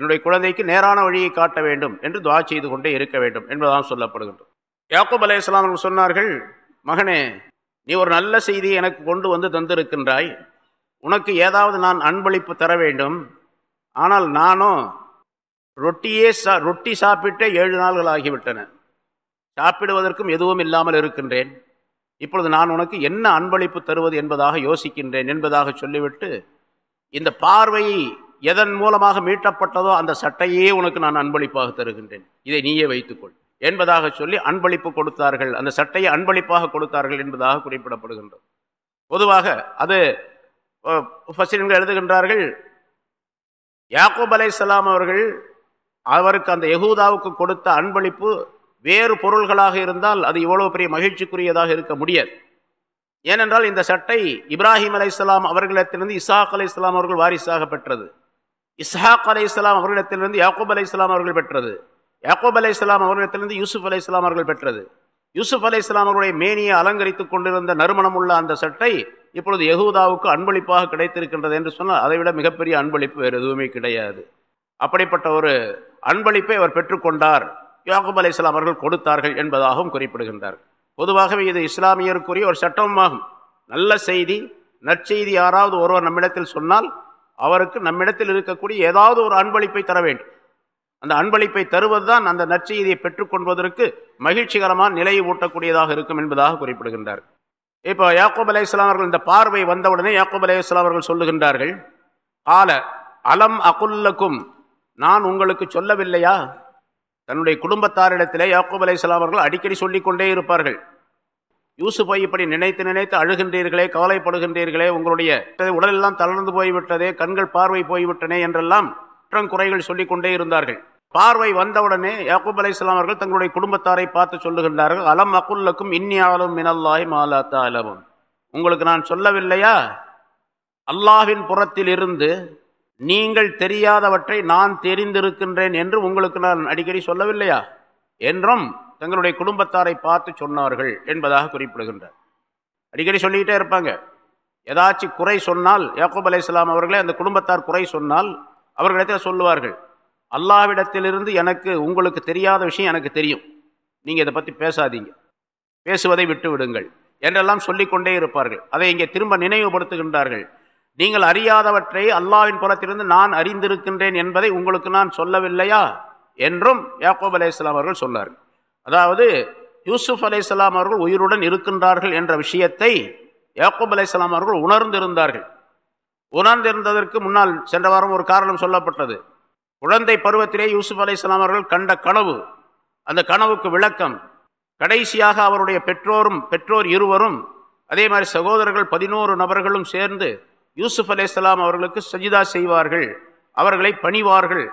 என்னுடைய குழந்தைக்கு நேரான வழியை காட்ட வேண்டும் என்று துவா செய்து கொண்டே இருக்க வேண்டும் என்பதாக சொல்லப்படுகின்றது. யாக்கூப் அலே இஸ்லாம் சொன்னார்கள் மகனே நீ ஒரு நல்ல செய்தியை எனக்கு கொண்டு வந்து தந்திருக்கின்றாய். உனக்கு ஏதாவது நான் அன்பளிப்பு தர வேண்டும். ஆனால் நானும் ரொட்டியே சா ரொட்டி சாப்பிட்டே ஏழு நாள்கள் ஆகிவிட்டன. சாப்பிடுவதற்கும் எதுவும் இல்லாமல் இருக்கின்றேன். இப்பொழுது நான் உனக்கு என்ன அன்பளிப்பு தருவது என்பதாக யோசிக்கின்றேன் என்பதாக சொல்லிவிட்டு இந்த பார்வையை எதன் மூலமாக மீட்டப்பட்டதோ அந்த சட்டையே உனக்கு நான் அன்பளிப்பாக தருகின்றேன். இதை நீயே வைத்துக்கொள். என்பதாக சொல்லி அன்பளிப்பு கொடுத்தார்கள். அந்த சட்டையை அன்பளிப்பாக கொடுத்தார்கள் என்பதாக குறிப்பிடப்படுகின்றது. பொதுவாக அது ஃபசின்கள் எழுதுகின்றார்கள் யாக்கூப் அலை அவர்கள் அவருக்கு அந்த யகூதாவுக்கு கொடுத்த அன்பளிப்பு வேறு பொருள்களாக இருந்தால் அது இவ்வளவு பெரிய மகிழ்ச்சிக்குரியதாக இருக்க முடியாது. ஏனென்றால் இந்த சட்டை இப்ராஹிம் அலை இஸ்லாம் அவர்களிடத்திலிருந்து இசாக் அலை இஸ்லாம் அவர்கள் வாரிசாக பெற்றது. இஸ்ஹாக் அலை இஸ்லாம் அவர்களிடத்திலிருந்து யாக்கூப் அலை இஸ்லாம் அவர்கள் பெற்றது. யாக்கூப் அலை இஸ்லாம் அவர்களிடத்திலிருந்து யூசுப் அலை இஸ்லாம் அவர்கள் பெற்றது. யூசுப் அலை இஸ்லாம் அவருடைய மேனியை அலங்கரித்துக் கொண்டிருந்த நறுமணம் உள்ள அந்த சட்டை இப்பொழுது யகுதாவுக்கு அன்பளிப்பாக கிடைத்திருக்கின்றது என்று சொன்னால் அதைவிட மிகப்பெரிய அன்பளிப்பு வேறு எதுவுமே கிடையாது. அப்படிப்பட்ட ஒரு அன்பளிப்பை அவர் பெற்றுக்கொண்டார். யாகுப் அலி இஸ்லாம் அவர்கள் கொடுத்தார்கள் என்பதாகவும் குறிப்பிடுகின்றார். பொதுவாகவே இது இஸ்லாமியருக்குரிய ஒரு சட்டமாகும். நல்ல செய்தி நற்செய்தி யாராவது ஒருவர் நம்மிடத்தில் சொன்னால் அவருக்கு நம்மிடத்தில் இருக்கக்கூடிய ஏதாவது ஒரு அன்பளிப்பை தர வேண்டும். அந்த அன்பளிப்பை தருவதுதான் அந்த நற்செய்தியை பெற்றுக்கொள்வதற்கு மகிழ்ச்சிகரமான நிலையை ஊட்டக்கூடியதாக இருக்கும் என்பதாக குறிப்பிடுகின்றார். இப்போ யாக்கூப் அலே இஸ்லாம் அவர்கள் இந்த பார்வை வந்தவுடனே யாக்கூப் அலே இஸ்லாம் அவர்கள் சொல்லுகின்றார்கள் ஆல அலம் அகுல்லக்கும் நான் உங்களுக்கு சொல்லவில்லையா? தன்னுடைய குடும்பத்தாரிடத்திலே யாக்கூப் அலை அவர்கள் அடிக்கடி சொல்லிக்கொண்டே இருப்பார்கள். யூசுஃபை இப்படி நினைத்து நினைத்து அழுகின்றீர்களே கவலைப்படுகின்றீர்களே உங்களுடைய உடலெல்லாம் தளர்ந்து போய்விட்டதே கண்கள் பார்வை போய்விட்டனே என்றெல்லாம் குற்றம் குறைகள் சொல்லிக்கொண்டே இருந்தார்கள். பார்வை வந்தவுடனே யாக்கூப் அலை அவர்கள் தங்களுடைய குடும்பத்தாரை பார்த்து சொல்லுகின்றார்கள் அலம் அக்குல்லக்கும் இன்னியாலும் மினல்லாய் மாலாத்தா அலவும் உங்களுக்கு நான் சொல்லவில்லையா? அல்லாஹின் புறத்தில் இருந்து நீங்கள் தெரியாதவற்றை நான் தெரிந்திருக்கின்றேன் என்று உங்களுக்கு நான் அடிக்கடி சொல்லவில்லையா? என்றும் தங்களுடைய குடும்பத்தாரை பார்த்து சொன்னார்கள் என்பதாக குறிப்பிடுகின்றார். அடிக்கடி சொல்லிக்கிட்டே இருப்பாங்க. ஏதாச்சும் குறை சொன்னால் யாக்கூப் அலை இஸ்லாம் அவர்களே அந்த குடும்பத்தார் குறை சொன்னால் அவர்களிடத்தில் சொல்லுவார்கள். அல்லாவிடத்திலிருந்து எனக்கு உங்களுக்கு தெரியாத விஷயம் எனக்கு தெரியும். நீங்கள் இதை பற்றி பேசாதீங்க. பேசுவதை விட்டு விடுங்கள் என்றெல்லாம் சொல்லிக்கொண்டே இருப்பார்கள். அதை இங்கே திரும்ப நினைவுபடுத்துகின்றார்கள். நீங்கள் அறியாதவற்றை அல்லாவின் புறத்திலிருந்து நான் அறிந்திருக்கின்றேன் என்பதை உங்களுக்கு நான் சொல்லவில்லையா? என்றும் யாக்கோப் அலே இஸ்லாம் அவர்கள் சொன்னார்கள். அதாவது யூசுப் அலே இஸ்லாம் அவர்கள் உயிருடன் இருக்கின்றார்கள் என்ற விஷயத்தை யாக்கூப் அலே இஸ்லாம் அவர்கள் உணர்ந்திருந்தார்கள். உணர்ந்திருந்ததற்கு முன்னால் சென்ற வாரம் ஒரு காரணம் சொல்லப்பட்டது. குழந்தை பருவத்திலே யூசுப் அலை இஸ்லாம் அவர்கள் கண்ட கனவு அந்த கனவுக்கு விளக்கம் கடைசியாக அவருடைய பெற்றோரும் பெற்றோர் இருவரும் அதே மாதிரி சகோதரர்கள் பதினோரு நபர்களும் சேர்ந்து யூசுப் அலேஸ்லாம் அவர்களுக்கு சஜிதா செய்வார்கள் அவர்களை பணிவார்கள்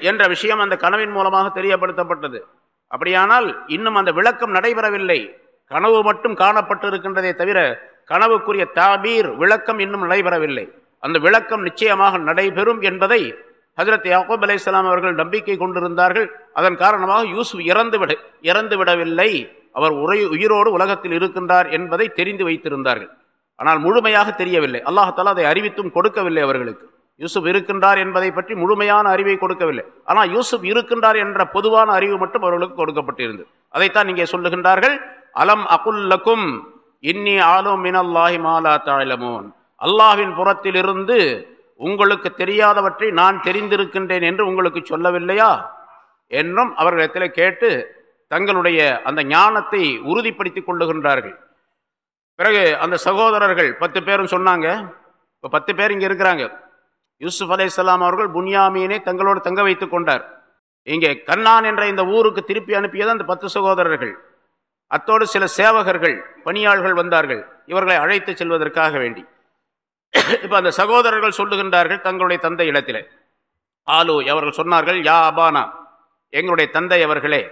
என்ற விஷயம் அந்த கனவின் மூலமாக தெரியப்படுத்தப்பட்டது. அப்படியானால் இன்னும் அந்த விளக்கம் நடைபெறவில்லை. கனவு மட்டும் காணப்பட்டு இருக்கின்றதே தவிர கனவுக்குரிய தாபீர் விளக்கம் இன்னும் நடைபெறவில்லை. அந்த விளக்கம் நிச்சயமாக நடைபெறும் என்பதை ஹசரத் யாக்கூப் அலை அவர்கள் நம்பிக்கை கொண்டிருந்தார்கள். அதன் காரணமாக யூசுப் இறந்து விட இறந்து விடவில்லை அவர் உரை உயிரோடு உலகத்தில் இருக்கின்றார் என்பதை தெரிந்து வைத்திருந்தார்கள். ஆனால் முழுமையாக தெரியவில்லை. அல்லாஹாலா அதை அறிவித்தும் கொடுக்கவில்லை அவர்களுக்கு. யூசுப் இருக்கின்றார் என்பதை பற்றி முழுமையான அறிவை கொடுக்கவில்லை. ஆனால் யூசுப் இருக்கின்றார் என்ற பொதுவான அறிவு மட்டும் அவர்களுக்கு கொடுக்கப்பட்டிருந்தது. அதைத்தான் இங்கே சொல்லுகின்றார்கள் அலம் அகுல்லக்கும் இன்னி ஆலும் மினல்லாஹி மாலா தாழமோன் அல்லாஹின் புறத்திலிருந்து உங்களுக்கு தெரியாதவற்றை நான் தெரிந்திருக்கின்றேன் என்று உங்களுக்கு சொல்லவில்லையா? என்றும் அவர்களிடத்தில் கேட்டு தங்களுடைய அந்த ஞானத்தை உறுதிப்படுத்தி கொள்ளுகின்றார்கள். பிறகு அந்த சகோதரர்கள் பத்து பேரும் சொன்னாங்க. இப்போ பத்து பேர் இங்கே இருக்கிறாங்க. யூசுப் அலே இஸ்லாம் அவர்கள் புன்யாமீனை தங்களோடு தங்க வைத்து கொண்டார். இங்கே கண்ணான் என்ற இந்த ஊருக்கு திருப்பி அனுப்பியது அந்த பத்து சகோதரர்கள். அத்தோடு சில சேவகர்கள் பணியாளர்கள் வந்தார்கள். இவர்களை அழைத்து செல்வதற்காக வேண்டி. இப்போ அந்த சகோதரர்கள் சொல்லுகின்றார்கள் தங்களுடைய தந்தை இடத்திலே. ஆலு அவர்கள் சொன்னார்கள் யா அபானா எங்களுடைய தந்தை அவர்களே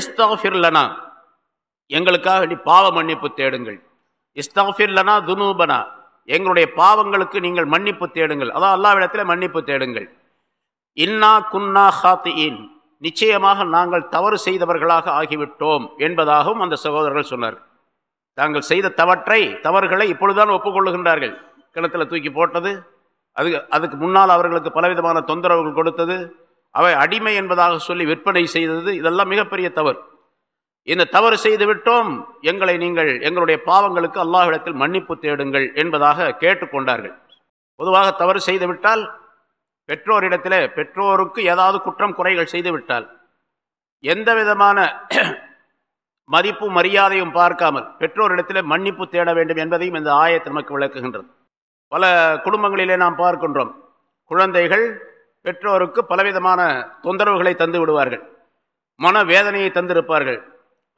இஸ்தாஃபிர்லனா எங்களுக்காக நீ பாவ மன்னிப்பு தேடுங்கள். இஸ்தாஃபிர்லனா துனூபனா எங்களுடைய பாவங்களுக்கு நீங்கள் மன்னிப்பு தேடுங்கள். அதான் அல்லாவிடத்தில் மன்னிப்பு தேடுங்கள். இன்னா குன்னா ஹாத்தியின். நிச்சயமாக நாங்கள் தவறு செய்தவர்களாக ஆகிவிட்டோம் என்பதாகவும் அந்த சகோதரர்கள் சொன்னார் தாங்கள் செய்த தவற்றை தவறுகளை இப்பொழுதுதான் ஒப்புக்கொள்ளுகின்றார்கள். கிணத்துல தூக்கி போட்டது அது அதுக்கு முன்னால் அவர்களுக்கு பலவிதமான தொந்தரவுகள் கொடுத்தது அவை அடிமை என்பதாக சொல்லி விற்பனை செய்தது இதெல்லாம் மிகப்பெரிய தவறு. இந்த தவறு செய்து விட்டோம் எங்களை நீங்கள் எங்களுடைய பாவங்களுக்கு அல்லாஹிடத்தில் மன்னிப்பு தேடுங்கள் என்பதாக கேட்டுக்கொண்டார்கள். பொதுவாக தவறு செய்துவிட்டால் பெற்றோரிடத்தில் பெற்றோருக்கு ஏதாவது குற்றம் குறைகள் செய்துவிட்டால் எந்த விதமான மதிப்பு மரியாதையும் பார்க்காமல் பெற்றோரிடத்தில் மன்னிப்பு தேட வேண்டும் என்பதையும் இந்த ஆயத்தை நமக்கு விளக்குகின்றது. பல குடும்பங்களிலே நாம் பார்க்கின்றோம். குழந்தைகள் பெற்றோருக்கு பலவிதமான தொந்தரவுகளை தந்து விடுவார்கள் மன வேதனையை தந்திருப்பார்கள்.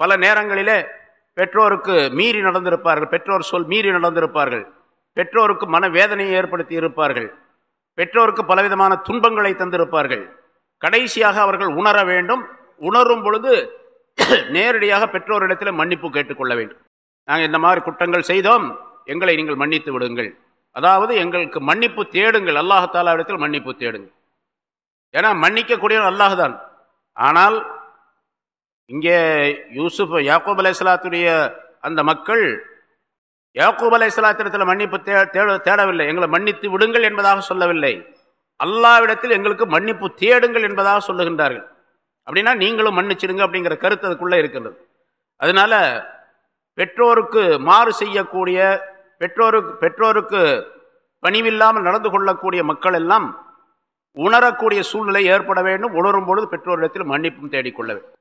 பல நேரங்களிலே பெற்றோருக்கு மீறி நடந்திருப்பார்கள். பெற்றோர் சொல் மீறி நடந்திருப்பார்கள். பெற்றோருக்கு மன வேதனையை ஏற்படுத்தி இருப்பார்கள். பெற்றோருக்கு பலவிதமான துன்பங்களை தந்திருப்பார்கள். கடைசியாக அவர்கள் உணர வேண்டும். உணரும் பொழுது நேரடியாக பெற்றோரிடத்தில் மன்னிப்பு கேட்டுக்கொள்ள வேண்டும். நாங்கள் இந்த மாதிரி குற்றங்கள் செய்தோம். எங்களை நீங்கள் மன்னித்து விடுங்கள். அதாவது எங்களுக்கு மன்னிப்பு தேடுங்கள். அல்லாஹாலாவிடத்தில் மன்னிப்பு தேடுங்கள். ஏன்னா மன்னிக்கக்கூடிய அல்லாஹ் ஆனால் இங்கே யூசுப் யாக்கூப் அலையாத்துடைய அந்த மக்கள் யாக்கூப் அலையாத்திரத்தில் மன்னிப்பு தேடவில்லை. எங்களை மன்னித்து விடுங்கள் என்பதாக சொல்லவில்லை. அல்லாவிடத்தில் எங்களுக்கு மன்னிப்பு தேடுங்கள் என்பதாக சொல்லுகின்றார்கள். அப்படின்னா நீங்களும் மன்னிச்சிடுங்க அப்படிங்கிற கருத்து அதுக்குள்ளே இருக்கின்றது. அதனால பெற்றோருக்கு மாறு செய்யக்கூடிய பெற்றோருக்கு பெற்றோருக்கு பணிவில்லாமல் நடந்து கொள்ளக்கூடிய மக்கள் எல்லாம் உணரக்கூடிய சூழ்நிலை ஏற்பட வேண்டும். உணரும் பொழுது பெற்றோரிடத்தில் மன்னிப்பும் தேடிக்கொள்ள வேண்டும்.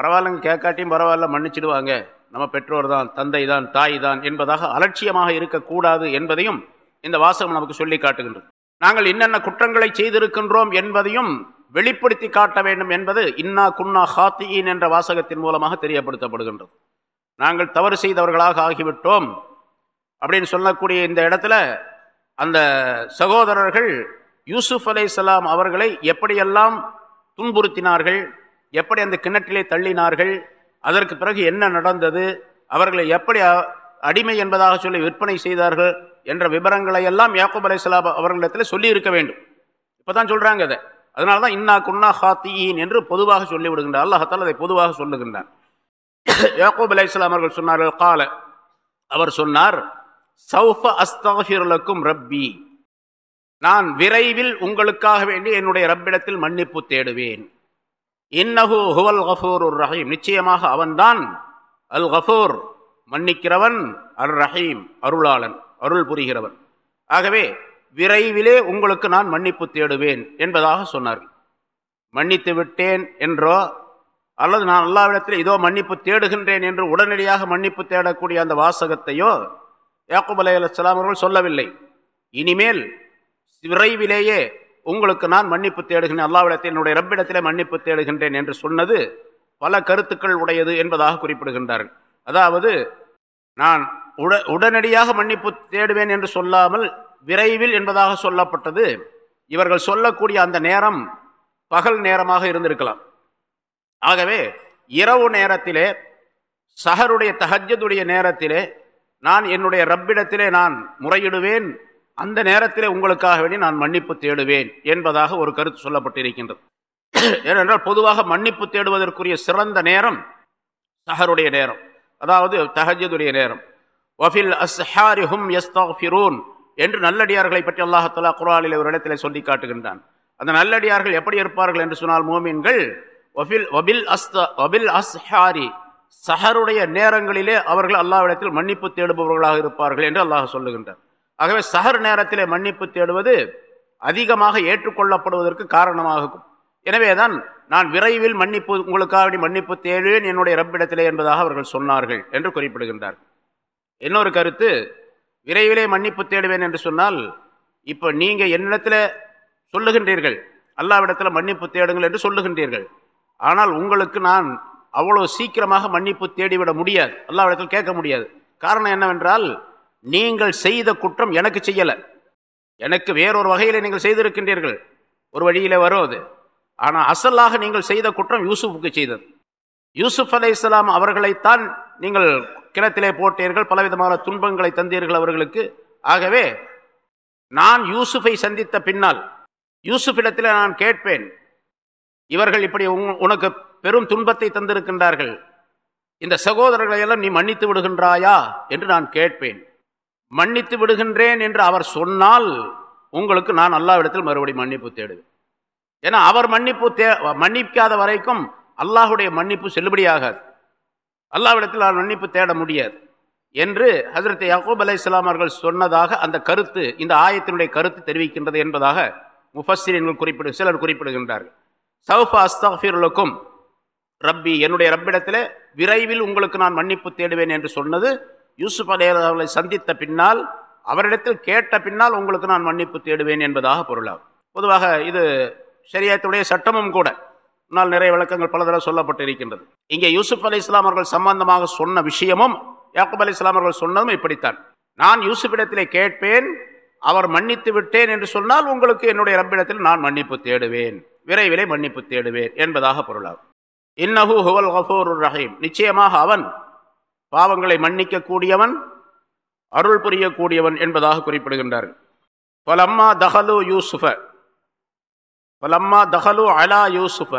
பரவாயில்லங்க கேட்காட்டியும் பரவாயில்ல மன்னிச்சிடுவாங்க. நம்ம பெற்றோர் தான் தந்தை தான் தாய் தான் என்பதாக அலட்சியமாக இருக்கக்கூடாது என்பதையும் இந்த வாசகம் நமக்கு சொல்லி காட்டுகின்றது. நாங்கள் என்னென்ன குற்றங்களை செய்திருக்கின்றோம் என்பதையும் வெளிப்படுத்தி காட்ட வேண்டும் என்பது இன்னா குன்னா ஹாத்தியின் என்ற வாசகத்தின் மூலமாக தெரியப்படுத்தப்படுகின்றது. நாங்கள் தவறு செய்தவர்களாக ஆகிவிட்டோம் அப்படின்னு சொல்லக்கூடிய இந்த இடத்துல அந்த சகோதரர்கள் யூசுஃப் அலை அவர்களை எப்படியெல்லாம் துன்புறுத்தினார்கள் எப்படி அந்த கிணற்றிலே தள்ளினார்கள் அதற்கு பிறகு என்ன நடந்தது அவர்களை எப்படி அடிமை என்பதாக சொல்லி விற்பனை செய்தார்கள் என்ற விவரங்களை எல்லாம் யாக்கூப் அலை அவர்களிடத்தில் சொல்லி இருக்க வேண்டும். இப்போதான் சொல்கிறாங்க அதை அதனால தான் இன்னா குன்னா ஹாத்தியின் என்று பொதுவாக சொல்லிவிடுகின்றார். அல்லாஹத்தால் அதை பொதுவாக சொல்லுகின்றான். யாக்கூப் அலை அவர்கள் சொன்னார்கள் கால. அவர் சொன்னார் சௌஃப அஸ்தாஃபிர்லக்கும் ரப்பி. நான் விரைவில் உங்களுக்காக வேண்டி என்னுடைய ரப்பிடத்தில் மன்னிப்பு தேடுவேன். இன்னஹு ஹுவல் கஃபூர் ரஹீம். நிச்சயமாக அவன்தான் அல் கஃபூர் மன்னிக்கிறவன் அல் ரஹீம் அருளாளன் அருள் புரிகிறவன். ஆகவே விரைவிலே உங்களுக்கு நான் மன்னிப்பு தேடுவேன் என்பதாக சொன்னார்கள். மன்னித்து விட்டேன் என்றோ அல்லது நான் அல்லாவிடத்தில் இதோ மன்னிப்பு தேடுகின்றேன் என்று உடனடியாக மன்னிப்பு தேடக்கூடிய அந்த வாசகத்தையோ யாக்குப் அலை அலுவலாம் அவர்கள் சொல்லவில்லை. இனிமேல் விரைவிலேயே உங்களுக்கு நான் மன்னிப்பு தேடுகின்றேன் அல்லாவிடத்தில் என்னுடைய ரப்பிடத்திலே மன்னிப்பு தேடுகின்றேன் என்று சொன்னது பல கருத்துக்கள் உடையது என்பதாக குறிப்பிடுகின்றார்கள். அதாவது நான் உட உடனடியாக மன்னிப்பு தேடுவேன் என்று சொல்லாமல் விரைவில் என்பதாக சொல்லப்பட்டது. இவர்கள் சொல்லக்கூடிய அந்த நேரம் பகல் நேரமாக இருந்திருக்கலாம். ஆகவே இரவு நேரத்திலே சஹருடைய தஹஜதுடைய நேரத்திலே நான் என்னுடைய ரப்பிடத்திலே நான் முறையிடுவேன் அந்த நேரத்திலே உங்களுக்காக வேண்டி நான் மன்னிப்பு தேடுவேன் என்பதாக ஒரு கருத்து சொல்லப்பட்டிருக்கின்றது. ஏனென்றால் பொதுவாக மன்னிப்பு தேடுவதற்குரிய சிறந்த நேரம் சஹருடைய நேரம். அதாவது தஹஜதுடைய நேரம். வஃபில் அஸ்ஹாரிஹும் யஸ்தாஃபிரூன் என்று நல்லடியார்களை பற்றி அல்லாஹலா குரானில் ஒரு இடத்துல சொல்லி காட்டுகின்றான். அந்த நல்லடியார்கள் எப்படி இருப்பார்கள் என்று சொன்னால் மோமீன்கள் அஸ்ஹாரி சஹருடைய நேரங்களிலே அவர்கள் அல்லாவிடத்தில் மன்னிப்பு தேடுபவர்களாக இருப்பார்கள் என்று அல்லாஹ் சொல்லுகின்றார் ஆகவே சஹர் நேரத்திலே மன்னிப்பு தேடுவது அதிகமாக ஏற்றுக்கொள்ளப்படுவதற்கு காரணமாகும். எனவேதான் நான் விரைவில் மன்னிப்பு உங்களுக்காக மன்னிப்பு தேடுவேன் என்னுடைய ரப்பிடத்திலே என்பதாக அவர்கள் சொன்னார்கள் என்று குறிப்பிடுகின்றார். இன்னொரு கருத்து விரைவிலே மன்னிப்பு தேடுவேன் என்று சொன்னால் இப்போ நீங்கள் என்னிடத்தில் சொல்லுகின்றீர்கள் அல்லாவிடத்தில் மன்னிப்பு தேடுங்கள் என்று சொல்லுகின்றீர்கள். ஆனால் உங்களுக்கு நான் அவ்வளோ சீக்கிரமாக மன்னிப்பு தேடிவிட முடியாது அல்லாவிடத்தில் கேட்க முடியாது. காரணம் என்னவென்றால் நீங்கள் செய்த குற்றம் எனக்கு செய்யலை. எனக்கு வேறொரு வகையில் நீங்கள் செய்திருக்கின்றீர்கள். ஒரு வழியில் வரும் அது ஆனால் அசலாக நீங்கள் செய்த குற்றம் யூசுஃபுக்கு செய்தது. யூசுப் அலை இஸ்லாம் அவர்களைத்தான் நீங்கள் கிணத்திலே போட்டீர்கள் பலவிதமான துன்பங்களை தந்தீர்கள் அவர்களுக்கு. ஆகவே நான் யூசுஃபை சந்தித்த பின்னால் யூசுஃபிடத்தில் நான் கேட்பேன் இவர்கள் இப்படி உனக்கு பெரும் துன்பத்தை தந்திருக்கின்றார்கள். இந்த சகோதரர்களையெல்லாம் நீ மன்னித்து விடுகின்றாயா? என்று நான் கேட்பேன். மன்னித்து விடுகின்றேன் என்று அவர் சொன்னால் உங்களுக்கு நான் அல்லாவிடத்தில் மறுபடி மன்னிப்பு தேடுவேன். ஏன்னா அவர் மன்னிப்பு தே மன்னிக்காத வரைக்கும் அல்லாஹுடைய மன்னிப்பு செல்லுபடியாகாது. அல்லாவிடத்தில் நான் மன்னிப்பு தேட முடியாது. என்று ஹசரத் யாக்கூப் அலை இஸ்லாமர்கள் சொன்னதாக அந்த கருத்து இந்த ஆயத்தினுடைய கருத்து தெரிவிக்கின்றது என்பதாக முஃபஸ்ஸிரியன்கள் குறிப்பிடு சிலர் குறிப்பிடுகின்றார்கள். சவுஃபா அஸ்தாஃபிர்களுக்கும் ரப்பி என்னுடைய ரப்பிடத்தில் விரைவில் உங்களுக்கு நான் மன்னிப்பு தேடுவேன் என்று சொன்னது யூசுப் அலே அவர்களை சந்தித்த பின்னால் அவரிடத்தில் கேட்ட பின்னால் உங்களுக்கு நான் மன்னிப்பு தேடுவேன் என்பதாக பொருளாகும் பொதுவாக இது ஷரியத்துடைய சட்டமும் கூட. முன்னால் நிறைய விளக்கங்கள் பல தடவை சொல்லப்பட்டு இருக்கின்றது இங்கே யூசுப் அலி இஸ்லாமர்கள் அவர்கள் சம்பந்தமாக சொன்ன விஷயமும் யாக்குப் அலி இஸ்லாமர்கள் அவர்கள் சொன்னதும் இப்படித்தான். நான் யூசுப்பிடத்திலே கேட்பேன் அவர் மன்னித்து விட்டேன் என்று சொன்னால் உங்களுக்கு என்னுடைய ரப்பிடத்தில் நான் மன்னிப்பு தேடுவேன். விரைவிலே மன்னிப்பு தேடுவேன் என்பதாக பொருளாகும் இன்னஹு ஹுவல் கஃபூர் ரஹீம். நிச்சயமாக அவன் பாவங்களை மன்னிக்கக்கூடியவன் அருள் புரியக்கூடியவன் என்பதாக குறிப்பிடுகின்றார்கள் பலம்மா தஹலு யூசுஃப. பலம்மா தஹலு அலா யூசுஃப.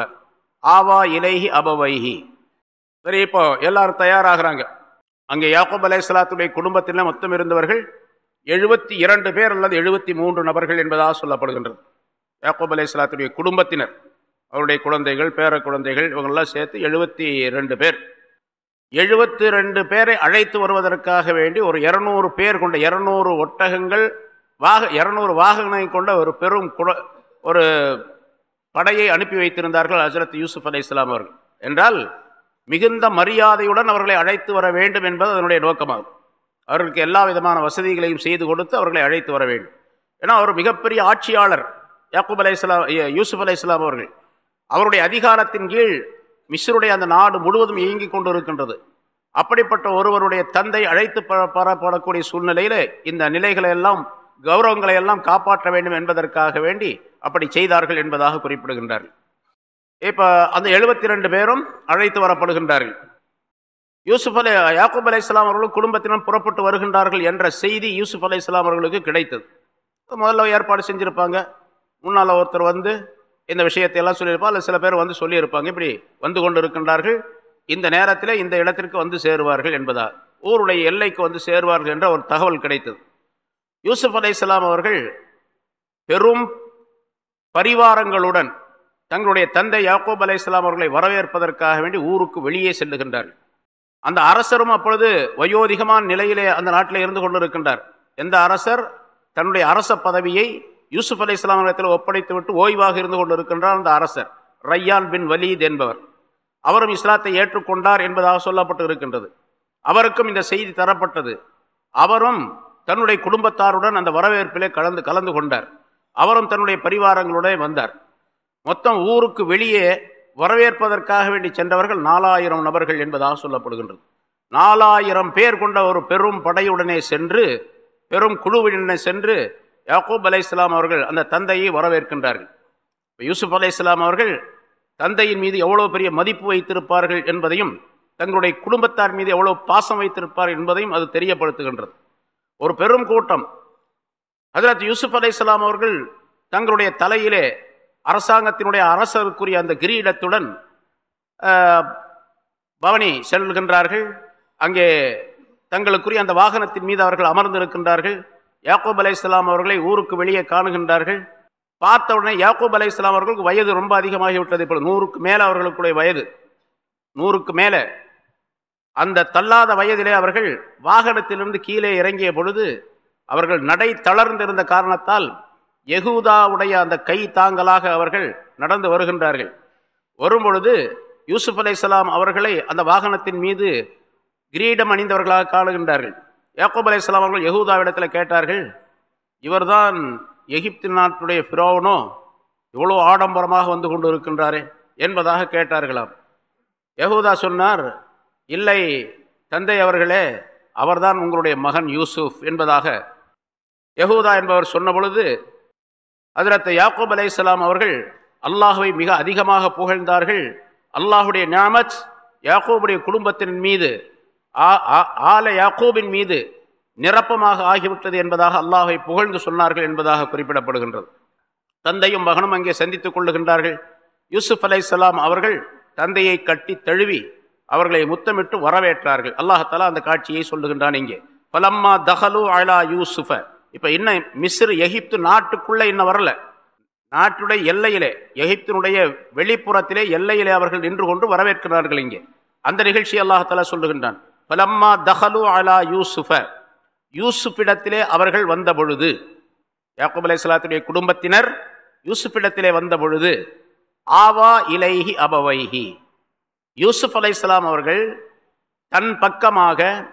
ஆவா இலைஹி அபவைஹி. சரி இப்போ எல்லாரும் தயாராகிறாங்க. அங்கே யாக்கூப் அலை சலாத்துடைய குடும்பத்தில் மொத்தம் இருந்தவர்கள் எழுபத்தி இரண்டு பேர் அல்லது எழுபத்தி மூன்று நபர்கள் என்பதாக சொல்லப்படுகின்றது. யாக்கூப் அலை சலாத்துடைய குடும்பத்தினர் அவருடைய குழந்தைகள் பேர குழந்தைகள் இவங்கெல்லாம் சேர்த்து எழுபத்தி ரெண்டு பேர். எழுபத்தி ரெண்டு பேரை அழைத்து வருவதற்காக வேண்டி ஒரு இரநூறு பேர் கொண்ட இரநூறு ஒட்டகங்கள் வாக இரநூறு வாகனங்களை கொண்ட ஒரு பெரும் ஒரு படையை அனுப்பி வைத்திருந்தார்கள் ஹசரத் யூசுப் அலி இஸ்லாம் அவர்கள். என்றால் மிகுந்த மரியாதையுடன் அவர்களை அழைத்து வர வேண்டும் என்பது அதனுடைய நோக்கமாகும். அவர்களுக்கு எல்லா விதமான வசதிகளையும் செய்து கொடுத்து அவர்களை அழைத்து வர வேண்டும். ஏன்னா அவர் மிகப்பெரிய ஆட்சியாளர் யாக்கூப் அலை இஸ்லாம் யூசுப் அலை இஸ்லாம் அவர்கள். அவருடைய அதிகாரத்தின் கீழ் மிஸ்ருடைய அந்த நாடு முழுவதும் இயங்கி கொண்டு இருக்கின்றது அப்படிப்பட்ட ஒருவருடைய தந்தை அழைத்து பெறப்படக்கூடிய சூழ்நிலையில் இந்த நிலைகளை எல்லாம் கௌரவங்களை எல்லாம் காப்பாற்ற வேண்டும் என்பதற்காக வேண்டி அப்படி செய்தார்கள் என்பதாக குறிப்பிடுகின்றார்கள் இப்போ அந்த எழுபத்தி ரெண்டு பேரும் அழைத்து வரப்படுகின்றார்கள். யூசுப் அலி யாக்கூப் அலி இஸ்லாம் அவர்களும் குடும்பத்தினர் புறப்பட்டு வருகின்றார்கள் என்ற செய்தி யூசுப் அலி இஸ்லாம் அவர்களுக்கு கிடைத்தது. முதல்ல ஏற்பாடு செஞ்சுருப்பாங்க. முன்னால் ஒருத்தர் வந்து இந்த விஷயத்தை எல்லாம் சொல்லியிருப்பாங்க அல்லது சில பேர் வந்து சொல்லியிருப்பாங்க. இப்படி வந்து கொண்டு இருக்கின்றார்கள் இந்த நேரத்தில் இந்த இடத்திற்கு வந்து சேருவார்கள் என்பதா? ஊருடைய எல்லைக்கு வந்து சேருவார்கள் என்ற ஒரு தகவல் கிடைத்தது. யூசுப் அலை இஸ்லாம் அவர்கள் பெரும் பரிவாரங்களுடன் தங்களுடைய தந்தை யாக்கோப் அலை இஸ்லாம் அவர்களை வரவேற்பதற்காக வேண்டி ஊருக்கு வெளியே செல்லுகின்றார்கள். அந்த அரசரும் அப்பொழுது வயோதிகமான நிலையிலே அந்த நாட்டில் இருந்து கொண்டிருக்கின்றார். எந்த அரசர்? தன்னுடைய அரச பதவியை யூசுப் அலி இஸ்லாமிடத்தில் ஒப்படைத்து விட்டு ஓய்வாக இருந்து கொண்டிருக்கின்றார் அந்த அரசர் ரையான் பின் வலீத் என்பவர். அவரும் இஸ்லாத்தை ஏற்றுக்கொண்டார் என்பதாக சொல்லப்பட்டு இருக்கின்றது அவருக்கும் இந்த செய்தி தரப்பட்டது. அவரும் தன்னுடைய குடும்பத்தாருடன் அந்த வரவேற்பிலே கலந்து கலந்து கொண்டார். அவரும் தன்னுடைய பரிவாரங்களுடன் வந்தார். மொத்தம் ஊருக்கு வெளியே வரவேற்பதற்காக வேண்டி சென்றவர்கள் நாலாயிரம் நபர்கள் என்பதாக சொல்லப்படுகின்றது. நாலாயிரம் பேர் கொண்ட ஒரு பெரும் படையுடனே சென்று பெரும் குழுவிடனே சென்று யாக்கூப் அலை இஸ்லாம் அவர்கள் அந்த தந்தையை வரவேற்கின்றார்கள். இப்போ யூசுப் அலை இஸ்லாம் அவர்கள் தந்தையின் மீது எவ்வளோ பெரிய மதிப்பு வைத்திருப்பார்கள் என்பதையும் தங்களுடைய குடும்பத்தார் மீது எவ்வளோ பாசம் வைத்திருப்பார்கள் என்பதையும் அது தெரியப்படுத்துகின்றது. ஒரு பெரும் கூட்டம். ஹசரத் யூசுப் அலை இஸ்லாம் அவர்கள் தங்களுடைய தலையிலே அரசாங்கத்தினுடைய அரசருக்குரிய அந்த கிரீடத்துடன் பவனி செல்கின்றார்கள். அங்கே தங்களுக்குரிய அந்த வாகனத்தின் மீது அவர்கள் அமர்ந்திருக்கின்றார்கள். யாக்கூப் அலை இஸ்லாம் அவர்களை ஊருக்கு வெளியே காணுகின்றார்கள். பார்த்த உடனே யாக்கூப் அலை இஸ்லாம் அவர்களுக்கு வயது ரொம்ப அதிகமாகிவிட்டது இப்போ நூறுக்கு மேலே அவர்களுக்குடைய வயது. நூறுக்கு மேலே. அந்த தள்ளாத வயதிலே அவர்கள் வாகனத்திலிருந்து கீழே இறங்கிய பொழுது அவர்கள் நடை தளர்ந்திருந்த காரணத்தால் எகூதாவுடைய அந்த கை தாங்கலாக அவர்கள் நடந்து வருகின்றார்கள். வரும்பொழுது யூசுப் அலை அவர்களை அந்த வாகனத்தின் மீது கிரீடம் அணிந்தவர்களாக காணுகின்றார்கள். யாக்கோப் அலி இஸ்லாம் அவர்கள் யகூதாவிடத்தில் கேட்டார்கள் இவர்தான் எகிப்து நாட்டுடைய ஃபிரோவனோ இவ்வளோ ஆடம்பரமாக வந்து கொண்டு இருக்கின்றாரே என்பதாக கேட்டார்களாம். யகூதா சொன்னார் இல்லை தந்தை அவர்களே அவர்தான் உங்களுடைய மகன் யூசுப் என்பதாக. யகூதா என்பவர் சொன்ன பொழுது அதிரத்த யாக்கூப் அலை இஸ்லாம் அவர்கள் அல்லாஹுவை மிக அதிகமாக புகழ்ந்தார்கள். அல்லாஹுடைய ஞாமத் யாக்கூபுடைய குடும்பத்தின் மீது ஆல யாக்கோபின் மீது நிரப்பமாக ஆகிவிட்டது என்பதாக அல்லாஹை புகழ்ந்து சொன்னார்கள் என்பதாக குறிப்பிடப்படுகின்றது. தந்தையும் மகனும் அங்கே சந்தித்துக் கொள்ளுகின்றார்கள். யூசுப் அலை அவர்கள் தந்தையை கட்டி தழுவி அவர்களை முத்தமிட்டு வரவேற்றார்கள். அல்லாஹாலா அந்த காட்சியை சொல்லுகின்றான் இங்கே. பலம்மா தஹலு அலா யூசுஃப. இப்போ இன்னும் மிஸ்ரு எகிப்து நாட்டுக்குள்ளே இன்னும் வரல. நாட்டுடைய எல்லையிலே எகிப்தினுடைய வெளிப்புறத்திலே எல்லையிலே அவர்கள் நின்று கொண்டு வரவேற்கிறார்கள் இங்கே. அந்த நிகழ்ச்சி அல்லாஹால சொல்லுகின்றான். பலம்மா தஹலு அலா யூசுஃப யூசுஃபிடத்திலே அவர்கள் வந்த பொழுது யாக்கூப் அலை சலாத்துடைய குடும்பத்தினர் யூசுஃபிடத்திலே வந்த பொழுது ஆவா இலைஹி அபவைஹி. யூசுப் அலை அவர்கள் தன் பக்கமாக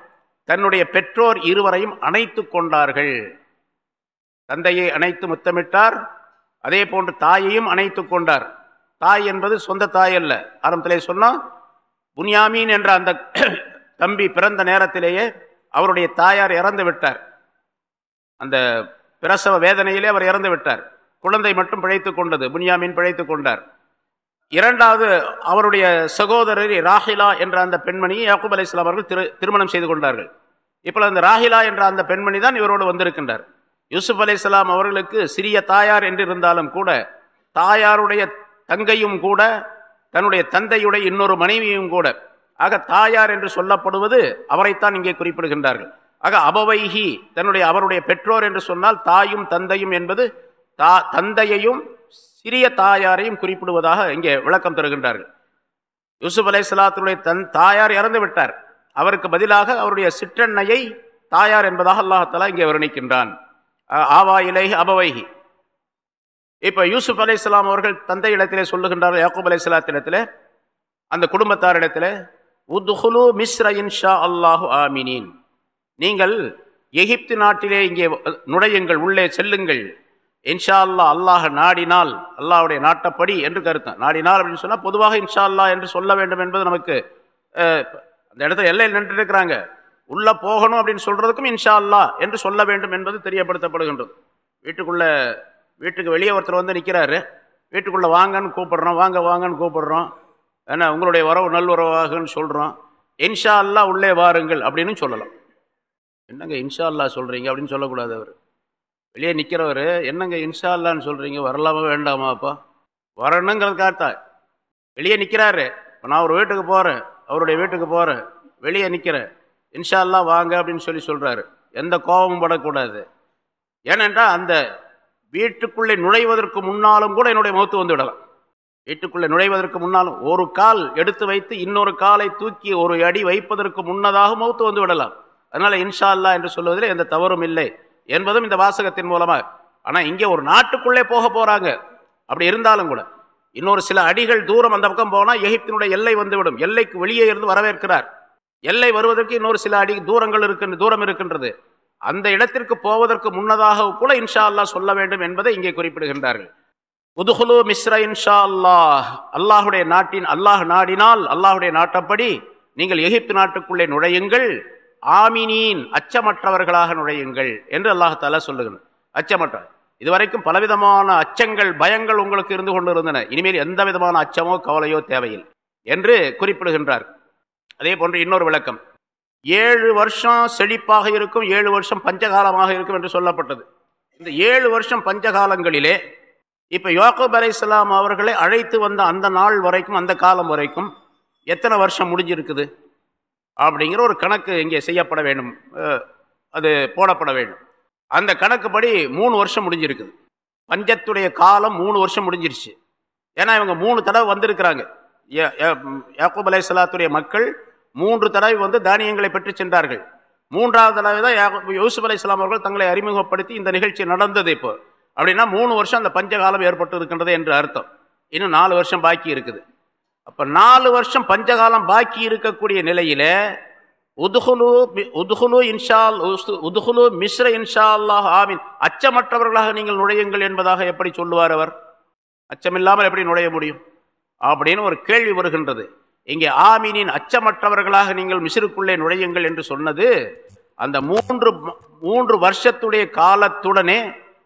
தன்னுடைய பெற்றோர் இருவரையும் அணைத்து கொண்டார்கள். தந்தையை அணைத்து முத்தமிட்டார் அதே போன்று தாயையும் அணைத்து கொண்டார். தாய் என்பது சொந்த தாய் அல்ல. ஆரம்பத்திலே சொன்னால் புனியாமீன் என்ற அந்த தம்பி பிறந்த நேரத்திலேயே அவருடைய தாயார் இறந்து விட்டார். அந்த பிரசவ வேதனையிலே அவர் இறந்து விட்டார். குழந்தை மட்டும் பிழைத்து கொண்டது புன்யாமீன் பிழைத்து கொண்டார். இரண்டாவது அவருடைய சகோதரர் ராஹிலா என்ற அந்த பெண்மணியை யாக்கூப் அலி இஸ்லாம் அவர்கள் திரு திருமணம் செய்து கொண்டார்கள். இப்போ அந்த ராஹிலா என்ற அந்த பெண்மணி தான் இவரோடு வந்திருக்கின்றார். யூசுப் அலி இஸ்லாம் அவர்களுக்கு சிறிய தாயார் என்று இருந்தாலும் கூட தாயாருடைய தங்கையும் கூட தன்னுடைய தந்தையுடைய இன்னொரு மனைவியும் கூட ஆக தாயார் என்று சொல்லப்படுவது அவரைத்தான் இங்கே குறிப்பிடுகின்றார்கள். ஆக அபவைகி தன்னுடைய அவருடைய பெற்றோர் என்று சொன்னால் தாயும் தந்தையும் என்பது தா தந்தையையும் சிறிய தாயாரையும் குறிப்பிடுவதாக இங்கே விளக்கம் தருகின்றார்கள். யூசுப் அலை சலாத்துடைய தன் தாயார் இறந்து விட்டார். அவருக்கு பதிலாக அவருடைய சிற்றன்னையை தாயார் என்பதாக அல்லாஹாலா இங்கே வர்ணிக்கின்றான். ஆவா இலை அபவைகி இப்போ யூசுப் அலை இஸ்லாம் அவர்கள் தந்தை இடத்திலே சொல்லுகின்றார்கள் யாக்கூப் அலை சலாத்திடத்தில் அந்த குடும்பத்தாரிடத்தில் உத்ஹுலு மிஸ்ர இன்ஷா அல்லாஹு ஆமினின். நீங்கள் எகிப்து நாட்டிலே இங்கே நுழையுங்கள் உள்ளே செல்லுங்கள். இன்ஷா அல்லா அல்லாஹ் நாடினால் அல்லாஹுடைய நாட்டப்படி என்று கருத்தம் நாடினால் அப்படின்னு சொன்னால் பொதுவாக இன்ஷா அல்லா என்று சொல்ல வேண்டும் என்பது நமக்கு அந்த இடத்துல எல்லையில் நின்று இருக்கிறாங்க உள்ளே போகணும் அப்படின்னு சொல்கிறதுக்கும் இன்ஷா அல்லா என்று சொல்ல வேண்டும் என்பது தெரியப்படுத்தப்படுகின்றது. வீட்டுக்குள்ளே வீட்டுக்கு வெளியே ஒருத்தர் வந்து நிற்கிறாரு வீட்டுக்குள்ளே வாங்கன்னு கூப்பிடுறோம் வாங்க வாங்கன்னு கூப்பிடுறோம். ஏன்னா உங்களுடைய வரவு நல்வரவாகன்னு சொல்கிறோம் இன்ஷா அல்லா உள்ளே வாருங்கள் அப்படின்னு சொல்லலாம். என்னங்க இன்ஷா அல்லா சொல்கிறீங்க அப்படின்னு சொல்லக்கூடாது அவர். வெளியே நிற்கிறவர் என்னங்க இன்ஷா அல்லான்னு சொல்கிறீங்க வரலாமா வேண்டாமாப்பா வரணுங்கிறதுக்காகத்தான் வெளியே நிற்கிறாரு இப்போ நான் ஒரு வீட்டுக்கு போகிறேன் அவருடைய வீட்டுக்கு போகிறேன் வெளியே நிற்கிறேன் இன்ஷா அல்லா வாங்க அப்படின்னு சொல்லி சொல்கிறாரு எந்த கோபமும் படக்கூடாது. ஏனென்றால் அந்த வீட்டுக்குள்ளே நுழைவதற்கு முன்னாலும் கூட என்னுடைய முகத்து வந்து விடலாம். வீட்டுக்குள்ளே நுழைவதற்கு முன்னாலும் ஒரு கால் எடுத்து வைத்து இன்னொரு காலை தூக்கி ஒரு அடி வைப்பதற்கு முன்னதாக மௌத்து வந்து விடலாம். அதனால் இன்ஷா அல்லா என்று சொல்வதில் எந்த தவறும் இல்லை என்பதும் இந்த வாசகத்தின் மூலமாக. ஆனால் இங்கே ஒரு நாட்டுக்குள்ளே போக போகிறாங்க அப்படி இருந்தாலும் கூட இன்னொரு சில அடிகள் தூரம் அந்த பக்கம் போனால் எகிப்தினுடைய எல்லை வந்துவிடும். எல்லைக்கு வெளியே இருந்து வரவேற்கிறார். எல்லை வருவதற்கு இன்னொரு சில அடி தூரங்கள் இருக்கின்ற தூரம் இருக்கின்றது. அந்த இடத்திற்கு போவதற்கு முன்னதாக கூட இன்ஷா அல்லா சொல்ல வேண்டும் என்பதை இங்கே குறிப்பிடுகின்றார்கள். உதுகுலு மிஸ்ர இன்ஷா அல்லாஹ் அல்லாஹுடைய நாட்டின் அல்லாஹ் நாடினால் அல்லாஹுடைய நாட்டப்படி நீங்கள் எகிப்து நாட்டுக்குள்ளே நுழையுங்கள். ஆமினீன் அச்சமற்றவர்களாக நுழையுங்கள் என்று அல்லாஹால சொல்லுகிறேன். அச்சமற்ற இதுவரைக்கும் பலவிதமான அச்சங்கள் பயங்கள் உங்களுக்கு இருந்து கொண்டு இருந்தன இனிமேல் எந்த விதமான அச்சமோ கவலையோ தேவையில்லை என்று குறிப்பிடுகின்றார். அதே போன்று இன்னொரு விளக்கம். ஏழு வருஷம் செழிப்பாக இருக்கும் ஏழு வருஷம் பஞ்சகாலமாக இருக்கும் என்று சொல்லப்பட்டது. இந்த ஏழு வருஷம் பஞ்சகாலங்களிலே இப்போ யோகப் அலை இஸ்லாம் அவர்களை அழைத்து வந்த அந்த நாள் வரைக்கும் அந்த காலம் வரைக்கும் எத்தனை வருஷம் முடிஞ்சிருக்குது? அப்படிங்கிற ஒரு கணக்கு இங்கே செய்யப்பட வேண்டும். அது போடப்பட வேண்டும். அந்த கணக்குப்படி மூணு வருஷம் முடிஞ்சிருக்குது. பஞ்சத்துடைய காலம் மூணு வருஷம் முடிஞ்சிருச்சு. ஏன்னா இவங்க மூணு தடவை வந்திருக்கிறாங்க. யாக்கூப் அலை சலாத்துடைய மக்கள் மூன்று தடவை வந்து தானியங்களை பெற்று சென்றார்கள். மூன்றாவது தடவை தான் யூசுப் அலை இஸ்லாம் அவர்கள் தங்களை அறிமுகப்படுத்தி இந்த நிகழ்ச்சி நடந்தது இப்போ. அப்படின்னா மூணு வருஷம் அந்த பஞ்சகாலம் ஏற்பட்டு இருக்கின்றது என்று அர்த்தம். இன்னும் நாலு வருஷம் பாக்கி இருக்குது. அப்போ நாலு வருஷம் பஞ்சகாலம் பாக்கி இருக்கக்கூடிய நிலையில் உதுகுலு உதுகுலு இன்ஷால் உதுகுலு மிஸ்ர இன்ஷா அல்லாஹ் ஆமின். அச்சமற்றவர்களாக நீங்கள் நுழையுங்கள் என்பதாக எப்படி சொல்லுவார் அவர்? அச்சமில்லாமல் எப்படி நுழைய முடியும்? அப்படின்னு ஒரு கேள்வி வருகின்றது. இங்கே ஆமீனின் அச்சமற்றவர்களாக நீங்கள் மிசிறுக்குள்ளே நுழையுங்கள் என்று சொன்னது அந்த மூன்று மூன்று வருஷத்துடைய காலத்துடனே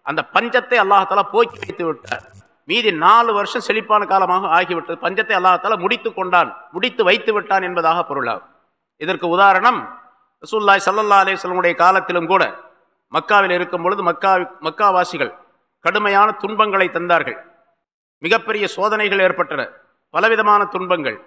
அந்த பஞ்சத்தை அல்லாஹால போக்கி வைத்து விட்டார். மீதி நாலு வருஷம் செழிப்பான காலமாக ஆகிவிட்டது. பஞ்சத்தை அல்லாஹால முடித்து கொண்டான் முடித்து வைத்து விட்டான் என்பதாக பொருளாகும். இதற்கு உதாரணம் ரசூல்லாய் சல்லல்லா அலிஸ்லமுடைய காலத்திலும் கூட மக்காவில் இருக்கும் பொழுது மக்கா மக்காவாசிகள் கடுமையான துன்பங்களை தந்தார்கள். மிகப்பெரிய சோதனைகள் ஏற்பட்டன. பலவிதமான துன்பங்கள்.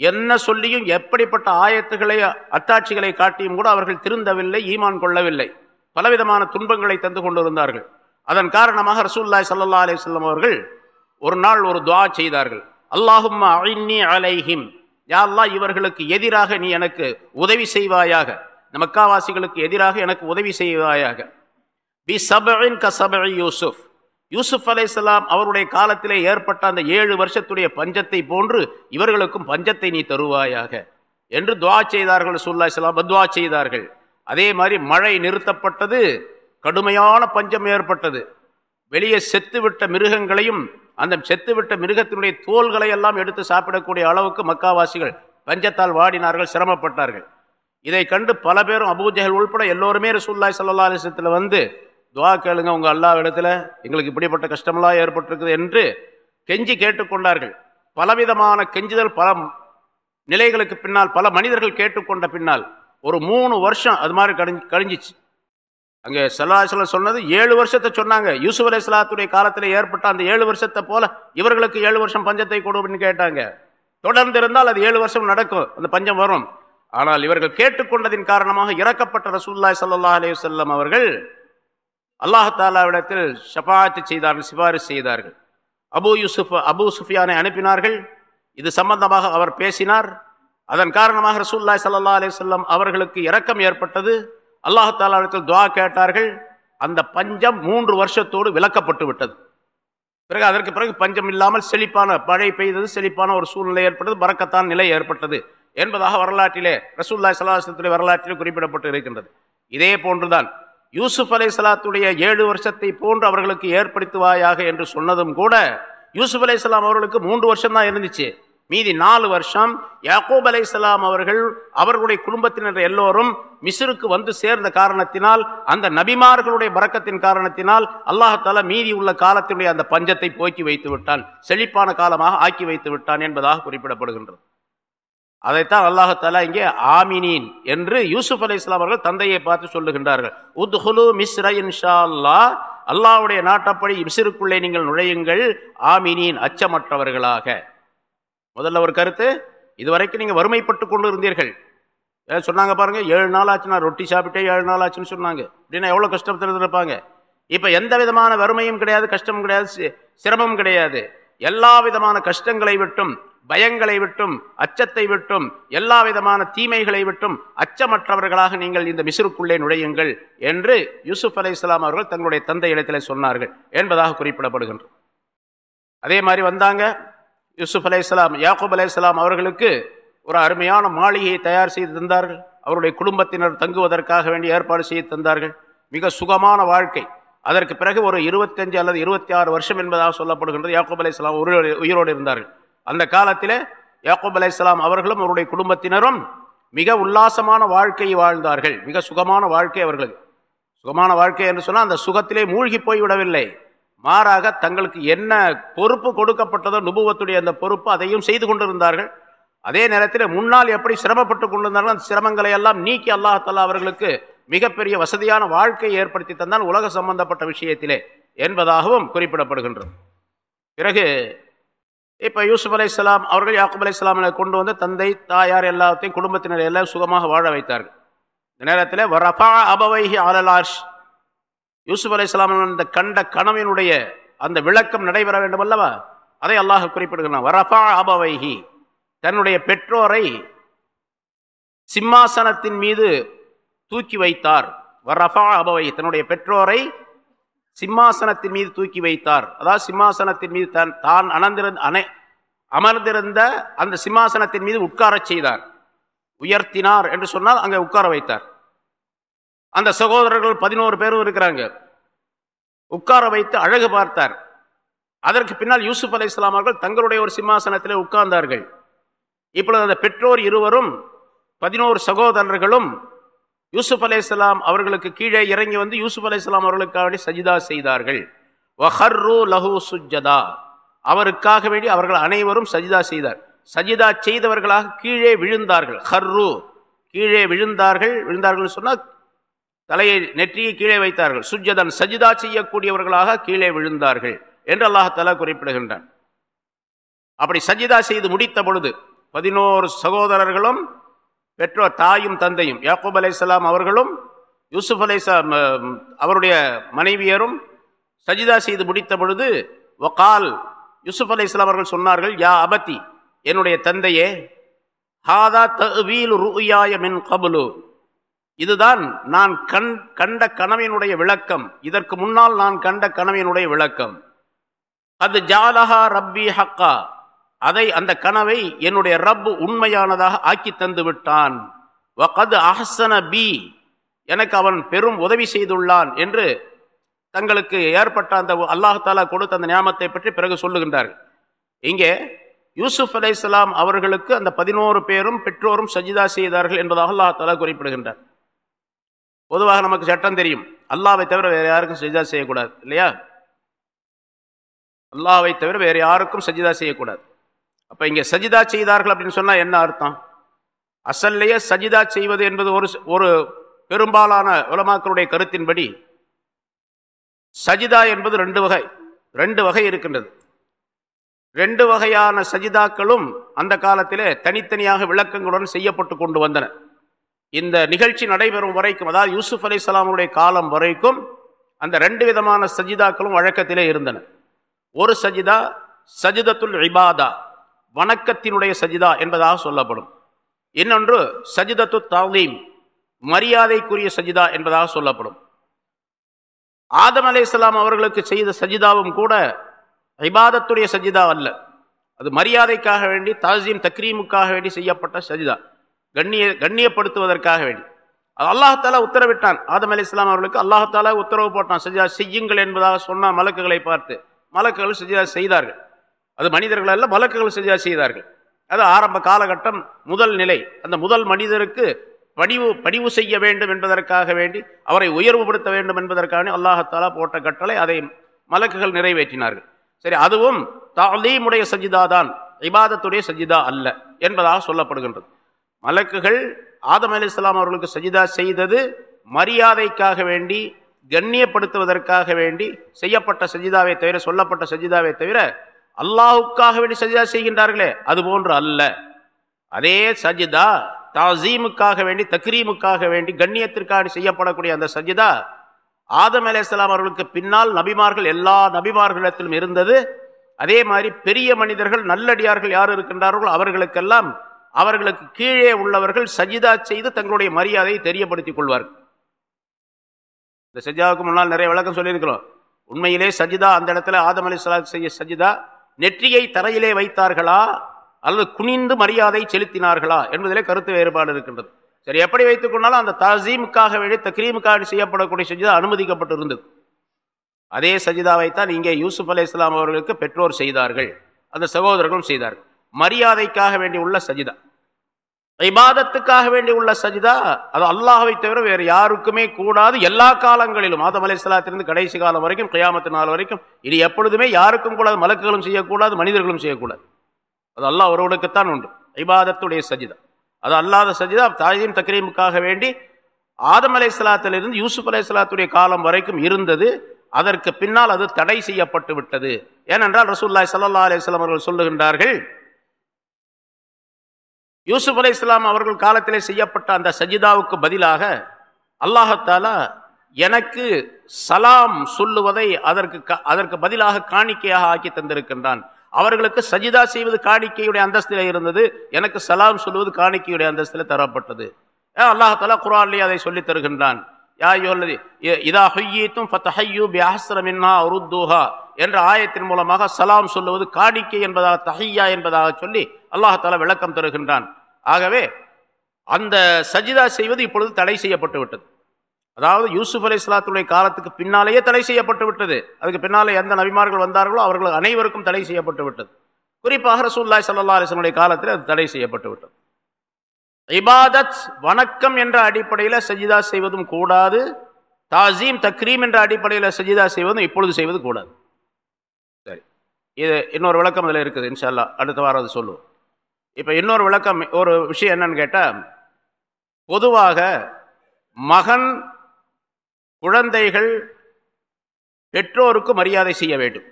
என்ன சொல்லியும் எப்படிப்பட்ட ஆயத்துகளை அத்தாட்சிகளை காட்டியும் கூட அவர்கள் திருந்தவில்லை ஈமான் கொள்ளவில்லை. பலவிதமான துன்பங்களை தந்து கொண்டிருந்தார்கள். அதன் காரணமாக ரசூல்லாய் சல்லா அலிஸ்லாம் அவர்கள் ஒரு நாள் ஒரு துவா செய்தார்கள். அல்லாஹும் அலைஹிம். யாழ்லா இவர்களுக்கு எதிராக நீ எனக்கு உதவி செய்வாயாக. இந்த மக்காவாசிகளுக்கு எதிராக எனக்கு உதவி செய்வாயாக. பி சபின் க சபி யூசுப் யூசுப் அலைசலாம் அவருடைய காலத்திலே ஏற்பட்ட அந்த ஏழு வருஷத்துடைய பஞ்சத்தை போன்று இவர்களுக்கும் பஞ்சத்தை நீ தருவாயாக என்று துவா செய்தார்கள் சுல்லா இஸ்லாம் பத்வா செய்தார்கள். அதே மாதிரி மழை நிறுத்தப்பட்டது. கடுமையான பஞ்சம் ஏற்பட்டது. வெளியே செத்துவிட்ட மிருகங்களையும் அந்த செத்துவிட்ட மிருகத்தினுடைய தோள்களை எல்லாம் எடுத்து சாப்பிடக்கூடிய அளவுக்கு மக்காவாசிகள் பஞ்சத்தால் வாடினார்கள் சிரமப்பட்டார்கள். இதை கண்டு பல பேரும் அபூஜகல் உள்பட எல்லோருமே ரசூல்லாய் சல்லா அலிசத்தில் வந்து துவா கேளுங்க உங்கள் அல்லா இடத்துல எங்களுக்கு இப்படிப்பட்ட கஷ்டமெல்லாம் ஏற்பட்டிருக்குது என்று கெஞ்சி கேட்டுக்கொண்டார்கள். பலவிதமான கெஞ்சுதல் பல நிலைகளுக்கு பின்னால் பல மனிதர்கள் கேட்டுக்கொண்ட பின்னால் ஒரு மூணு வருஷம் அது மாதிரி கழிஞ்சிச்சு. அங்கே சல்லாஹலம் சொன்னது ஏழு வருஷத்தை சொன்னாங்க. யூசுப் அலி இஸ்லாத்துடைய காலத்தில் ஏற்பட்ட அந்த ஏழு வருஷத்தை போல இவர்களுக்கு ஏழு வருஷம் பஞ்சத்தை கொடுன்னு கேட்டாங்க. தொடர்ந்து இருந்தால் அது ஏழு வருஷம் நடக்கும். அந்த பஞ்சம் வரும். ஆனால் இவர்கள் கேட்டுக்கொண்டதின் காரணமாக இறக்கப்பட்ட ரசூல்லாய் சல்லா அலி வல்லம் அவர்கள் அல்லாஹாலாவிடத்தில் ஷபாத்து செய்தார்கள் சிபாரிசு செய்தார்கள். அபு யூசுப் அபு சுஃபியானை அனுப்பினார்கள். இது சம்பந்தமாக அவர் பேசினார். அதன் காரணமாக ரசூல்லாய் சல்லா அலி சொல்லம் அவர்களுக்கு இரக்கம் ஏற்பட்டது. அல்லாஹாலாவிடத்தில் துவா கேட்டார்கள். அந்த பஞ்சம் மூன்று வருஷத்தோடு விலக்கப்பட்டு விட்டது. பிறகு அதற்கு பிறகு பஞ்சம் இல்லாமல் செழிப்பான மழை பெய்தது செழிப்பான ஒரு சூழ்நிலை ஏற்பட்டது பறக்கத்தான் நிலை ஏற்பட்டது என்பதாக வரலாற்றிலே ரசூல்லா சலாஹத்துடைய வரலாற்றிலே குறிப்பிடப்பட்டு இருக்கின்றது. இதே போன்றுதான் யூசுப் அலை சலாத்துடைய ஏழு வருஷத்தை போன்று அவர்களுக்கு ஏற்படுத்துவாயாக என்று சொன்னதும் கூட யூசுப் அலை அவர்களுக்கு மூன்று வருஷம் தான் இருந்துச்சு. மீதி நாலு வருஷம் யாக்கூப் அலை அவர்கள் அவர்களுடைய குடும்பத்தினர் எல்லோரும் மிசுருக்கு வந்து சேர்ந்த காரணத்தினால் அந்த நபிமார்களுடைய பறக்கத்தின் காரணத்தினால் அல்லாஹால மீதி உள்ள காலத்தினுடைய அந்த பஞ்சத்தை போக்கி வைத்து விட்டான். செழிப்பான காலமாக ஆக்கி வைத்து விட்டான் என்பதாக குறிப்பிடப்படுகின்றது. அதைத்தான் அல்லாஹாலா இங்கே ஆமினின் என்று யூசுப் அலி இஸ்லாம் அவர்கள் தந்தையை பார்த்து சொல்லுகின்றார்கள். உத்ஹுலு மிஸ்ர இன்ஷா அல்லா அல்லாவுடைய நாட்டப்படி மிசிறுக்குள்ளே நீங்கள் நுழையுங்கள். ஆமினின் அச்சமற்றவர்களாக. முதல்ல ஒரு கருத்து இதுவரைக்கும் நீங்கள் வறுமைப்பட்டு கொண்டு இருந்தீர்கள் சொன்னாங்க பாருங்க ஏழு நாள் ஆச்சு நான் ரொட்டி சாப்பிட்டே ஏழு நாள் ஆச்சுன்னு சொன்னாங்க. அப்படின்னா எவ்வளோ கஷ்டத்தில் இருப்பாங்க? இப்போ எந்த விதமான வறுமையும் கிடையாது கஷ்டமும் கிடையாது சிரமமும் கிடையாது. எல்லா விதமான கஷ்டங்களை விட்டும் பயங்களை விட்டும் அச்சத்தை விட்டும் எல்லா விதமான தீமைகளை விட்டும் அச்சமற்றவர்களாக நீங்கள் இந்த மிசுருக்குள்ளே நுழையுங்கள் என்று யூசுப் அலை இஸ்லாம் அவர்கள் தங்களுடைய தந்தை இடத்தில் சொன்னார்கள் என்பதாக குறிப்பிடப்படுகின்றனர் அதே மாதிரி வந்தாங்க யூசுப் அலை இஸ்லாம் யாக்கூப் இஸ்லாம் அவர்களுக்கு ஒரு அருமையான மாளிகையை தயார் செய்து தந்தார்கள். அவருடைய குடும்பத்தினர் தங்குவதற்காக வேண்டி ஏற்பாடு செய்து தந்தார்கள். மிக சுகமான வாழ்க்கை. அதற்கு பிறகு ஒரு இருபத்தஞ்சு அல்லது இருபத்தி ஆறு வருஷம் என்பதாக சொல்லப்படுகின்றது. யாக்கூப் அலை இஸ்லாம் உயிரோடு இருந்தார்கள். அந்த காலத்தில் யாக்கூப் அலை இஸ்லாம் அவர்களும் அவருடைய குடும்பத்தினரும் மிக உல்லாசமான வாழ்க்கையை வாழ்ந்தார்கள். மிக சுகமான வாழ்க்கை அவர்களுக்கு. சுகமான வாழ்க்கை என்று சொன்னால் அந்த சுகத்திலே மூழ்கி போய்விடவில்லை. மாறாக தங்களுக்கு என்ன பொறுப்பு கொடுக்கப்பட்டதோ நுபுவத்துடைய அந்த பொறுப்பு அதையும் செய்து கொண்டிருந்தார்கள். அதே நேரத்தில் முன்னால் எப்படி சிரமப்பட்டு கொண்டிருந்தார்கள் அந்த சிரமங்களை எல்லாம் நீக்கி அல்லாஹல்லா அவர்களுக்கு மிகப்பெரிய வசதியான வாழ்க்கையை ஏற்படுத்தி தந்தால் உலக சம்பந்தப்பட்ட விஷயத்திலே என்பதாகவும் குறிப்பிடப்படுகின்றது. பிறகு இப்போ யூசுப் அலை இஸ்லாம் அவர்கள் யாக்குப் அலை இஸ்லாமில் கொண்டு வந்து தந்தை தாயார் எல்லாத்தையும் குடும்பத்தினர் எல்லாம் சுகமாக வாழ வைத்தார்கள். இந்த நேரத்தில் வரபா அபவைஹி ஆலலாஷ் யூசுப் அலை இஸ்லாமன் கண்ட கனவினுடைய அந்த விளக்கம் நடைபெற வேண்டும் அல்லவா அதை அல்லாஹ் குறிப்பிடுகிறான். வரஃபா அபவைஹி. தன்னுடைய பெற்றோரை சிம்மாசனத்தின் மீது தூக்கி வைத்தார். வரஃபா அபவை தன்னுடைய பெற்றோரை சிம்மாசனத்தின் மீது தூக்கி வைத்தார். அதாவது சிம்மாசனத்தின் மீது தன் தான் அனந்திருந்த அனை அமர்ந்திருந்த அந்த சிம்மாசனத்தின் மீது உட்காரச் செய்தார். உயர்த்தினார் என்று சொன்னால் அங்கே உட்கார வைத்தார். அந்த சகோதரர்கள் பதினோரு பேரும் இருக்கிறாங்க. உட்கார வைத்து அழகு பார்த்தார். அதற்கு பின்னால் யூசுப் அலி இஸ்லாமர்கள் அவர்கள் தங்களுடைய ஒரு சிம்மாசனத்தில் உட்கார்ந்தார்கள். இப்பொழுது அந்த பெற்றோர் இருவரும் பதினோரு சகோதரர்களும் யூசுப் அலே இஸ்லாம் அவர்களுக்கு கீழே இறங்கி வந்து யூசுப் அலே இஸ்லாம் அவர்களுக்காக சஜிதா செய்தார்கள். வஹர்ரு லஹு சுஜதா அவருக்காக வேண்டி அவர்கள் அனைவரும் சஜிதா செய்தார். சஜிதா செய்தவர்களாக கீழே விழுந்தார்கள். ஹர்ரு. கீழே விழுந்தார்கள். விழுந்தார்கள் சொன்னால் தலையை நெற்றியை கீழே வைத்தார்கள். சுஜதன் சஜிதா செய்யக்கூடியவர்களாக கீழே விழுந்தார்கள் என்று அல்லாஹாலா குறிப்பிடுகின்றான். அப்படி சஜிதா செய்து முடித்த பொழுது பதினோரு சகோதரர்களும் பெற்றோர் தாயும் தந்தையும் யாக்கூப் அலையாம் அவர்களும் யூசுப் அலை அவருடைய மனைவியரும் சஜிதா செய்து முடித்த பொழுது ஒகால் யூசுப் அலை இஸ்லாம் அவர்கள் சொன்னார்கள் யா அபத்தி என்னுடைய தந்தையே ஹாதா தவீல் ருயாய மின் கபுலு. இதுதான் நான் கண் கண்ட கனவினுடைய விளக்கம். இதற்கு முன்னால் நான் கண்ட கனவினுடைய விளக்கம். அது ஜாலஹா ரப்பி ஹக்கா. அதை அந்த கனவை என்னுடைய ரப்பு உண்மையானதாக ஆக்கி தந்து விட்டான். வகது அஹசன பி. எனக்கு அவன் பெரும் உதவி செய்துள்ளான் என்று தங்களுக்கு ஏற்பட்ட அந்த அல்லாஹாலா கொடுத்த அந்த நியமத்தை பற்றி பிறகு சொல்லுகின்றார்கள். இங்கே யூசுப் அலை அவர்களுக்கு அந்த பதினோரு பேரும் பெற்றோரும் சஜிதா செய்தார்கள் என்பதாக அல்லாஹாலா குறிப்பிடுகின்றார். பொதுவாக நமக்கு சட்டம் தெரியும். அல்லாவை தவிர வேறு யாருக்கும் சஜிதா செய்யக்கூடாது இல்லையா? அல்லாவை தவிர வேறு யாருக்கும் சஜிதா செய்யக்கூடாது. அப்போ இங்கே சஜிதா செய்தார்கள் அப்படின்னு சொன்னால் என்ன அர்த்தம்? அசல்லையே சஜிதா செய்வது என்பது ஒரு ஒரு பெரும்பாலான உலமாக்களுடைய கருத்தின்படி சஜிதா என்பது ரெண்டு வகை ரெண்டு வகை இருக்கின்றது. ரெண்டு வகையான சஜிதாக்களும் அந்த காலத்திலே தனித்தனியாக விளக்கங்களுடன் செய்யப்பட்டு கொண்டு வந்தன. இந்த நிகழ்ச்சி நடைபெறும் வரைக்கும் அதாவது யூசுப் அலி இஸ்லாமுடைய காலம் வரைக்கும் அந்த ரெண்டு விதமான சஜிதாக்களும் வழக்கத்திலே இருந்தன. ஒரு சஜிதா சஜிதத்துல் இபாதா வணக்கத்தினுடைய சஜிதா என்பதாக சொல்லப்படும். இன்னொன்று சஜிதத்து தாலீம் மரியாதைக்குரிய சஜிதா என்பதாக சொல்லப்படும். ஆதம் அலே இஸ்லாம் அவர்களுக்கு செய்த சஜிதாவும் கூட இபாதத்துடைய சஜிதா அல்ல. அது மரியாதைக்காக வேண்டி தாசீம் தக்ரீமுக்காக வேண்டி செய்யப்பட்ட சஜிதா. கண்ணிய கண்ணியப்படுத்துவதற்காக வேண்டி. அல்லாஹாலா உத்தரவிட்டான். ஆதம் அலி இஸ்லாம் அவர்களுக்கு அல்லாஹாலா உத்தரவு போட்டான். சஜிதா செய்யுங்கள் என்பதாக சொன்ன மலக்குகளை பார்த்து மலக்குகள் சஜிதா செய்தார்கள். அது மனிதர்கள் அல்ல மலக்குகள் சஜிதா செய்தார்கள். அது ஆரம்ப காலகட்டம் முதல் நிலை. அந்த முதல் மனிதருக்கு பணிவு பணிவு செய்ய வேண்டும் என்பதற்காக வேண்டி அவரை உயர்வுபடுத்த வேண்டும் என்பதற்காக அல்லாஹாலா போட்ட கட்டளை அதை மலக்குகள் நிறைவேற்றினார்கள். சரி அதுவும் தாலீமுடைய சஜிதா தான். இபாதத்துடைய சஜிதா அல்ல என்பதாக சொல்லப்படுகின்றது. மலக்குகள் ஆதம் அலி இஸ்லாம் அவர்களுக்கு சஜிதா செய்தது மரியாதைக்காக வேண்டி கண்ணியப்படுத்துவதற்காக வேண்டி செய்யப்பட்ட சஜிதாவை தவிர சொல்லப்பட்ட சஜிதாவை தவிர அல்லாஹுக்காக வேண்டி சஜிதா செய்கின்றார்களே அது போன்று அல்ல. அதே சஜிதா தாசீமுக்காக வேண்டி தக்ரீமுக்காக வேண்டி கண்ணியத்திற்காக செய்யப்படக்கூடிய அந்த சஜிதா ஆதம் அலேஸ்லாம் அவர்களுக்கு பின்னால் நபிமார்கள் எல்லா நபிமார்களிடத்திலும் இருந்தது. அதே மாதிரி பெரிய மனிதர்கள் நல்லடியார்கள் யார் இருக்கின்றார்களோ அவர்களுக்கெல்லாம் அவர்களுக்கு கீழே உள்ளவர்கள் சஜிதா செய்து தங்களுடைய மரியாதையை தெரியப்படுத்திக் கொள்வார்கள். இந்த சஜிதாவுக்கு முன்னால் நிறைய விளக்கம் சொல்லியிருக்கிறோம். உண்மையிலே சஜிதா அந்த இடத்துல ஆதம் அலி செய்ய சஜிதா நெற்றியை தரையிலே வைத்தார்களா? அல்லது குனிந்து மரியாதை செலுத்தினார்களா? என்பதிலே கருத்து வேறுபாடு இருக்கின்றது. சரி எப்படி வைத்துக் கொண்டாலும் அந்த தசீமுக்காக வேண்டி தக்ரீமுக்காக செய்யப்படக்கூடிய சஜிதா அனுமதிக்கப்பட்டு இருந்தது அதே சஜிதாவைத்தான் இங்கே யூசுப் அலி இஸ்லாம் அவர்களுக்கு பெற்றோர் செய்தார்கள். அந்த சகோதரர்களும் செய்தார்கள். மரியாதைக்காக வேண்டி உள்ள சஜிதா. இபாதத்துக்காக வேண்டி உள்ள சஜிதா அது அல்லாஹவை தவிர வேறு யாருக்குமே கூடாது. எல்லா காலங்களிலும் ஆதம் அலை கடைசி காலம் வரைக்கும் கையாமத்து நாள் வரைக்கும் இனி எப்பொழுதுமே யாருக்கும் கூடாது மலக்குகளும் செய்யக்கூடாது மனிதர்களும் செய்யக்கூடாது. அது அல்லாஹ் ஒருவனுக்குத்தான் உண்டு. ஐபாதத்துடைய சஜிதா. அது அல்லாத சஜிதா தாயின் தக்ரீமுக்காக வேண்டி ஆதம் அலை யூசுப் அலை காலம் வரைக்கும் இருந்தது. அதற்கு பின்னால் அது தடை செய்யப்பட்டு விட்டது. ஏனென்றால் ரசூல்லாய் சல்லா அலிஸ்லாம் அவர்கள் சொல்லுகின்றார்கள் யூசுப் அலை இஸ்லாம் அவர்கள் காலத்திலே செய்யப்பட்ட அந்த சஜிதாவுக்கு பதிலாக அல்லாஹத்தாலா எனக்கு சலாம் சொல்லுவதை அதற்கு அதற்கு பதிலாக காணிக்கையாக ஆக்கி தந்திருக்கின்றான். அவர்களுக்கு சஜிதா செய்வது காணிக்கையுடைய அந்தஸ்தில் இருந்தது. எனக்கு சலாம் சொல்லுவது காணிக்கையுடைய அந்தஸ்தில் தரப்பட்டது. அல்லாஹாலா குரான்லேயே அதை சொல்லித் தருகின்றான். இதா ஹொய்யீத்தும் என்ற ஆயத்தின் மூலமாக சலாம் சொல்லுவது காணிக்கை என்பதாக தஹையா என்பதாக சொல்லி அல்லாஹால விளக்கம் தருகின்றான். ஆகவே அந்த சஜிதா செய்வது இப்பொழுது தடை செய்யப்பட்டு விட்டது. அதாவது யூசுப் அலி இஸ்லாத்துடைய காலத்துக்கு பின்னாலேயே தடை செய்யப்பட்டு விட்டது. அதுக்கு பின்னாலே எந்த நபிமார்கள் வந்தார்களோ அவர்கள் அனைவருக்கும் தடை செய்யப்பட்டு விட்டது. குறிப்பாக ரசூல்லாய் சல்லா அலிஸ்லனுடைய காலத்தில் அது தடை செய்யப்பட்டு விட்டது. இபாதத் வணக்கம் என்ற அடிப்படையில் சஜிதா செய்வதும் கூடாது. தாசீம் தக்ரீம் என்ற அடிப்படையில் சஜிதா செய்வதும் இப்பொழுது செய்வது கூடாது. சரி. இது இன்னொரு விளக்கம் இதில் இருக்குது இன்ஷால்லா அடுத்த வாரம் அது சொல்லுவோம். இப்போ இன்னொரு விளக்கம் ஒரு விஷயம் என்னன்னு கேட்டால் பொதுவாக மகன் குழந்தைகள் பெற்றோருக்கு மரியாதை செய்ய வேண்டும்.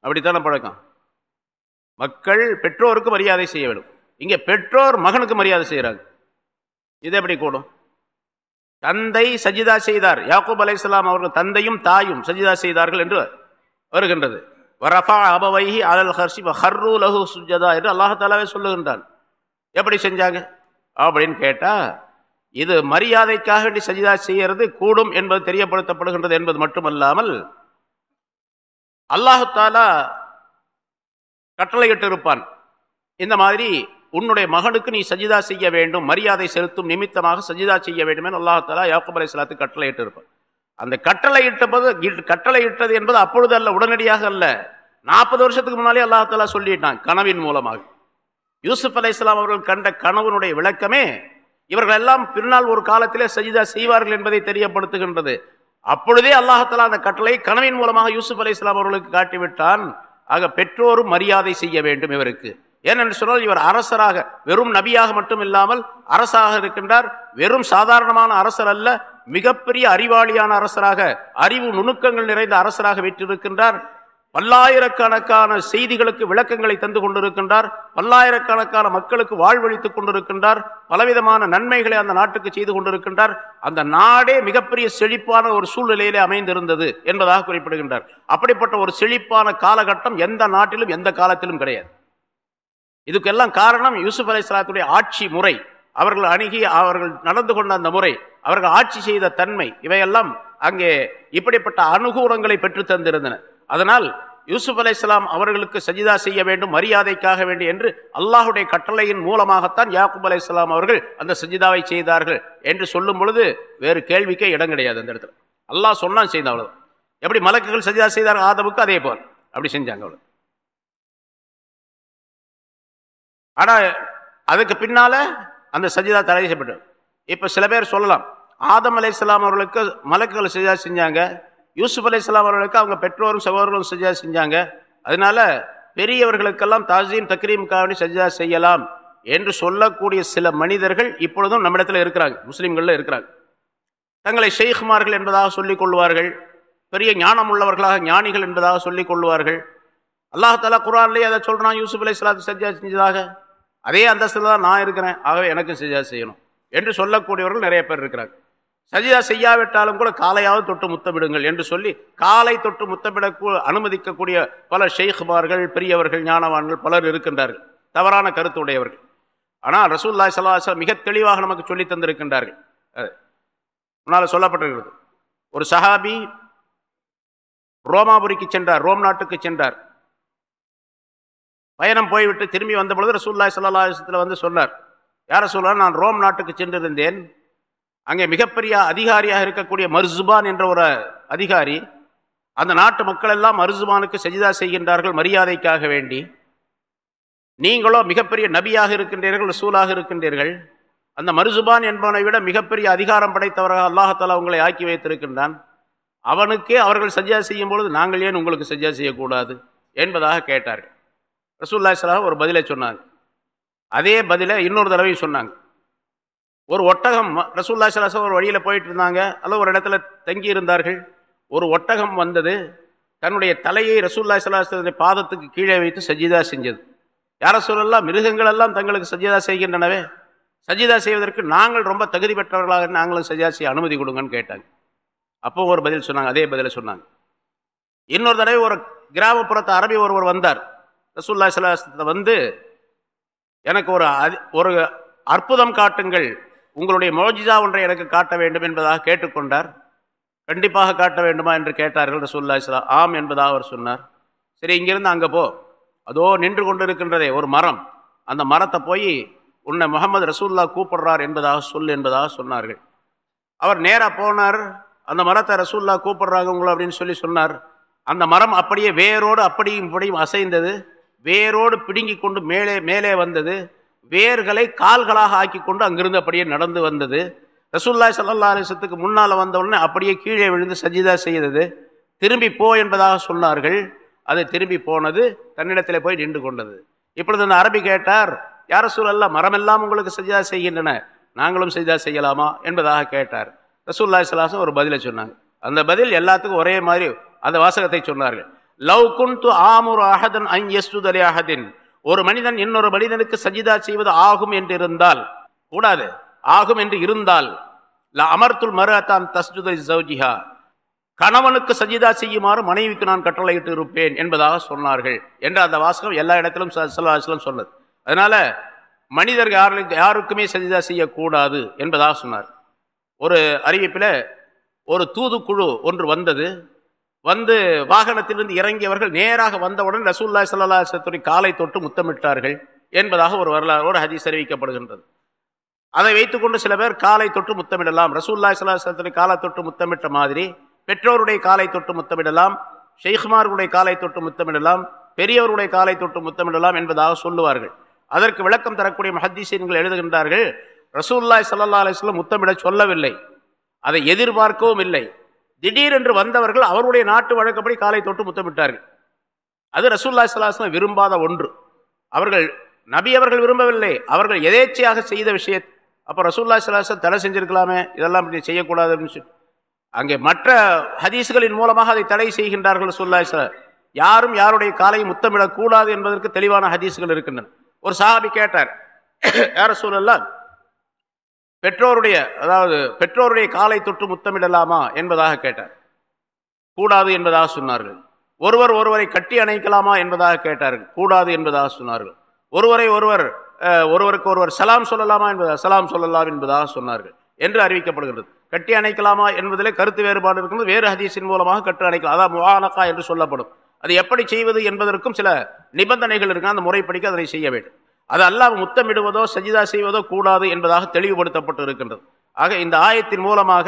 அப்படித்தானே பழக்கம்? மக்கள் பெற்றோருக்கு மரியாதை செய்ய வேண்டும். இங்கே பெற்றோர் மகனுக்கு மரியாதை செய்கிறாங்க இது எப்படி கூடும்? தந்தை சஜிதா செய்தார். யாக்கூப் அலை இஸ்லாம் அவர்கள் தந்தையும் தாயும் சஜிதா செய்தார்கள் என்று வருகின்றது. வரஃபா அபவைஹி அலல் ஹர்ஷி ஹர்ரு லஹு சுஜதா என்று அல்லாஹாலாவே சொல்லுகின்றான். எப்படி செஞ்சாங்க? அப்படின்னு கேட்டால் இது மரியாதைக்காக வேண்டி சஜிதா செய்கிறது கூடும் என்பது தெரியப்படுத்தப்படுகின்றது என்பது மட்டுமல்லாமல் அல்லாஹு தாலா கட்டளையிட்டு இருப்பான் இந்த மாதிரி உன்னுடைய மகனுக்கு நீ சஜிதா செய்ய வேண்டும் மரியாதை செலுத்தும் நிமித்தமாக சஜிதா செய்ய வேண்டும் என்று அல்லாஹாலா யாக்குப் அலை சலாத்து கட்டளையிட்டு இருப்பான் அந்த கட்டளை இட்டபோது கட்டளை இட்டது என்பது அப்பொழுது அல்ல உடனடியாக அல்ல. நாற்பது வருஷத்துக்கு முன்னாலே அல்லாஹாலா சொல்லிட்டான் கனவின் மூலமாக. யூசுப் அலை இஸ்லாம் அவர்கள் கண்ட கனவுனுடைய விளக்கமே இவர்கள் எல்லாம் பின்னால் ஒரு காலத்திலே சஜிதா செய்வார்கள் என்பதை தெரியப்படுத்துகின்றது. அப்பொழுதே அல்லாஹாலா அந்த கட்டளை கனவின் மூலமாக யூசுப் அலை இஸ்லாம் அவர்களுக்கு காட்டிவிட்டான். ஆக பெற்றோரும் மரியாதை செய்ய வேண்டும் இவருக்கு. ஏனென்று சொன்னால் இவர் அரசராக வெறும் நபியாக மட்டும் இல்லாமல் அரசாக இருக்கின்றார். வெறும் சாதாரணமான அரசர் அல்ல மிகப்பெரிய அறிவாளியான அரசராக அறிவு நுணுக்கங்கள் நிறைந்த அரசராக வீற்றிருக்கின்றார். பல்லாயிரக்கணக்கான செய்திகளுக்கு விளக்கங்களை தந்து கொண்டிருக்கின்றார். பல்லாயிரக்கணக்கான மக்களுக்கு வாழ்வழித்துக் கொண்டிருக்கின்றார். பலவிதமான நன்மைகளை அந்த நாட்டுக்கு செய்து கொண்டிருக்கின்றார். அந்த நாடே மிகப்பெரிய செழிப்பான ஒரு சூழ்நிலையிலே அமைந்திருந்தது என்பதாக குறிப்பிடுகின்றார். அப்படிப்பட்ட ஒரு செழிப்பான காலகட்டம் எந்த நாட்டிலும் எந்த காலத்திலும் கிடையாது. இதுக்கெல்லாம் காரணம் யூசுப் அலை சலாத்துடைய ஆட்சி முறை. அவர்கள் அணுகி அவர்கள் நடந்து கொண்ட அந்த முறை அவர்கள் ஆட்சி செய்த தன்மை இவையெல்லாம் அங்கே இப்படிப்பட்ட அனுகூலங்களை பெற்று தந்திருந்தன. அதனால் யூசுப் அலை இஸ்லாம் அவர்களுக்கு சஜிதா செய்ய வேண்டும் மரியாதைக்காக வேண்டும் என்று அல்லாஹுடைய கட்டளையின் மூலமாகத்தான் யாக்குப் அலை இஸ்லாம் அவர்கள் அந்த சஜிதாவை செய்தார்கள் என்று சொல்லும் பொழுது வேறு கேள்விக்கே இடம் கிடையாது அந்த இடத்துல. அல்லாஹ் சொன்னான் செய்த அவ்வளவு எப்படி மலக்குகள் சஜிதா செய்தார்கள் ஆதவுக்கு அதே போல். அப்படி செஞ்சாங்க அவ்வளோ ஆனால் அதுக்கு பின்னால் அந்த சஜிதா தடை செய்யப்பட்டது. இப்போ சில பேர் சொல்லலாம் ஆதம் அலை இஸ்லாம் அவர்களுக்கு மலக்குகள் சஜிதா செஞ்சாங்க யூசுப் அலி இஸ்லாம் அவர்களுக்கு அவங்க பெற்றோரும் சகோதரர்களும் சஜா செஞ்சாங்க. அதனால பெரியவர்களுக்கெல்லாம் தாஜீம் தக்ரீமுக்காக சஜிதா செய்யலாம் என்று சொல்லக்கூடிய சில மனிதர்கள் இப்பொழுதும் நம்மிடத்தில் இருக்கிறாங்க முஸ்லீம்களில் இருக்கிறாங்க. தங்களை ஷெய்குமார்கள் என்பதாக சொல்லிக் கொள்வார்கள் பெரிய ஞானம் உள்ளவர்களாக ஞானிகள் என்பதாக சொல்லிக் கொள்வார்கள். அல்லாஹாலா குரான்லேயே அதை சொல்கிறான் யூசுப் அலி இஸ்லாத்து சஜா செஞ்சதாக. அதே அந்தஸ்தில் தான் நான் இருக்கிறேன். ஆகவே எனக்கும் சஜிதா செய்யணும். என்று சொல்லக்கூடியவர்கள் நிறைய பேர் இருக்கிறாங்க சஜிதா செய்யாவிட்டாலும் கூட காலையாவது தொட்டு முத்தமிடுங்கள் என்று சொல்லி காலை தொட்டு முத்தமிட அனுமதிக்கக்கூடிய பல ஷெய்குமார்கள் பெரியவர்கள் ஞானவான்கள் பலர் இருக்கின்றார்கள். தவறான கருத்து உடையவர்கள். ஆனால் ரசூல்லாய் சல்லாஹ் மிக தெளிவாக நமக்கு சொல்லி தந்திருக்கின்றார்கள். முன்னால் சொல்லப்பட்டிருக்கிறது. ஒரு சஹாபி ரோமாபுரிக்கு சென்றார் ரோம் நாட்டுக்கு சென்றார். பயணம் போய்விட்டு திரும்பி வந்த பொழுது ரசூல்லாய் சல்லாஹத்தில் வந்து சொன்னார் யார சொல்ல நான் ரோம் நாட்டுக்கு சென்றிருந்தேன். அங்கே மிகப்பெரிய அதிகாரியாக இருக்கக்கூடிய மர்சுபான் என்ற ஒரு அதிகாரி அந்த நாட்டு மக்கள் எல்லாம் மருசுபானுக்கு சஜிதா செய்கின்றார்கள் மரியாதைக்காக வேண்டி. நீங்களோ மிகப்பெரிய நபியாக இருக்கின்றீர்கள் சூலாக இருக்கின்றீர்கள். அந்த மருசுபான் என்பவனை விட மிகப்பெரிய அதிகாரம் படைத்தவராக அல்லாஹாலா உங்களை ஆக்கி வைத்திருக்கின்றான். அவனுக்கே அவர்கள் சஜ்ஜா செய்யும் பொழுது நாங்கள் ஏன் உங்களுக்கு சஜ்ஜா செய்யக்கூடாது? என்பதாக கேட்டார்கள். ரசூல்லா சலாஹ் ஒரு பதிலை சொன்னாங்க. அதே பதிலை இன்னொரு தடவையும் சொன்னாங்க. ஒரு ஒட்டகம் ரசூல்லா சலாசம் ஒரு வழியில் போயிட்டு இருந்தாங்க. அல்லது ஒரு இடத்துல தங்கி இருந்தார்கள். ஒரு ஒட்டகம் வந்தது. தன்னுடைய தலையை ரசூல்லா சலாஹனுடைய பாதத்துக்கு கீழே வைத்து சஜிதா செஞ்சது. யார சொல்லலாம் மிருகங்கள் எல்லாம் தங்களுக்கு சஜிதா செய்கின்றனவே. சஜிதா செய்வதற்கு நாங்கள் ரொம்ப தகுதி பெற்றவர்களாக நாங்களும் சஜிதா செய்ய அனுமதி கொடுங்கன்னு கேட்டாங்க. அப்போ ஒரு பதில் சொன்னாங்க அதே பதிலை சொன்னாங்க. இன்னொரு தடவை ஒரு கிராமப்புறத்து அரபி ஒருவர் வந்தார். ரசூல்லா சலாஹத்தை வந்து எனக்கு ஒரு ஒரு அற்புதம் காட்டுங்கள். உங்களுடைய மோஜிதா ஒன்றை எனக்கு காட்ட வேண்டும் என்பதாக கேட்டுக்கொண்டார் கண்டிப்பாக காட்ட வேண்டுமா என்று கேட்டார்கள் ரசூல்லா இஸ்லாம் ஆம் என்பதாக அவர் சொன்னார். சரி இங்கிருந்து அங்கே போ. அதோ நின்று கொண்டிருக்கின்றதே ஒரு மரம். அந்த மரத்தை போய் உன்னை முகமது ரசூல்லா கூப்பிடுறார் என்பதாக சொல் என்பதாக சொன்னார்கள். அவர் நேராக போனார். அந்த மரத்தை ரசூல்லா கூப்பிடுறாங்க உங்களை அப்படின்னு சொல்லி சொன்னார். அந்த மரம் அப்படியே வேரோடு அப்படியும் இப்படியும் அசைந்தது. வேரோடு பிடுங்கி கொண்டு மேலே மேலே வந்தது. வேர்களை கால்களாக ஆக்கி கொண்டு அங்கிருந்து அப்படியே நடந்து வந்தது. ரசூல்லாய் சல்லா அலிசத்துக்கு முன்னால் வந்தவுடனே அப்படியே கீழே விழுந்து சஜிதா செய்தது. திரும்பி போ என்பதாக சொன்னார்கள். அது திரும்பி போனது தன்னிடத்தில் போய் நின்று கொண்டது. இப்பொழுது அந்த அரபி கேட்டார் யார சூழல்ல மரமெல்லாம் உங்களுக்கு சஜிதா செய்கின்றன. நாங்களும் சஜிதா செய்யலாமா? என்பதாக கேட்டார். ரசூல்லாய் சலாசம் ஒரு பதிலை சொன்னாங்க. அந்த பதில் எல்லாத்துக்கும் ஒரே மாதிரி அந்த வாசகத்தை சொன்னார்கள். லவ் குண்டு ஆமுர் அஹதன் ஐ எஸ்துதலி அஹதின். ஒரு மனிதன் இன்னொரு மனிதனுக்கு சஜிதா செய்வது ஆகும் என்று இருந்தால் கூடாது ஆகும் என்று இருந்தால் ல அமர்துல் மருத்தான் தஸ்ஜுதை ஜவுஜிஹா கணவனுக்கு சஜிதா செய்யுமாறு மனைவிக்கு நான் கட்டளையிட்டு இருப்பேன் என்பதாக சொன்னார்கள் என்ற அந்த வாசகம் எல்லா இடத்திலும் சல்லாஹம் சொன்னது. அதனால மனிதர் யாருக்கு யாருக்குமே சஜிதா செய்யக்கூடாது என்பதாக சொன்னார். ஒரு அறிவிப்பில் ஒரு தூதுக்குழு ஒன்று வந்தது. வந்து வாகனத்திலிருந்து இறங்கியவர்கள் நேராக வந்தவுடன் ரசூல்லா சல்லாஹத்துறை காலை தொட்டு முத்தமிட்டார்கள் என்பதாக ஒரு வரலாறு ஒரு ஹதீஸ் அறிவிக்கப்படுகின்றது அதை வைத்துக்கொண்டு சில பேர் காலை தொட்டு முத்தமிடலாம். ரசூல்லா சல்லாஹத்துறை காலை தொட்டு முத்தமிட்ட மாதிரி பெற்றோருடைய காலை தொட்டு முத்தமிடலாம். ஷெய்குமார்களுடைய காலை தொட்டு முத்தமிடலாம். பெரியவருடைய காலை தொட்டு முத்தமிடலாம் என்பதாக சொல்லுவார்கள். அதற்கு விளக்கம் தரக்கூடிய மஹதீசீன்கள் எழுதுகின்றார்கள் ரசூல்லாய் சல்லா அலிஸ்லம் முத்தமிட சொல்லவில்லை. அதை எதிர்பார்க்கவும் இல்லை. திடீரென்று வந்தவர்கள் அவருடைய நாட்டு வழக்கப்படி காலை தொட்டு முத்தமிட்டார்கள். அது ரசூல்லா சலாஹம் விரும்பாத ஒன்று. அவர்கள் நபி அவர்கள் விரும்பவில்லை. அவர்கள் எதேச்சையாக செய்த விஷயம் அப்போ ரசூல்லா சலாஹம் தடை செஞ்சிருக்கலாமே இதெல்லாம் இப்படி செய்யக்கூடாது அப்படின்னு சொல்லி. அங்கே மற்ற ஹதீஸ்களின் மூலமாக அதை தடை செய்கின்றார்கள் ரசூல்லா சார் யாரும் யாருடைய காலையும் முத்தமிடக்கூடாது என்பதற்கு தெளிவான ஹதீஸ்கள் இருக்கின்றன. ஒரு சாபி கேட்டார் யார சூழல்லாம் பெற்றோருடைய அதாவது பெற்றோருடைய காலை தொட்டு முத்தமிடலாமா என்பதாக கேட்டார். கூடாது என்பதாக சொன்னார்கள். ஒருவர் ஒருவரை கட்டி அணைக்கலாமா என்பதாக கேட்டார்கள். கூடாது என்பதாக சொன்னார்கள். ஒருவரை ஒருவர் ஒருவருக்கு ஒருவர் சலாம் சொல்லலாமா என்பதாக சலாம் சொல்லலாம் என்பதாக சொன்னார்கள் என்று அறிவிக்கப்படுகிறது. கட்டி அணைக்கலாமா என்பதிலே கருத்து வேறுபாடு இருக்கிறது. வேறு ஹதீஸின் மூலமாக கட்டு அணைக்கலாம். அதான் முவானக்கா என்று சொல்லப்படும். அது எப்படி செய்வது என்பதற்கும் சில நிபந்தனைகள் இருக்கு. அந்த முறைப்படிக்கு அதனை செய்ய வேண்டும். அது அல்லாமல் முத்தமிடுவதோ சஜிதா செய்வதோ கூடாது என்பதாக தெளிவுபடுத்தப்பட்டு இருக்கின்றது ஆக இந்த ஆயத்தின் மூலமாக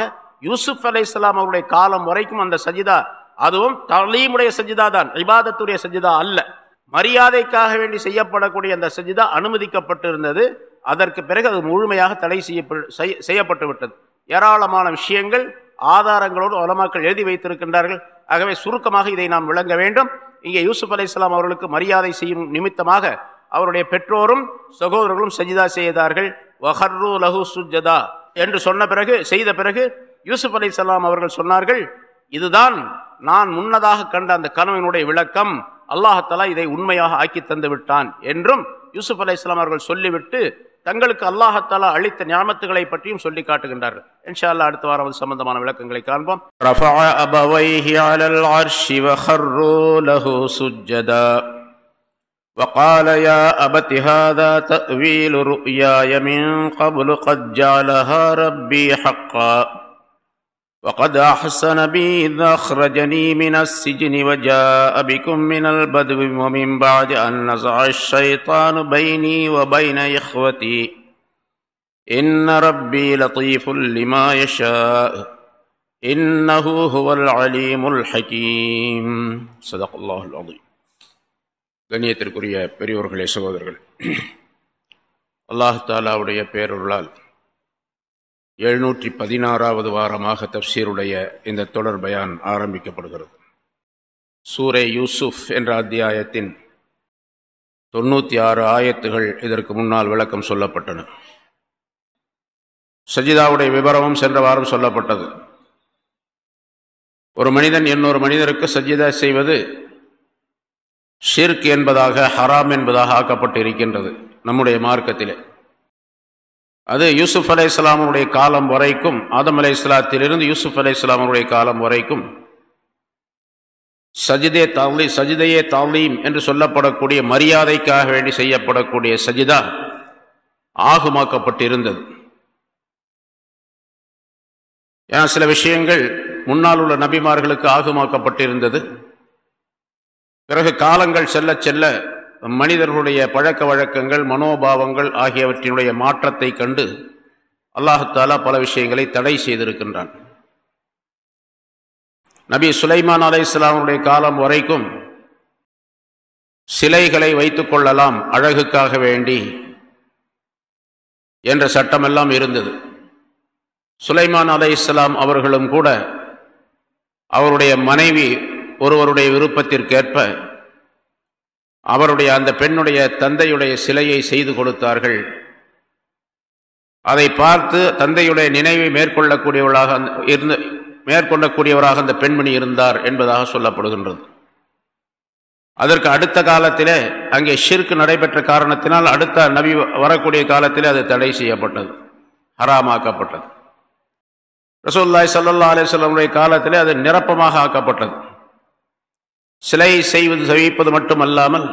யூசுப் அலை இஸ்லாம் அவருடைய காலம் வரைக்கும் அந்த சஜிதா அதுவும் தலீமுடைய சஜிதா தான் இபாதத்துடைய சஜிதா அல்ல. மரியாதைக்காக வேண்டி செய்யப்படக்கூடிய அந்த சஜிதா அனுமதிக்கப்பட்டு இருந்தது அதற்கு பிறகு அது முழுமையாக தடை செய்யப்பட்டு விட்டது. ஏராளமான விஷயங்கள் ஆதாரங்களோடு உலமாக்கள் எழுதி வைத்திருக்கின்றார்கள். ஆகவே சுருக்கமாக இதை நாம் விளங்க வேண்டும். இங்கே யூசுப் அலை இஸ்லாம் அவர்களுக்கு மரியாதை செய்யும் நிமித்தமாக அவருடைய பெற்றோரும் சகோதரர்களும் சஜிதா செய்தார்கள். வஹர்ரு லஹு சுஜதா என்று சொன்ன பிறகு செய்த பிறகு யூசுப் அலி இஸ்லாம் அவர்கள் சொன்னார்கள் இதுதான் நான் முன்னதாக கண்ட அந்த கனவினுடைய விளக்கம். அல்லாஹலா இதை உண்மையாக ஆக்கி தந்து விட்டான் என்றும் யூசுப் அலி இஸ்லாம் அவர்கள் சொல்லிவிட்டு தங்களுக்கு அல்லாஹத்தாலா அளித்த ஞாபகத்துகளை பற்றியும் சொல்லி காட்டுகின்றார்கள். இன்ஷா அல்லா அடுத்த வாரம் அது சம்பந்தமான விளக்கங்களை காண்போம். وقال يا أبت هذا تأويل رؤياي من قبل قد جعلها ربي حقا. وقد أحسن بي إذ أخرجني من السجن وجاء بكم من البدو ومن بعد أن نزع الشيطان بيني وبين إخوتي. إن ربي لطيف لما يشاء. إنه هو العليم الحكيم. صدق الله العظيم. கண்ணியத்திற்குரிய பெரியோர்களே சகோதரர்கள். அல்லாஹ் தாலாவுடைய பேரொருளால் எழுநூற்றி பதினாறாவது வாரமாக தப்சீருடைய இந்த தொடர் பயான் ஆரம்பிக்கப்படுகிறது. சூரே யூசுஃப் என்ற அத்தியாயத்தின் தொண்ணூற்றி ஆறு ஆயத்துகள் இதற்கு முன்னால் விளக்கம் சொல்லப்பட்டன. சஜிதாவுடைய விவரமும் சென்ற வாரம் சொல்லப்பட்டது. ஒரு மனிதன் இன்னொரு மனிதருக்கு சஜிதா செய்வது ஷிர்க் என்பதாக ஹராம் என்பதாக ஆக்கப்பட்டு இருக்கின்றது நம்முடைய மார்க்கத்திலே. அது யூசுப் அலை இஸ்லாமனுடைய காலம் வரைக்கும் ஆதம் அலை இஸ்லாத்திலிருந்து யூசுப் அலை இஸ்லாமனுடைய காலம் வரைக்கும் சஜிதே தாலி சஜிதையே தாலீம் என்று சொல்லப்படக்கூடிய மரியாதைக்காக வேண்டி செய்யப்படக்கூடிய சஜிதா ஆகுமாக்கப்பட்டிருந்தது. ஏன்னா சில விஷயங்கள் முன்னால் உள்ள நபிமார்களுக்கு ஆகுமாக்கப்பட்டிருந்தது. பிறகு காலங்கள் செல்ல செல்ல மனிதர்களுடைய பழக்க வழக்கங்கள் மனோபாவங்கள் ஆகியவற்றினுடைய மாற்றத்தை கண்டு அல்லாஹாலா பல விஷயங்களை தடை செய்திருக்கின்றான். நபி சுலைமான் அலை இஸ்லாமுடைய காலம் வரைக்கும் சிலைகளை வைத்துக் கொள்ளலாம் அழகுக்காக வேண்டி என்ற சட்டமெல்லாம் இருந்தது. சுலைமான் அலை இஸ்லாம் அவர்களும் கூட அவருடைய மனைவி ஒருவருடைய விருப்பத்திற்கேற்ப அவருடைய அந்த பெண்ணுடைய தந்தையுடைய சிலையை செய்து கொடுத்தார்கள். அதை பார்த்து தந்தையுடைய நினைவை மேற்கொள்ளக்கூடியவளாக இருந்து மேற்கொள்ளக்கூடியவராக அந்த பெண்மணி இருந்தார் என்பதாக சொல்லப்படுகின்றது. அதற்கு அடுத்த காலத்திலே அங்கே ஷிர்க் நடைபெற்ற காரணத்தினால் அடுத்த நபி வரக்கூடிய காலத்திலே அது தடை செய்யப்பட்டது ஹராமாக்கப்பட்டது. ரசூல்லாய் சல்லா அலிஸ்லமுடைய காலத்திலே அது நிரப்பமாக ஆக்கப்பட்டது. சிலை செய்வது சவிப்பது மட்டுமல்லாமல்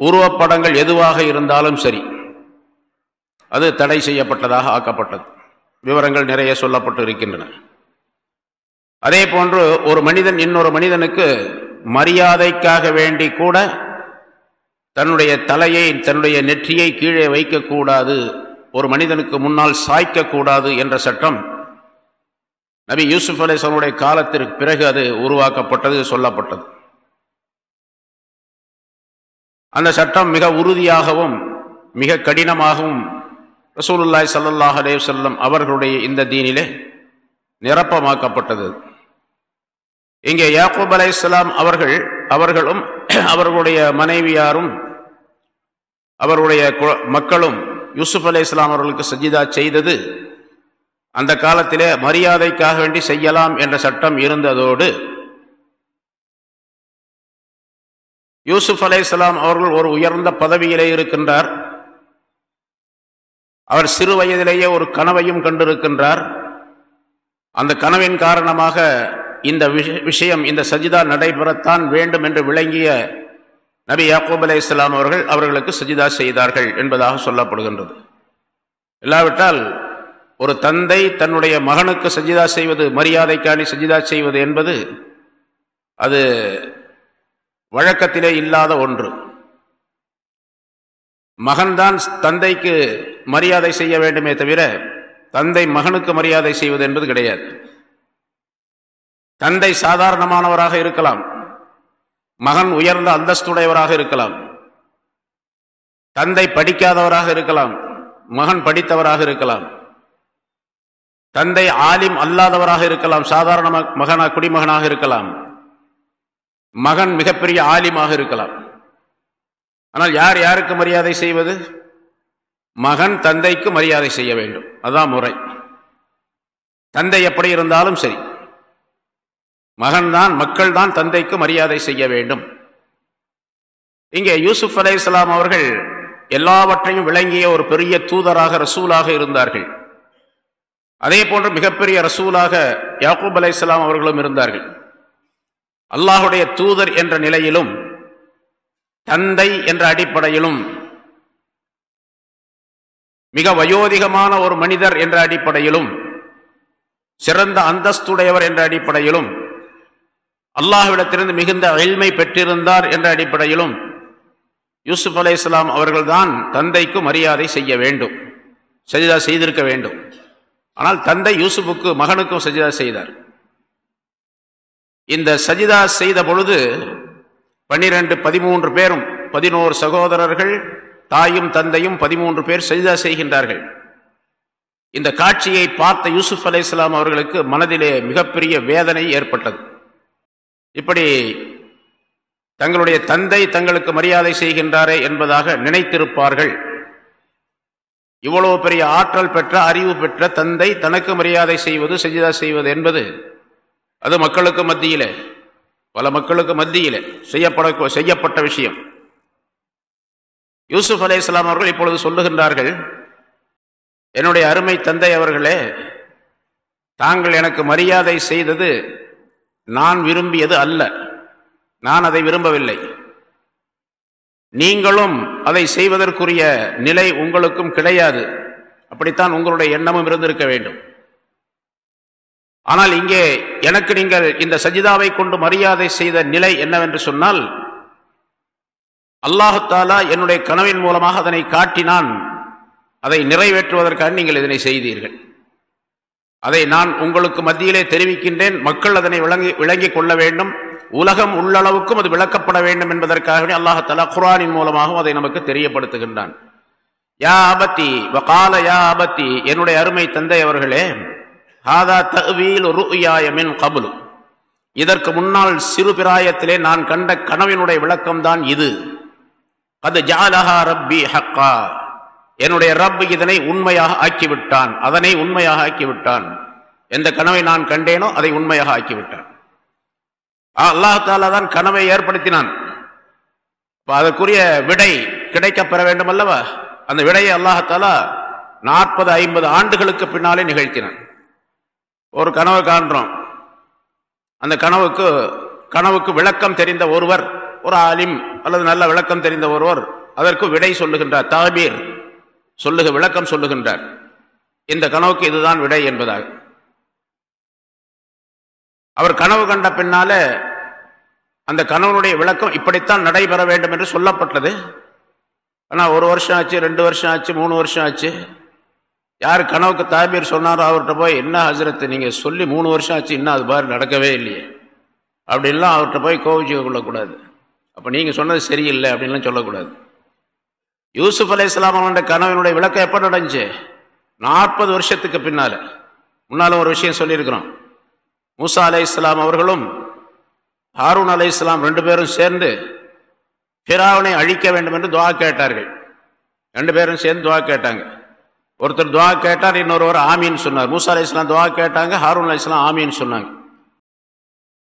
உருவப்படங்கள் எதுவாக இருந்தாலும் சரி அது தடை செய்யப்பட்டதாக ஆக்கப்பட்டது. விவரங்கள் நிறைய சொல்லப்பட்டு இருக்கின்றன. அதே போன்று ஒரு மனிதன் இன்னொரு மனிதனுக்கு மரியாதைக்காக வேண்டி கூட தன்னுடைய தலையை தன்னுடைய நெற்றியை கீழே வைக்கக்கூடாது ஒரு மனிதனுக்கு முன்னால் சாய்க்கக்கூடாது என்ற சட்டம் நபி யூசுப் அலிஸ்வனுடைய காலத்திற்கு பிறகு அது உருவாக்கப்பட்டது சொல்லப்பட்டது. அந்த சட்டம் மிக உறுதியாகவும் மிக கடினமாகவும் ரசூலுல்லாய் சல்லாஹ் அலேவசல்லம் அவர்களுடைய இந்த தீனிலே நிரப்பமாக்கப்பட்டது. இங்கே யாக்கூப் அலை இஸ்லாம் அவர்கள் அவர்களும் அவர்களுடைய மனைவியாரும் அவருடைய மக்களும் யூசுப் அலி இஸ்லாம் அவர்களுக்கு சஜிதா செய்தது அந்த காலத்திலே மரியாதைக்காக வேண்டி செய்யலாம் என்ற சட்டம் இருந்ததோடு யூசுப் அலே அவர்கள் ஒரு உயர்ந்த பதவியிலே இருக்கின்றார். அவர் சிறு வயதிலேயே ஒரு கனவையும் கண்டிருக்கின்றார். அந்த கனவின் காரணமாக இந்த விஷயம் இந்த சஜிதா நடைபெறத்தான் வேண்டும் என்று விளங்கிய நபி யாக்கூப் அலே இஸ்லாம் அவர்கள் அவர்களுக்கு சஜிதா செய்தார்கள் என்பதாக சொல்லப்படுகின்றது. இல்லாவிட்டால் ஒரு தந்தை தன்னுடைய மகனுக்கு சஜிதா செய்வது மரியாதைக்காணி சஜிதா செய்வது என்பது அது வழக்கத்திலே இல்லாத ஒன்று. மகன்தான் தந்தைக்கு மரியாதை செய்ய வேண்டுமே தவிர தந்தை மகனுக்கு மரியாதை செய்வது என்பது கிடையாது. தந்தை சாதாரணமானவராக இருக்கலாம். மகன் உயர்ந்த அந்தஸ்துடையவராக இருக்கலாம். தந்தை படிக்காதவராக இருக்கலாம். மகன் படித்தவராக இருக்கலாம். தந்தை ஆலிம் அல்லாதவராக இருக்கலாம் சாதாரண மகனா குடிமகனாக இருக்கலாம். மகன் மிகப்பெரிய ஆலிமாக இருக்கலாம். ஆனால் யார் யாருக்கு மரியாதை செய்வது? மகன் தந்தைக்கு மரியாதை செய்ய வேண்டும். அதான் முறை. தந்தை எப்படி இருந்தாலும் சரி. மகன்தான் மக்கள் தான் தந்தைக்கு மரியாதை செய்ய வேண்டும். இங்கே யூசுப் அலே இஸ்லாம் அவர்கள் எல்லாவற்றையும் விளங்கிய ஒரு பெரிய தூதராக ரசூலாக இருந்தார்கள். அதே போன்று மிகப்பெரிய ரசூலாக யாக்கூப் அலை இஸ்லாம் அவர்களும் இருந்தார்கள். அல்லாஹுடைய தூதர் என்ற நிலையிலும் தந்தை என்ற அடிப்படையிலும் மிக வயோதிகமான ஒரு மனிதர் என்ற அடிப்படையிலும் சிறந்த அந்தஸ்துடையவர் என்ற அடிப்படையிலும் அல்லாஹ்விடத்திலிருந்து மிகுந்த எழ்மை பெற்றிருந்தார் என்ற அடிப்படையிலும் யூசுப் அலே இஸ்லாம் அவர்கள்தான் தந்தைக்கு மரியாதை செய்ய வேண்டும். சரிதா செய்திருக்க வேண்டும். ஆனால் தந்தை யூசுஃபுக்கு மகனுக்கும் சஜிதா செய்தார். இந்த சஜிதா செய்த பொழுது பன்னிரெண்டு பதிமூன்று பேரும் பதினோரு சகோதரர்கள் தாயும் தந்தையும் பதிமூன்று பேர் சஜிதா செய்கின்றார்கள். இந்த காட்சியை பார்த்த யூசுப் அலை இஸ்லாம் அவர்களுக்கு மனதிலே மிகப்பெரிய வேதனை ஏற்பட்டது. இப்படி தங்களுடைய தந்தை தங்களுக்கு மரியாதை செய்கின்றாரே என்பதாக நினைத்திருப்பார்கள். இவ்வளவு பெரிய ஆற்றல் பெற்ற அறிவு பெற்ற தந்தை தனக்கு மரியாதை செய்வது செஞ்சிதா செய்வது என்பது அது மக்களுக்கு மத்தியில் பல மக்களுக்கு மத்தியில் செய்யப்பட செய்யப்பட்ட விஷயம். யூசுப் அலே இஸ்லாம் அவர்கள் இப்பொழுது சொல்லுகின்றார்கள் என்னுடைய அருமை தந்தை அவர்களே தாங்கள் எனக்கு மரியாதை செய்தது நான் விரும்பியது அல்ல. நான் அதை விரும்பவில்லை. நீங்களும் அதை செய்வதற்குரிய நிலை உங்களுக்கும் கிடையாது. அப்படித்தான் உங்களுடைய எண்ணமும் இருந்திருக்க வேண்டும். ஆனால் இங்கே எனக்கு நீங்கள் இந்த சஜிதாவை கொண்டு மரியாதை செய்த நிலை என்னவென்று சொன்னால் அல்லாஹாலா என்னுடைய கனவின் மூலமாக அதனை காட்டினான் அதை நிறைவேற்றுவதற்காக நீங்கள் இதனை செய்தீர்கள். அதை நான் உங்களுக்கு மத்தியிலே தெரிவிக்கின்றேன். மக்கள் அதனை விளங்கி விளங்கிக் கொள்ள வேண்டும். உலகம் உள்ளளவுக்கும் அது விளக்கப்பட வேண்டும் என்பதற்காகவே அல்லாஹாலா குரானின் மூலமாகவும் அதை நமக்கு தெரியப்படுத்துகின்றான். யா அபத்தி வகால யா அபத்தி என்னுடைய அருமை தந்தை அவர்களே ஹாதா தகுவியில் ருயாயமின் கபுலு. இதற்கு முன்னால் சிறு பிராயத்திலே நான் கண்ட கனவினுடைய விளக்கம்தான் இது. அது ஜாலஹா ரப்பி ஹக்கா. என்னுடைய ரப் இதனை உண்மையாக ஆக்கிவிட்டான். அதனை உண்மையாக ஆக்கிவிட்டான். எந்த கனவை நான் கண்டேனோ அதை உண்மையாக ஆக்கிவிட்டான். அல்லாஹாலா தான் கனவை ஏற்படுத்தினான். அதற்குரிய விடை கிடைக்க பெற வேண்டும் அல்லவா அந்த விடையை அல்லாஹாலா நாற்பது ஐம்பது ஆண்டுகளுக்கு பின்னாலே நிகழ்த்தினான். ஒரு கனவை காண்றோம். அந்த கனவுக்கு கனவுக்கு விளக்கம் தெரிந்த ஒருவர் ஒரு ஆலிம் அல்லது நல்ல விளக்கம் தெரிந்த ஒருவர் அதற்கு விடை சொல்லுகின்றார் தாபீர் சொல்லுக விளக்கம் சொல்லுகின்றார். இந்த கனவுக்கு இதுதான் விடை என்பதாக. அவர் கனவு கண்ட பின்னால அந்த கணவனுடைய விளக்கம் இப்படித்தான் நடைபெற வேண்டும் என்று சொல்லப்பட்டது. ஆனால் ஒரு வருஷம் ஆச்சு ரெண்டு வருஷம் ஆச்சு மூணு வருஷம் ஆச்சு. யார் கனவுக்கு தாபீர் சொன்னாரோ அவர்கிட்ட போய் என்ன ஹசரத்து நீங்கள் சொல்லி மூணு வருஷம் ஆச்சு இன்னும் அது மாதிரி நடக்கவே இல்லையே. அப்படின்லாம் அவர்கிட்ட போய் கோவிச்சுக்க கொள்ளக்கூடாது. அப்போ நீங்கள் சொன்னது சரியில்லை அப்படின்லாம் சொல்லக்கூடாது. யூசுப் அலி அவனுடைய கனவினுடைய விளக்கம் எப்போ நடந்துச்சு? நாற்பது வருஷத்துக்கு பின்னால். முன்னால் ஒரு விஷயம் சொல்லியிருக்கிறோம். மூசா அலை இஸ்லாம் அவர்களும் ஹாரூன் அலை இஸ்லாம் ரெண்டு பேரும் சேர்ந்து ஃபிராவனை அழிக்க வேண்டும் என்று துவா கேட்டார்கள். ரெண்டு பேரும் சேர்ந்து துவா கேட்டாங்க. ஒருத்தர் துவா கேட்டார் இன்னொருவர் ஆமின்னு சொன்னார். மூசா அலி இஸ்லாம் துவா கேட்டாங்க ஹாரூன் அலி இஸ்லாம் ஆமின்னு சொன்னாங்க.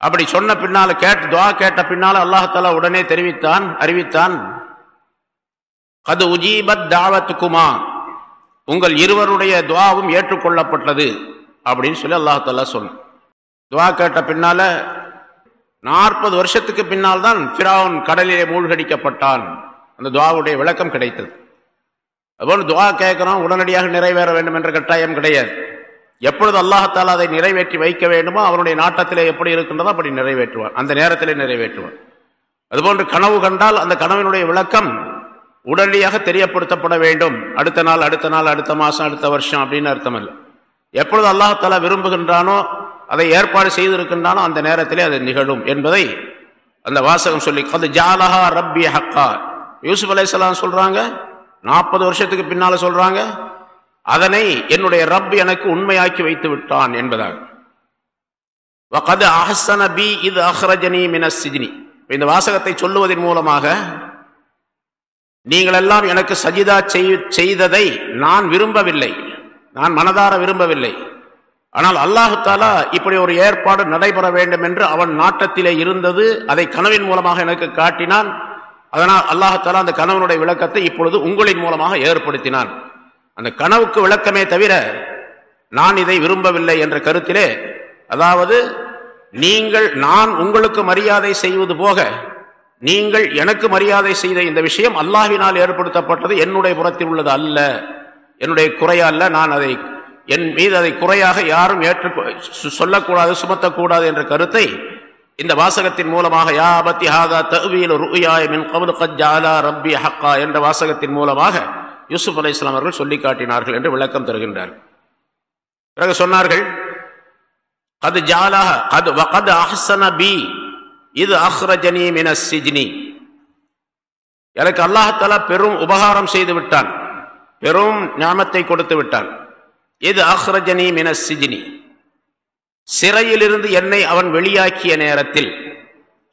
அப்படி சொன்ன பின்னால் கேட்டு துவா கேட்ட பின்னால் அல்லாஹாலா உடனே தெரிவித்தான் அறிவித்தான் அது உஜீபத் தாவத்துக்குமா உங்கள் இருவருடைய துவாவும் ஏற்றுக்கொள்ளப்பட்டது அப்படின்னு சொல்லி அல்லாஹாலா சொன்ன துவா கேட்ட பின்னால நாற்பது வருஷத்துக்கு பின்னால் தான் ஃபிராவுன் கடலிலே மூழ்கடிக்கப்பட்டான். அந்த துவாவுடைய விளக்கம் கிடைத்தது. அதுபோல் துவா கேட்கிறோம் உடனடியாக நிறைவேற வேண்டும் என்ற கட்டாயம் கிடையாது. எப்பொழுது அல்லாஹத்தால் அதை நிறைவேற்றி வைக்க வேண்டுமோ அவனுடைய நாட்டத்திலே எப்படி இருக்கின்றதோ அப்படி நிறைவேற்றுவான். அந்த நேரத்திலே நிறைவேற்றுவான். அதுபோன்று கனவு கண்டால் அந்த கனவினுடைய விளக்கம் உடனடியாக தெரியப்படுத்தப்பட வேண்டும். அடுத்த நாள் அடுத்த நாள் அடுத்த மாதம் அடுத்த வருஷம் அப்படின்னு அர்த்தம் இல்லை எப்பொழுது அல்லாஹாலா விரும்புகின்றானோ அதை ஏற்பாடு செய்திருக்கின்றானோ அந்த நேரத்திலே அது நிகழும் என்பதை அந்த வாசகம் சொல்லி அது ஜாலஹா ரப்பி ஹக்கா. யூசுப் அலையாம் சொல்கிறாங்க நாற்பது வருஷத்துக்கு பின்னால் சொல்கிறாங்க அதனை என்னுடைய ரப் எனக்கு உண்மையாக்கி வைத்து விட்டான் என்பதாக. இது அஹ்ரஜனி மினசிஜினி இந்த வாசகத்தை சொல்லுவதன் மூலமாக நீங்கள் எல்லாம் எனக்கு சஜிதா செய்ததை நான் விரும்பவில்லை நான் மனதார விரும்பவில்லை. ஆனால் அல்லாஹாலா இப்படி ஒரு ஏற்பாடு நடைபெற வேண்டும் என்று அவன் நாட்டத்திலே இருந்தது. அதை கனவின் மூலமாக எனக்கு காட்டினான். அதனால் அல்லாஹாலா அந்த கனவனுடைய விளக்கத்தை இப்பொழுது உங்களின் மூலமாக ஏற்படுத்தினான். அந்த கனவுக்கு விளக்கமே தவிர நான் இதை விரும்பவில்லை என்ற கருத்திலே அதாவது நீங்கள் நான் உங்களுக்கு மரியாதை செய்வது போக நீங்கள் எனக்கு மரியாதை செய்த இந்த விஷயம் அல்லாஹினால் ஏற்படுத்தப்பட்டது என்னுடைய புறத்தில் உள்ளது அல்ல. என்னுடைய குறையல்ல நான் அதை என் மீது அதை குறையாக யாரும் ஏற்று சொல்லக்கூடாது சுமத்தக்கூடாது என்ற கருத்தை இந்த வாசகத்தின் மூலமாக யா பத்தி ஹாதா தவியில் ருயாயமின் கபுல் கஜாலா ரப்பி ஹக்கா என்ற வாசகத்தின் மூலமாக யூசுப் அலி இஸ்லாம் அவர்கள் சொல்லி காட்டினார்கள் என்று விளக்கம் தருகின்றார். பிறகு சொன்னார்கள் அது ஜாலாக அது வகது அஹ்சன பி இது அஹ்ரஜனி மின சிஜ்னி எனக்கு அல்லாஹாலா பெரும் உபகாரம் செய்து விட்டான் பெரும் ஞானத்தை கொடுத்து விட்டான். இது அஹ்ரஜனி மின சிஜினி? சிறையிலிருந்து என்னை அவன் வெளியாக்கிய நேரத்தில்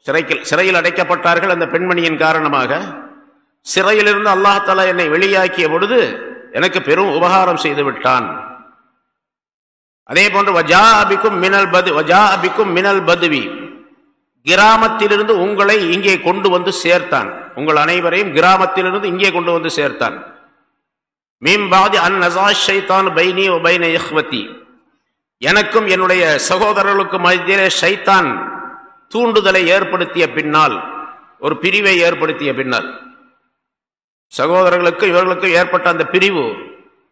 சிறைக்கில் சிறையில் அடைக்கப்பட்டார்கள் அந்த பெண்மணியின் காரணமாக சிறையிலிருந்து அல்லாஹாலா என்னை வெளியாக்கிய பொழுது எனக்கு பெரும் உபகாரம் செய்து விட்டான். அதே போன்று வஜா அபிக்கும் மினல் பது வஜா அபிக்கும் மினல் பதுவி கிராமத்திலிருந்து உங்களை இங்கே கொண்டு வந்து சேர்த்தான். உங்கள் அனைவரையும் கிராமத்திலிருந்து இங்கே கொண்டு வந்து சேர்த்தான். மீம்பாதி அன் நசாஷைத்தான் பைனி பைன யஹ்வதி எனக்கும் என்னுடைய சகோதரர்களுக்கு மத்தியிலே ஷைத்தான் தூண்டுதலை ஏற்படுத்திய பின்னால் ஒரு பிரிவை ஏற்படுத்திய பின்னால். சகோதரர்களுக்கும் இவர்களுக்கும் ஏற்பட்ட அந்த பிரிவு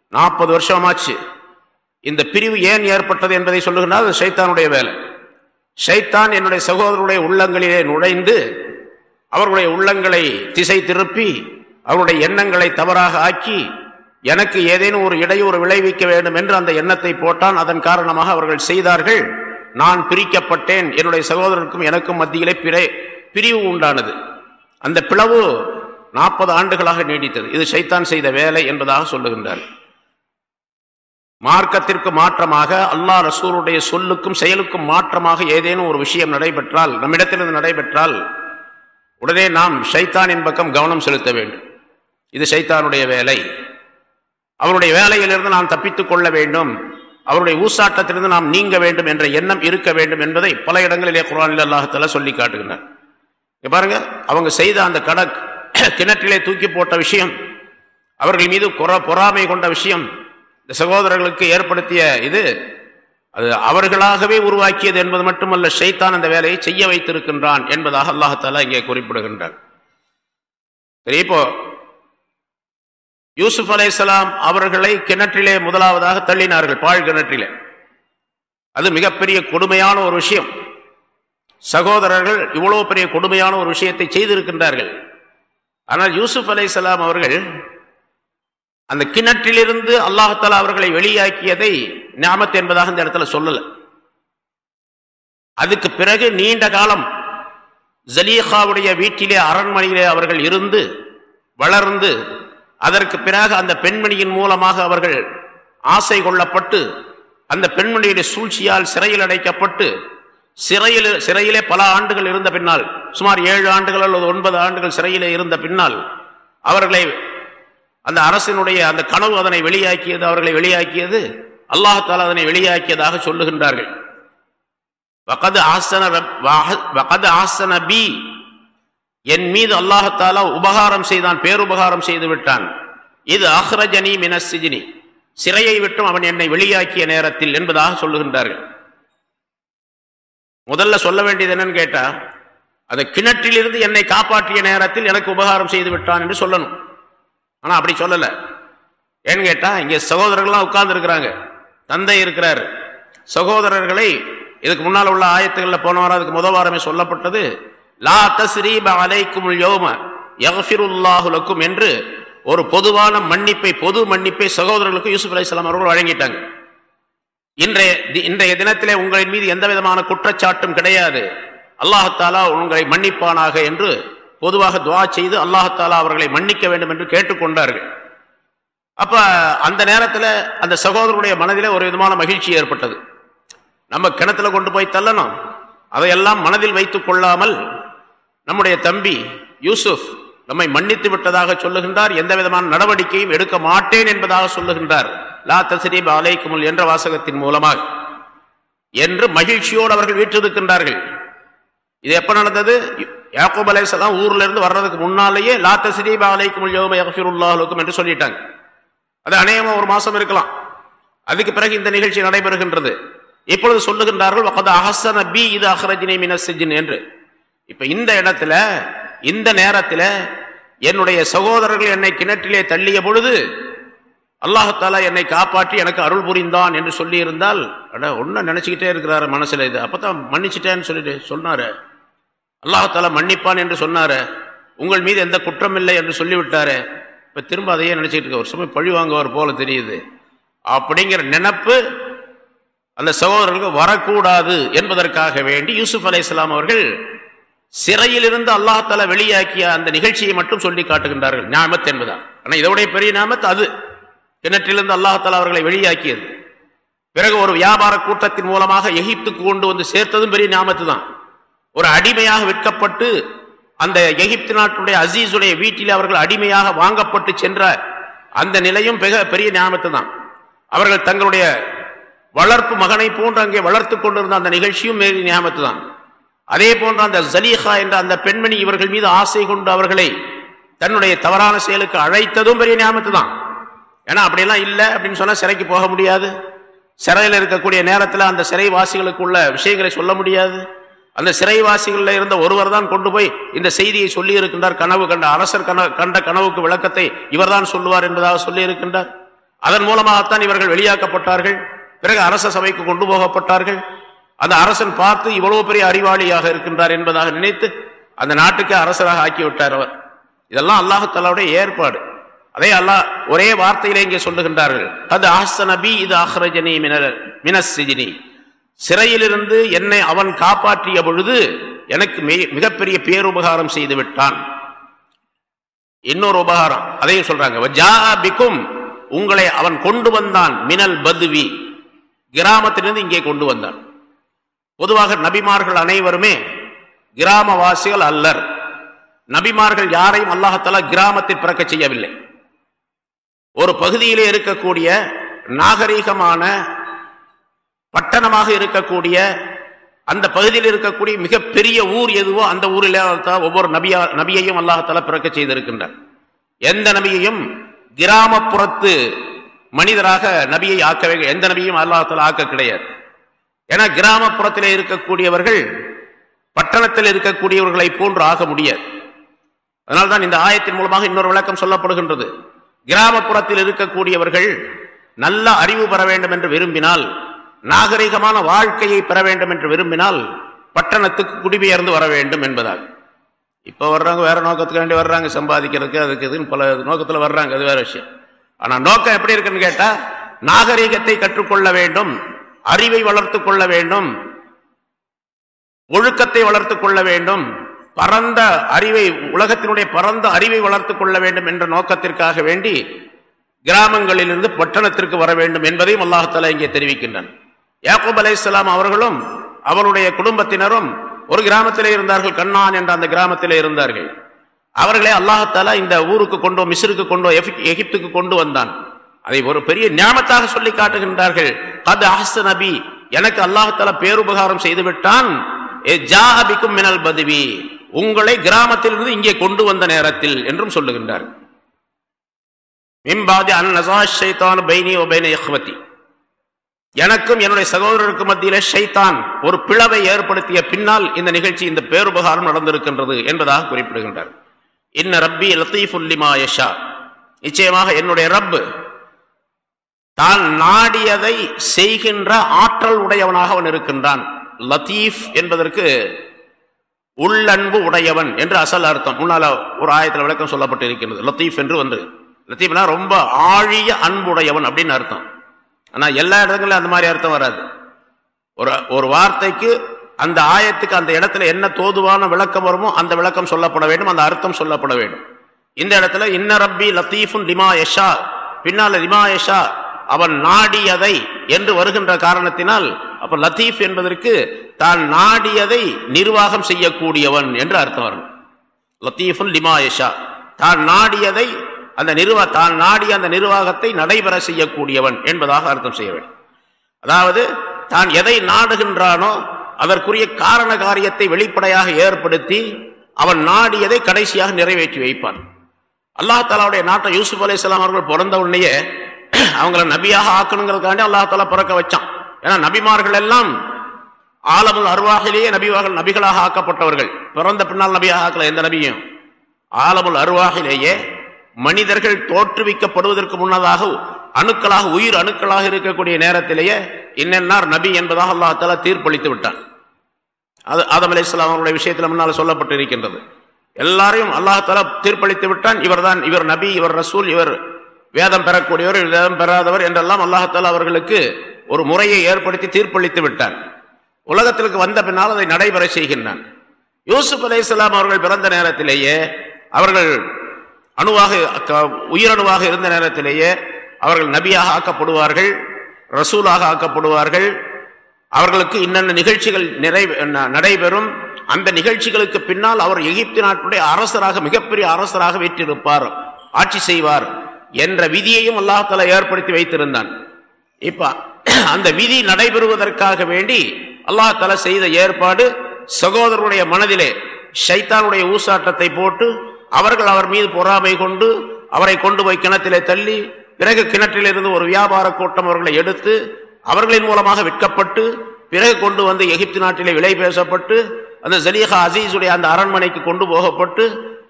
நாற்பது வருஷமாச்சு. இந்த பிரிவு ஏன் ஏற்பட்டது என்பதை சொல்லுகிறார் அது ஷைத்தானுடைய வேலை. ஷைத்தான் என்னுடைய சகோதரருடைய உள்ளங்களிலே நுழைந்து அவர்களுடைய உள்ளங்களை திசை திருப்பி அவருடைய எண்ணங்களை தவறாக ஆக்கி எனக்கு ஏதேனும் ஒரு இடையூறு விளைவிக்க வேண்டும் என்று அந்த எண்ணத்தை போட்டான். அதன் காரணமாக அவர்கள் செய்தார்கள். நான் பிரிக்கப்பட்டேன். என்னுடைய சகோதரருக்கும் எனக்கும் மத்தியிலே பிறை பிரிவு உண்டானது. அந்த பிளவு நாற்பது ஆண்டுகளாக நீடித்தது. இது சைத்தான் செய்த வேலை என்பதாக சொல்லுகின்றார். மார்க்கத்திற்கு மாற்றமாக அல்லாஹ் ரசூருடைய சொல்லுக்கும் செயலுக்கும் மாற்றமாக ஏதேனும் ஒரு விஷயம் நடைபெற்றால் நம்மிடத்திலிருந்து நடைபெற்றால் உடனே நாம் சைத்தானின் பக்கம் கவனம் செலுத்த வேண்டும். இது சைத்தானுடைய வேலை. அவருடைய வேலையிலிருந்து நாம் தப்பித்துக் கொள்ள வேண்டும். அவருடைய ஊசாட்டத்திலிருந்து நாம் நீங்க வேண்டும் என்ற எண்ணம் இருக்க வேண்டும் என்பதை பல இடங்களிலே குரானில் அல்லாஹத்தால சொல்லி காட்டுகின்றனர் பாருங்க அவங்க செய்த அந்த கடக் கிணற்றிலே தூக்கி போட்ட விஷயம் அவர்கள் மீது பொறாமை கொண்ட விஷயம் இந்த சகோதரர்களுக்கு ஏற்படுத்திய இது அது அவர்களாகவே உருவாக்கியது என்பது மட்டுமல்ல ஷைத்தான் அந்த வேலையை செய்ய வைத்திருக்கின்றான் என்பதாக அல்லாஹத்தாலா இங்கே குறிப்பிடுகின்றான் இப்போ யூசுப் அலைசலாம் அவர்களை கிணற்றிலே முதலாவதாக தள்ளினார்கள் பாழ் கிணற்றிலே. அது மிகப்பெரிய கொடுமையான ஒரு விஷயம். சகோதரர்கள் இவ்வளோ பெரிய கொடுமையான ஒரு விஷயத்தை செய்திருக்கின்றார்கள். ஆனால் யூசுப் அலைசலாம் அவர்கள் அந்த கிணற்றிலிருந்து அல்லாஹாலா அவர்களை வெளியாக்கியதை ஞாபத்து என்பதாக இந்த இடத்துல சொல்லலை. அதுக்கு பிறகு நீண்ட காலம் ஜலீஹாவுடைய வீட்டிலே அரண்மனையிலே அவர்கள் இருந்து வளர்ந்து அதற்கு பிறகு அந்த பெண்மணியின் மூலமாக அவர்கள் ஆசை கொள்ளப்பட்டு அந்த பெண்மணியுடைய சூழ்ச்சியால் சிறையில் அடைக்கப்பட்டு சிறையில் சிறையிலே பல ஆண்டுகள் இருந்த பின்னால் சுமார் ஏழு ஆண்டுகள் அல்லது ஒன்பது ஆண்டுகள் சிறையிலே இருந்த பின்னால் அவர்களை அந்த அரசினுடைய அந்த கனவு அதனை வெளியாக்கியது அவர்களை வெளியாக்கியது அல்லாஹால அதனை வெளியாக்கியதாக சொல்லுகின்றார்கள். என் மீது அல்லாஹத்தால உபகாரம் செய்தான் பேருபகாரம் செய்து விட்டான். இது அஹ்ரஜனி மினசிஜினி சிறையை விட்டும் அவன் என்னை வெளியாக்கிய நேரத்தில் என்பதாக சொல்லுகின்றார்கள். முதல்ல சொல்ல வேண்டியது என்னன்னு கேட்டா அதை கிணற்றிலிருந்து என்னை காப்பாற்றிய நேரத்தில் எனக்கு உபகாரம் செய்து விட்டான் என்று சொல்லணும். ஆனா அப்படி சொல்லல. ஏன்னு கேட்டா இங்க சகோதரர்கள்லாம் உட்கார்ந்து இருக்கிறாங்க தந்தை இருக்கிறார். சகோதரர்களை இதுக்கு முன்னால் உள்ள ஆயத்துகளில் போன வாரம் அதுக்கு முதல் வாரமே சொல்லப்பட்டது லா தஸ்ரீப அலைக்கும் யோம யஃபிருல்லாஹுலக்கும் என்று ஒரு பொதுவான மன்னிப்பை பொது மன்னிப்பை சகோதரர்களுக்கு யூசுப் அலி அவர்கள் வழங்கிட்டாங்க. இன்றைய இன்றைய தினத்திலே உங்களின் மீது எந்த விதமான குற்றச்சாட்டும் கிடையாது. அல்லாஹாலா உங்களை மன்னிப்பானாக என்று பொதுவாக துவா செய்து அல்லாஹாலா அவர்களை மன்னிக்க வேண்டும் என்று கேட்டுக்கொண்டார்கள் அப்ப அந்த நேரத்தில் அந்த சகோதரருடைய மனதில் ஒரு விதமான மகிழ்ச்சி ஏற்பட்டது. நம்ம கிணத்துல கொண்டு போய் தள்ளணும். அதையெல்லாம் மனதில் வைத்துக் கொள்ளாமல் நம்முடைய தம்பி யூசுப் நம்மை மன்னித்து விட்டதாக சொல்லுகின்றார். எந்த விதமான நடவடிக்கையும் எடுக்க மாட்டேன் என்பதாக சொல்லுகின்றார். லா தசரீப் அலைக்குமுல் என்ற வாசகத்தின் மூலமாக. என்று மகிழ்ச்சியோடு அவர்கள் வீற்றிருக்கின்றார்கள். இது எப்ப நடந்தது? யாக்கோப் அலேசலாம் ஊர்ல இருந்து வர்றதுக்கு முன்னாலேயே லா தசரீப் அலைக்குமுல் யோம என்று சொல்லிட்டாங்க. அது அநேகமாக ஒரு மாசம் இருக்கலாம். அதுக்கு பிறகு இந்த நிகழ்ச்சி நடைபெறுகின்றது. இப்பொழுது சொல்லுகின்றார்கள் அஹசன பி இது அஹரஜினை மினசிஜின் என்று. இப்ப இந்த இடத்துல இந்த நேரத்தில் என்னுடைய சகோதரர்கள் என்னை கிணற்றிலே தள்ளிய பொழுது அல்லாஹாலா என்னை காப்பாற்றி எனக்கு அருள் புரிந்தான் என்று சொல்லியிருந்தால் அட ஒன்னும் நினச்சிக்கிட்டே இருக்கிறாரு மனசில் இது. அப்பதான் மன்னிச்சிட்டேன்னு சொல்லிட்டு சொன்னார். அல்லாஹாலா மன்னிப்பான் என்று சொன்னார். உங்கள் மீது எந்த குற்றம் இல்லை என்று சொல்லிவிட்டாரு. இப்போ திரும்ப அதையே நினச்சிக்கிட்டு இருக்க ஒரு சமயம் பழி வாங்குவார் போல தெரியுது. அப்படிங்கிற நினப்பு அந்த சகோதரர்களுக்கு வரக்கூடாது என்பதற்காக வேண்டி யூசுப் அலை இஸ்லாம் அவர்கள் சிறையிலிருந்து அல்லாஹால வெளியாக்கிய அந்த நிகழ்ச்சியை மட்டும் சொல்லி காட்டுகின்றார்கள். ஞாபத் என்பதான் ஆனால் இதோடைய பெரிய ஞாபத் அது. கிணற்றிலிருந்து அல்லாஹால அவர்களை வெளியாக்கியது. பிறகு ஒரு வியாபார கூட்டத்தின் மூலமாக எகிப்துக்கு கொண்டு வந்து சேர்த்ததும் பெரிய ஞாபத்து தான். ஒரு அடிமையாக விற்கப்பட்டு அந்த எகிப்து நாட்டுடைய அசீஸுடைய வீட்டில் அவர்கள் அடிமையாக வாங்கப்பட்டு சென்ற அந்த நிலையும் மிக பெரிய ஞாபத்து தான். அவர்கள் தங்களுடைய வளர்ப்பு மகனை போன்று அங்கே வளர்த்து கொண்டிருந்த அந்த நிகழ்ச்சியும் ஞாபத்து தான். அதே போன்ற அந்த ஜலீஹா என்ற அந்த பெண்மணி இவர்கள் மீது ஆசை கொண்டு அவர்களை தன்னுடைய தவறான செயலுக்கு அழைத்ததும் பெரிய ஞாபகத்து தான். ஏன்னா அப்படியெல்லாம் இல்லை அப்படின்னு சொன்னால் சிறைக்கு போக முடியாது. சிறையில் இருக்கக்கூடிய நேரத்தில் அந்த சிறைவாசிகளுக்கு உள்ள விஷயங்களை சொல்ல முடியாது. அந்த சிறைவாசிகளில் இருந்த ஒருவர் தான் கொண்டு போய் இந்த செய்தியை சொல்லி இருக்கின்றார். கனவு கண்ட அரசர் கன கண்ட கனவுக்கு விளக்கத்தை இவர்தான் சொல்லுவார் என்பதாக சொல்லி இருக்கின்றார். அதன் மூலமாகத்தான் இவர்கள் வெளியாக்கப்பட்டார்கள். பிறகு அரச சபைக்கு கொண்டு போகப்பட்டார்கள். அந்த அரசன் பார்த்து இவ்வளவு பெரிய அறிவாளியாக இருக்கின்றார் என்பதாக நினைத்து அந்த நாட்டுக்கு அரசராக ஆக்கிவிட்டார் அவர். இதெல்லாம் அல்லாஹாலாவுடைய ஏற்பாடு. அதே அல்லாஹ் ஒரே வார்த்தையிலே இங்கே சொல்லுகின்றார்கள். அது ஆசனபி இது அஹ்ரஜனி மினசிஜினி சிறையிலிருந்து என்னை அவன் காப்பாற்றிய பொழுது எனக்கு மிகப்பெரிய பேருபகாரம் செய்து விட்டான். இன்னொரு உபகாரம். அதையும் சொல்றாங்க. உங்களை அவன் கொண்டு வந்தான். மினல் பதுவி. கிராமத்திலிருந்து இங்கே கொண்டு வந்தான். பொதுவாக நபிமார்கள் அனைவருமே கிராமவாசிகள் அல்லர். நபிமார்கள் யாரையும் அல்லாஹால கிராமத்தில் பிறக்க செய்யவில்லை. ஒரு பகுதியிலே இருக்கக்கூடிய நாகரீகமான பட்டணமாக இருக்கக்கூடிய அந்த பகுதியில் இருக்கக்கூடிய மிகப்பெரிய ஊர் எதுவோ அந்த ஊரில் ஒவ்வொரு நபியா நபியையும் அல்லாஹால பிறக்க செய்திருக்கின்றார். எந்த நபியையும் கிராமப்புறத்து மனிதராக நபியை ஆக்கவே எந்த நபியும் அல்லாஹால ஆக்க கிடையாது. ஏன்னா கிராமப்புறத்தில் இருக்கக்கூடியவர்கள் பட்டணத்தில் இருக்கக்கூடியவர்களை போன்று ஆக முடியாது. அதனால்தான் இந்த ஆயத்தின் மூலமாக இன்னொரு விளக்கம் சொல்லப்படுகின்றது. கிராமப்புறத்தில் இருக்கக்கூடியவர்கள் நல்ல அறிவு பெற வேண்டும் என்று விரும்பினால் நாகரிகமான வாழ்க்கையை பெற வேண்டும் என்று விரும்பினால் பட்டணத்துக்கு குடிபெயர்ந்து வர வேண்டும் என்பதாக இப்போ வர்றவங்க வேற நோக்கத்துக்கு வேண்டி வர்றாங்க சம்பாதிக்கிறதுக்கு அதுக்கு இதுன்னு பல நோக்கத்தில் வர்றாங்க அது வேற விஷயம். ஆனால் நோக்கம் எப்படி இருக்குன்னு கேட்டால் நாகரிகத்தை கற்றுக்கொள்ள வேண்டும். அறிவை வளர்த்து கொள்ள வேண்டும். ஒழுக்கத்தை வளர்த்து கொள்ள வேண்டும். பரந்த அறிவை உலகத்தினுடைய பரந்த அறிவை வளர்த்து கொள்ள வேண்டும் என்ற நோக்கத்திற்காக வேண்டி கிராமங்களிலிருந்து பட்டணத்திற்கு வர வேண்டும் என்பதையும் அல்லாஹால இங்கே தெரிவிக்கின்றன. யாக்கூப் அலை அவர்களும் அவருடைய குடும்பத்தினரும் ஒரு கிராமத்திலே இருந்தார்கள் கண்ணான் என்ற அந்த கிராமத்திலே இருந்தார்கள். அவர்களே அல்லாஹால இந்த ஊருக்கு கொண்டோ மிஸ்ருக்கு கொண்டு எகிப்துக்கு கொண்டு வந்தான். அதை ஒரு பெரிய ஞாபகத்தாக சொல்லி காட்டுகின்றார்கள். கத் அஹஸ் நபி எனக்கு அல்லாஹால பேருபகாரம் செய்து விட்டான் மினல் பதவி. உங்களை கிராமத்திலிருந்து இங்கே கொண்டு வந்த நேரத்தில் என்றும் சொல்லுகின்றார். மிம்பாதி அன் பைனி ஒபைன யஹ்வதி எனக்கும் என்னுடைய சகோதரருக்கு மத்தியில ஷைத்தான் ஒரு பிளவை ஏற்படுத்திய பின்னால் இந்த நிகழ்ச்சி இந்த பேருபகாரம் நடந்திருக்கின்றது என்பதாக குறிப்பிடுகின்றார். இன்ன ரப்பி லத்தீஃபுல்லிமா யஷா. நிச்சயமாக என்னுடைய ரப்பு தான் நாடியதை செய்கின்ற ஆற்றல் உடையவனாக அவன் இருக்கின்றான். லத்தீஃப் என்பதற்கு உள்ளன்பு உடையவன் என்று அசல் அர்த்தம். முன்னால ஒரு ஆயத்தில் விளக்கம் சொல்லப்பட்டு இருக்கின்றது லத்தீஃப் என்று வந்து லத்தீஃப்னா ரொம்ப ஆழிய அன்புடையவன் அப்படின்னு அர்த்தம். ஆனால் எல்லா இடங்களிலும் அந்த மாதிரி அர்த்தம் வராது. ஒரு ஒரு வார்த்தைக்கு அந்த ஆயத்துக்கு அந்த இடத்துல என்ன தோதுவான விளக்கம் வருமோ அந்த விளக்கம் சொல்லப்பட வேண்டும் அந்த அர்த்தம் சொல்லப்பட வேண்டும். இந்த இடத்துல இன்ன ரப்பி லத்தீஃபுன் லிமா யஷா. பின்னால லிமா யஷா. அவன் நாடியதை என்று வருகின்ற காரணத்தினால் அப்ப லத்தீப் என்பதற்கு தான் நாடியதை நிர்வாகம் செய்யக்கூடியவன் என்று அர்த்தம் வரும் லத்தீஃபுல் லிமாயஷா தான் நாடியதை அந்த நிர்வா தான் நாடிய அந்த நிர்வாகத்தை நடைபெற செய்யக்கூடியவன் என்பதாக அர்த்தம் செய்ய வேண்டும். அதாவது தான் எதை நாடுகின்றானோ அதற்குரிய காரண காரியத்தை வெளிப்படையாக ஏற்படுத்தி அவன் நாடியதை கடைசியாக நிறைவேற்றி வைப்பான். அல்லாஹாலாவுடைய நாட்டை யூசுப் அலி இஸ்லாம் அவர்கள் பிறந்த உடனேயே அவங்கள நபியாக ஆக்கணுங்கிறதுக்காண்டி அல்லாஹால பிறக்க வச்சான். ஏன்னா நபிமார்கள் எல்லாம் ஆலமுல் அருவாகிலேயே நபிவார்கள் நபிகளாக ஆக்கப்பட்டவர்கள். பிறந்த பின்னால் நபியாக ஆக்கல எந்த நபியும். ஆலமுல் அருவாகிலேயே மனிதர்கள் தோற்றுவிக்கப்படுவதற்கு முன்னதாக அணுக்களாக உயிர் அணுக்களாக இருக்கக்கூடிய நேரத்திலேயே இன்னென்னார் நபி என்பதாக அல்லாஹால தீர்ப்பளித்து விட்டான். அது ஆதம் அலி இஸ்லாம் அவருடைய விஷயத்தில் முன்னால் சொல்லப்பட்டு இருக்கின்றது எல்லாரையும் அல்லாஹால தீர்ப்பளித்து விட்டான். இவர் தான் இவர் நபி இவர் ரசூல் இவர் வேதம் பெறக்கூடியவர் வேதம் பெறாதவர் என்றெல்லாம் அல்லாஹால அவர்களுக்கு ஒரு முறையை ஏற்படுத்தி தீர்ப்பளித்து விட்டார் உலகத்திற்கு வந்த பின்னால் அதை நடைபெற செய்கின்றான். யூசுப் அலி இஸ்லாம் அவர்கள் பிறந்த நேரத்திலேயே அவர்கள் அணுவாக உயிரணுவாக இருந்த நேரத்திலேயே அவர்கள் நபியாக ஆக்கப்படுவார்கள் ரசூலாக ஆக்கப்படுவார்கள். அவர்களுக்கு இன்னென்ன நிகழ்ச்சிகள் நிறை நடைபெறும் அந்த நிகழ்ச்சிகளுக்கு பின்னால் அவர் எகிப்து நாட்டுடைய அரசராக மிகப்பெரிய அரசராக வீற்றிருப்பார் ஆட்சி செய்வார். என்ற விதியையும் அல்லாஹால ஏற்படுத்தி வைத்திருந்தான். இப்போ அந்த விதி நடைபெறுவதற்காக வேண்டி அல்லாஹால செய்த ஏற்பாடு சகோதரனுடைய மனதிலே ஷைத்தானுடைய ஊசாட்டத்தை போட்டு அவர்கள் அவர் மீது பொறாமை கொண்டு அவரை கொண்டு போய் கிணத்திலே தள்ளி பிறகு கிணற்றிலிருந்து ஒரு வியாபார கூட்டம் அவர்களை எடுத்து அவர்களின் மூலமாக விற்கப்பட்டு பிறகு கொண்டு வந்து எகிப்து நாட்டிலே விலை பேசப்பட்டு அந்த ஜலீஹா அசீஸுடைய அந்த அரண்மனைக்கு கொண்டு போகப்பட்டு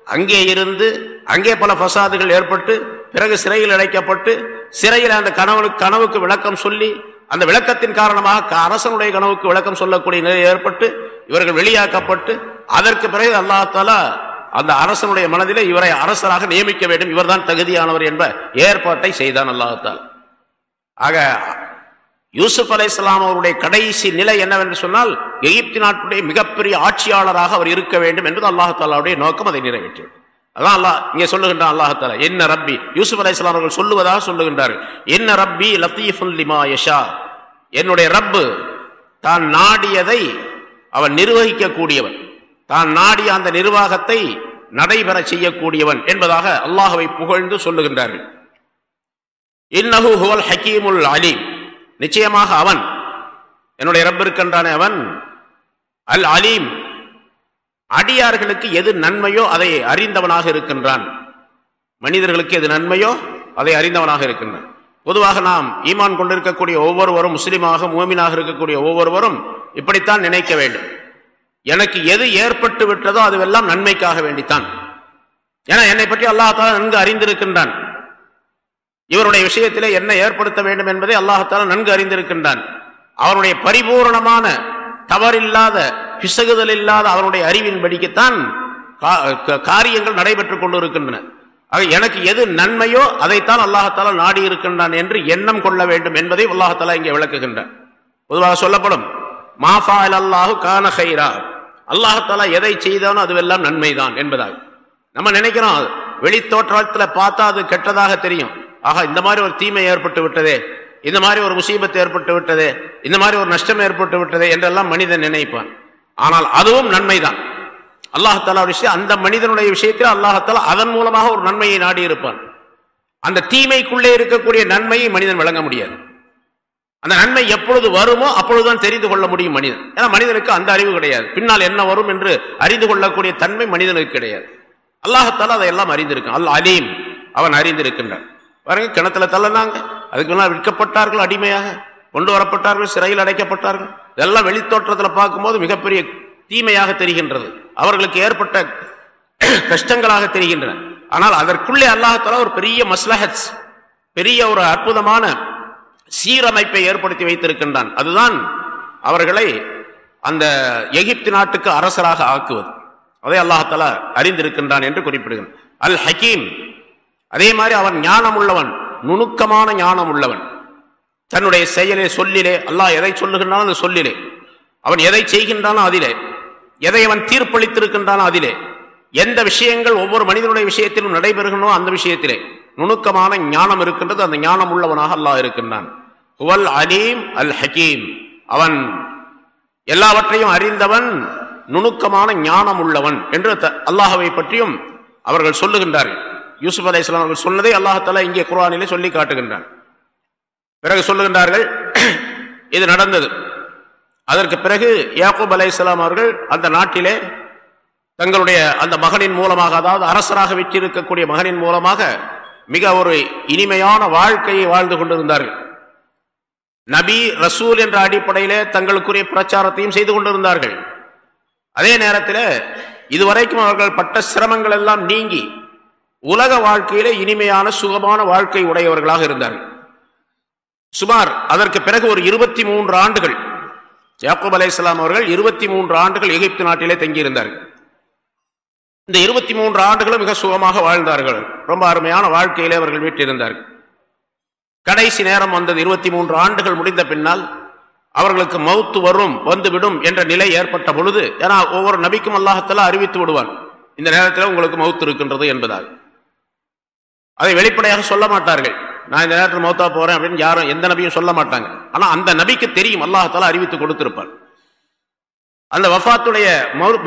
அங்கே இருந்து அங்கே பல பசாதுகள் ஏற்பட்டு பிறகு சிறையில் அடைக்கப்பட்டு சிறையில் அந்த கனவுக்கு கனவுக்கு விளக்கம் சொல்லி அந்த விளக்கத்தின் காரணமாக அரசனுடைய கனவுக்கு விளக்கம் சொல்லக்கூடிய நிலை ஏற்பட்டு இவர்கள் வெளியாக்கப்பட்டு அதற்கு பிறகு அல்லாத்தாலா அந்த அரசனுடைய மனதிலே இவரை அரசராக நியமிக்க வேண்டும். இவர்தான் தகுதியானவர் என்ப ஏற்பாட்டை செய்தான் அல்லாத்தால் ஆக யூசுப் அலை இஸ்லாம் அவருடைய கடைசி நிலை என்னவென்று சொன்னால் எகிப்தி நாட்டுடைய மிகப்பெரிய ஆட்சியாளராக அவர் இருக்க வேண்டும் என்பது அல்லாஹாலாவுடைய நோக்கம். அதை நிறைவேற்றியது அதான் அல்லாஹ் இங்கே சொல்லுகின்றான் அல்லாஹால என்ன ரப்பி? யூசுப் அலி இஸ்லாம் அவர்கள் சொல்லுவதாக சொல்லுகின்றார்கள். என்ன ரப்பி லத்தீஃபுல் லிமா யஷா? என்னுடைய ரப்பு தான் நாடியதை அவன் நிர்வகிக்கக்கூடியவன். தான் நாடிய அந்த நிர்வாகத்தை நடைபெற செய்யக்கூடியவன் என்பதாக அல்லாஹுவை புகழ்ந்து சொல்லுகின்றார்கள். இன்னஹு ஹுவல் ஹக்கீமுல் அலீம். நிச்சயமாக அவன் என்னுடைய ரப் அவன் அல் அலீம். அடியார்களுக்கு எது நன்மையோ அதை அறிந்தவனாக இருக்கின்றான். மனிதர்களுக்கு எது நன்மையோ அதை அறிந்தவனாக இருக்கின்றான். பொதுவாக நாம் ஈமான் கொண்டிருக்கக்கூடிய ஒவ்வொருவரும் முஸ்லீமாக மூமினாக இருக்கக்கூடிய ஒவ்வொருவரும் இப்படித்தான் நினைக்க வேண்டும். எனக்கு எது ஏற்பட்டு விட்டதோ அதுவெல்லாம் நன்மைக்காக வேண்டித்தான். ஏன்னா என்னை பற்றி அல்லாஹால நன்கு அறிந்திருக்கின்றான். இவருடைய விஷயத்திலே என்ன ஏற்படுத்த வேண்டும் என்பதை அல்லாஹால நன்கு அறிந்திருக்கின்றான். அவருடைய பரிபூர்ணமான தவறில்லாத பிசகுதல் இல்லாத அவருடைய அறிவின்படிக்குத்தான் காரியங்கள் நடைபெற்றுக் கொண்டிருக்கின்றன. ஆக எனக்கு எது நன்மையோ அதைத்தான் அல்லாஹால நாடி இருக்கின்றான் என்று எண்ணம் கொள்ள வேண்டும் என்பதை அல்லாஹால இங்கே விளக்குகின்றான். பொதுவாக சொல்லப்படும் மாஃபா அல்லாஹு கான ஹைரா அல்லாஹால எதை செய்தானோ அதுவெல்லாம் நன்மைதான் என்பதாக நம்ம நினைக்கிறோம் வெளி தோற்றத்தில் பார்த்தா அது கெட்டதாக தெரியும். ஆஹா இந்த மாதிரி ஒரு தீமை ஏற்பட்டு விட்டதே இந்த மாதிரி ஒரு முசீபத்து ஏற்பட்டு விட்டதே இந்த மாதிரி ஒரு நஷ்டம் ஏற்பட்டு விட்டதே என்றெல்லாம் மனிதன் நினைப்பான். ஆனால் அதுவும் நன்மைதான். அல்லாஹாலா விஷயம் அந்த மனிதனுடைய விஷயத்தில் அல்லாஹாலா அதன் மூலமாக ஒரு நன்மையை நாடி இருப்பான் அந்த தீமைக்குள்ளே இருக்கக்கூடிய நன்மையை மனிதன் வழங்க முடியாது. அந்த நன்மை எப்பொழுது வருமோ அப்பொழுதுதான் தெரிந்து கொள்ள முடியும் மனிதன். ஏன்னா மனிதனுக்கு அந்த அறிவு கிடையாது. பின்னால் என்ன வரும் என்று அறிந்து கொள்ளக்கூடிய தன்மை மனிதனுக்கு கிடையாது. அல்லாஹத்தால அதையெல்லாம் அறிந்திருக்கான். அல் அலீம். அவன் அறிந்திருக்கின்றான். பாருங்க கிணத்துல தள்ளனாங்க அதுக்கு முன்னால் விற்கப்பட்டார்கள் அடிமையாக. கொண்டு வரப்பட்டார்கள் சிறையில் அடைக்கப்பட்டார்கள். இதெல்லாம் வெளித்தோற்றத்தில் பார்க்கும்போது மிகப்பெரிய தீமையாக தெரிகின்றது. அவர்களுக்கு ஏற்பட்ட கஷ்டங்களாக தெரிகின்றன. ஆனால் அதற்குள்ளே அல்லாஹால ஒரு பெரிய மஸ்லஹத் பெரிய ஒரு அற்புதமான சீரமைப்பை ஏற்படுத்தி வைத்திருக்கின்றான். அதுதான் அவர்களை அந்த எகிப்து நாட்டுக்கு அரசராக ஆக்குவது. அதை அல்லாஹால அறிந்திருக்கின்றான் என்று குறிப்பிடுகிறான் அல் ஹக்கீம் அதே மாதிரி அவன் ஞானம் உள்ளவன் நுணுக்கமான ஞானம் உள்ளவன் தன்னுடைய செயலே சொல்லிலே அல்லாஹ் எதை சொல்லுகின்றான் அந்த சொல்லிலே. அவன் எதை செய்கின்றானோ அதிலே. எதை அவன் தீர்ப்பளித்திருக்கின்றானோ அதிலே. எந்த விஷயங்கள் ஒவ்வொரு மனிதனுடைய விஷயத்திலும் நடைபெறுகின்றோ அந்த விஷயத்திலே. நுணுக்கமான ஞானம் இருக்கின்றது அந்த ஞானம் உள்ளவனாக அல்லாஹ் இருக்கின்றான். ஹுவல் அலீம் அல் ஹக்கீம் அவன் எல்லாவற்றையும் அறிந்தவன் நுணுக்கமான ஞானம் உள்ளவன் என்று அல்லாஹவை பற்றியும் அவர்கள் சொல்லுகின்றார்கள். யூசுப் அலை இஸ்லாம் அவர்கள் சொன்னதை அல்லாஹாலா இங்கே குரானிலே சொல்லி காட்டுகின்றான். பிறகு சொல்லுகின்றார்கள் இது நடந்தது. அதற்கு பிறகு யாக்கூப் அலை இஸ்லாம் அவர்கள் அந்த நாட்டிலே தங்களுடைய அந்த மகனின் மூலமாக அதாவது அரசராக வெற்றிருக்கக்கூடிய மகனின் மூலமாக மிக ஒரு இனிமையான வாழ்க்கையை வாழ்ந்து கொண்டிருந்தார்கள். நபி ரசூல் என்ற அடிப்படையிலே தங்களுக்குரிய பிரச்சாரத்தையும் செய்து கொண்டிருந்தார்கள். அதே நேரத்தில் இதுவரைக்கும் அவர்கள் பட்ட சிரமங்கள் எல்லாம் நீங்கி உலக வாழ்க்கையிலே இனிமையான சுகமான வாழ்க்கை உடையவர்களாக இருந்தார்கள். சுமார் அதற்கு பிறகு ஒரு இருபத்தி மூன்று ஆண்டுகள். யாக்கூப் அலை இஸ்லாம் அவர்கள் இருபத்தி மூன்று ஆண்டுகள் எகிப்து நாட்டிலே தங்கியிருந்தார்கள். இந்த இருபத்தி மூன்று ஆண்டுகளும் மிக சுகமாக வாழ்ந்தார்கள். ரொம்ப அருமையான வாழ்க்கையிலே அவர்கள் வீட்டிருந்தார்கள். கடைசி நேரம் வந்தது இருபத்தி மூன்று ஆண்டுகள் முடிந்த பின்னால் அவர்களுக்கு மவுத்து வரும் வந்துவிடும் என்ற நிலை ஏற்பட்ட பொழுது ஏன்னா ஒவ்வொரு நபிக்கும் அல்லாஹத்தெல்லாம் அறிவித்து விடுவான் இந்த நேரத்தில் உங்களுக்கு மவுத்து இருக்கின்றது என்பதால். அதை வெளிப்படையாக சொல்ல மாட்டார்கள். நான் இந்த நேரத்தில் மௌத்தா போறேன் அப்படின்னு யாரும் எந்த நபியும் சொல்ல மாட்டாங்க. ஆனா அந்த நபிக்கு தெரியும். அல்லாஹால அறிவித்து கொடுத்திருப்பார். அந்த வஃத்துடைய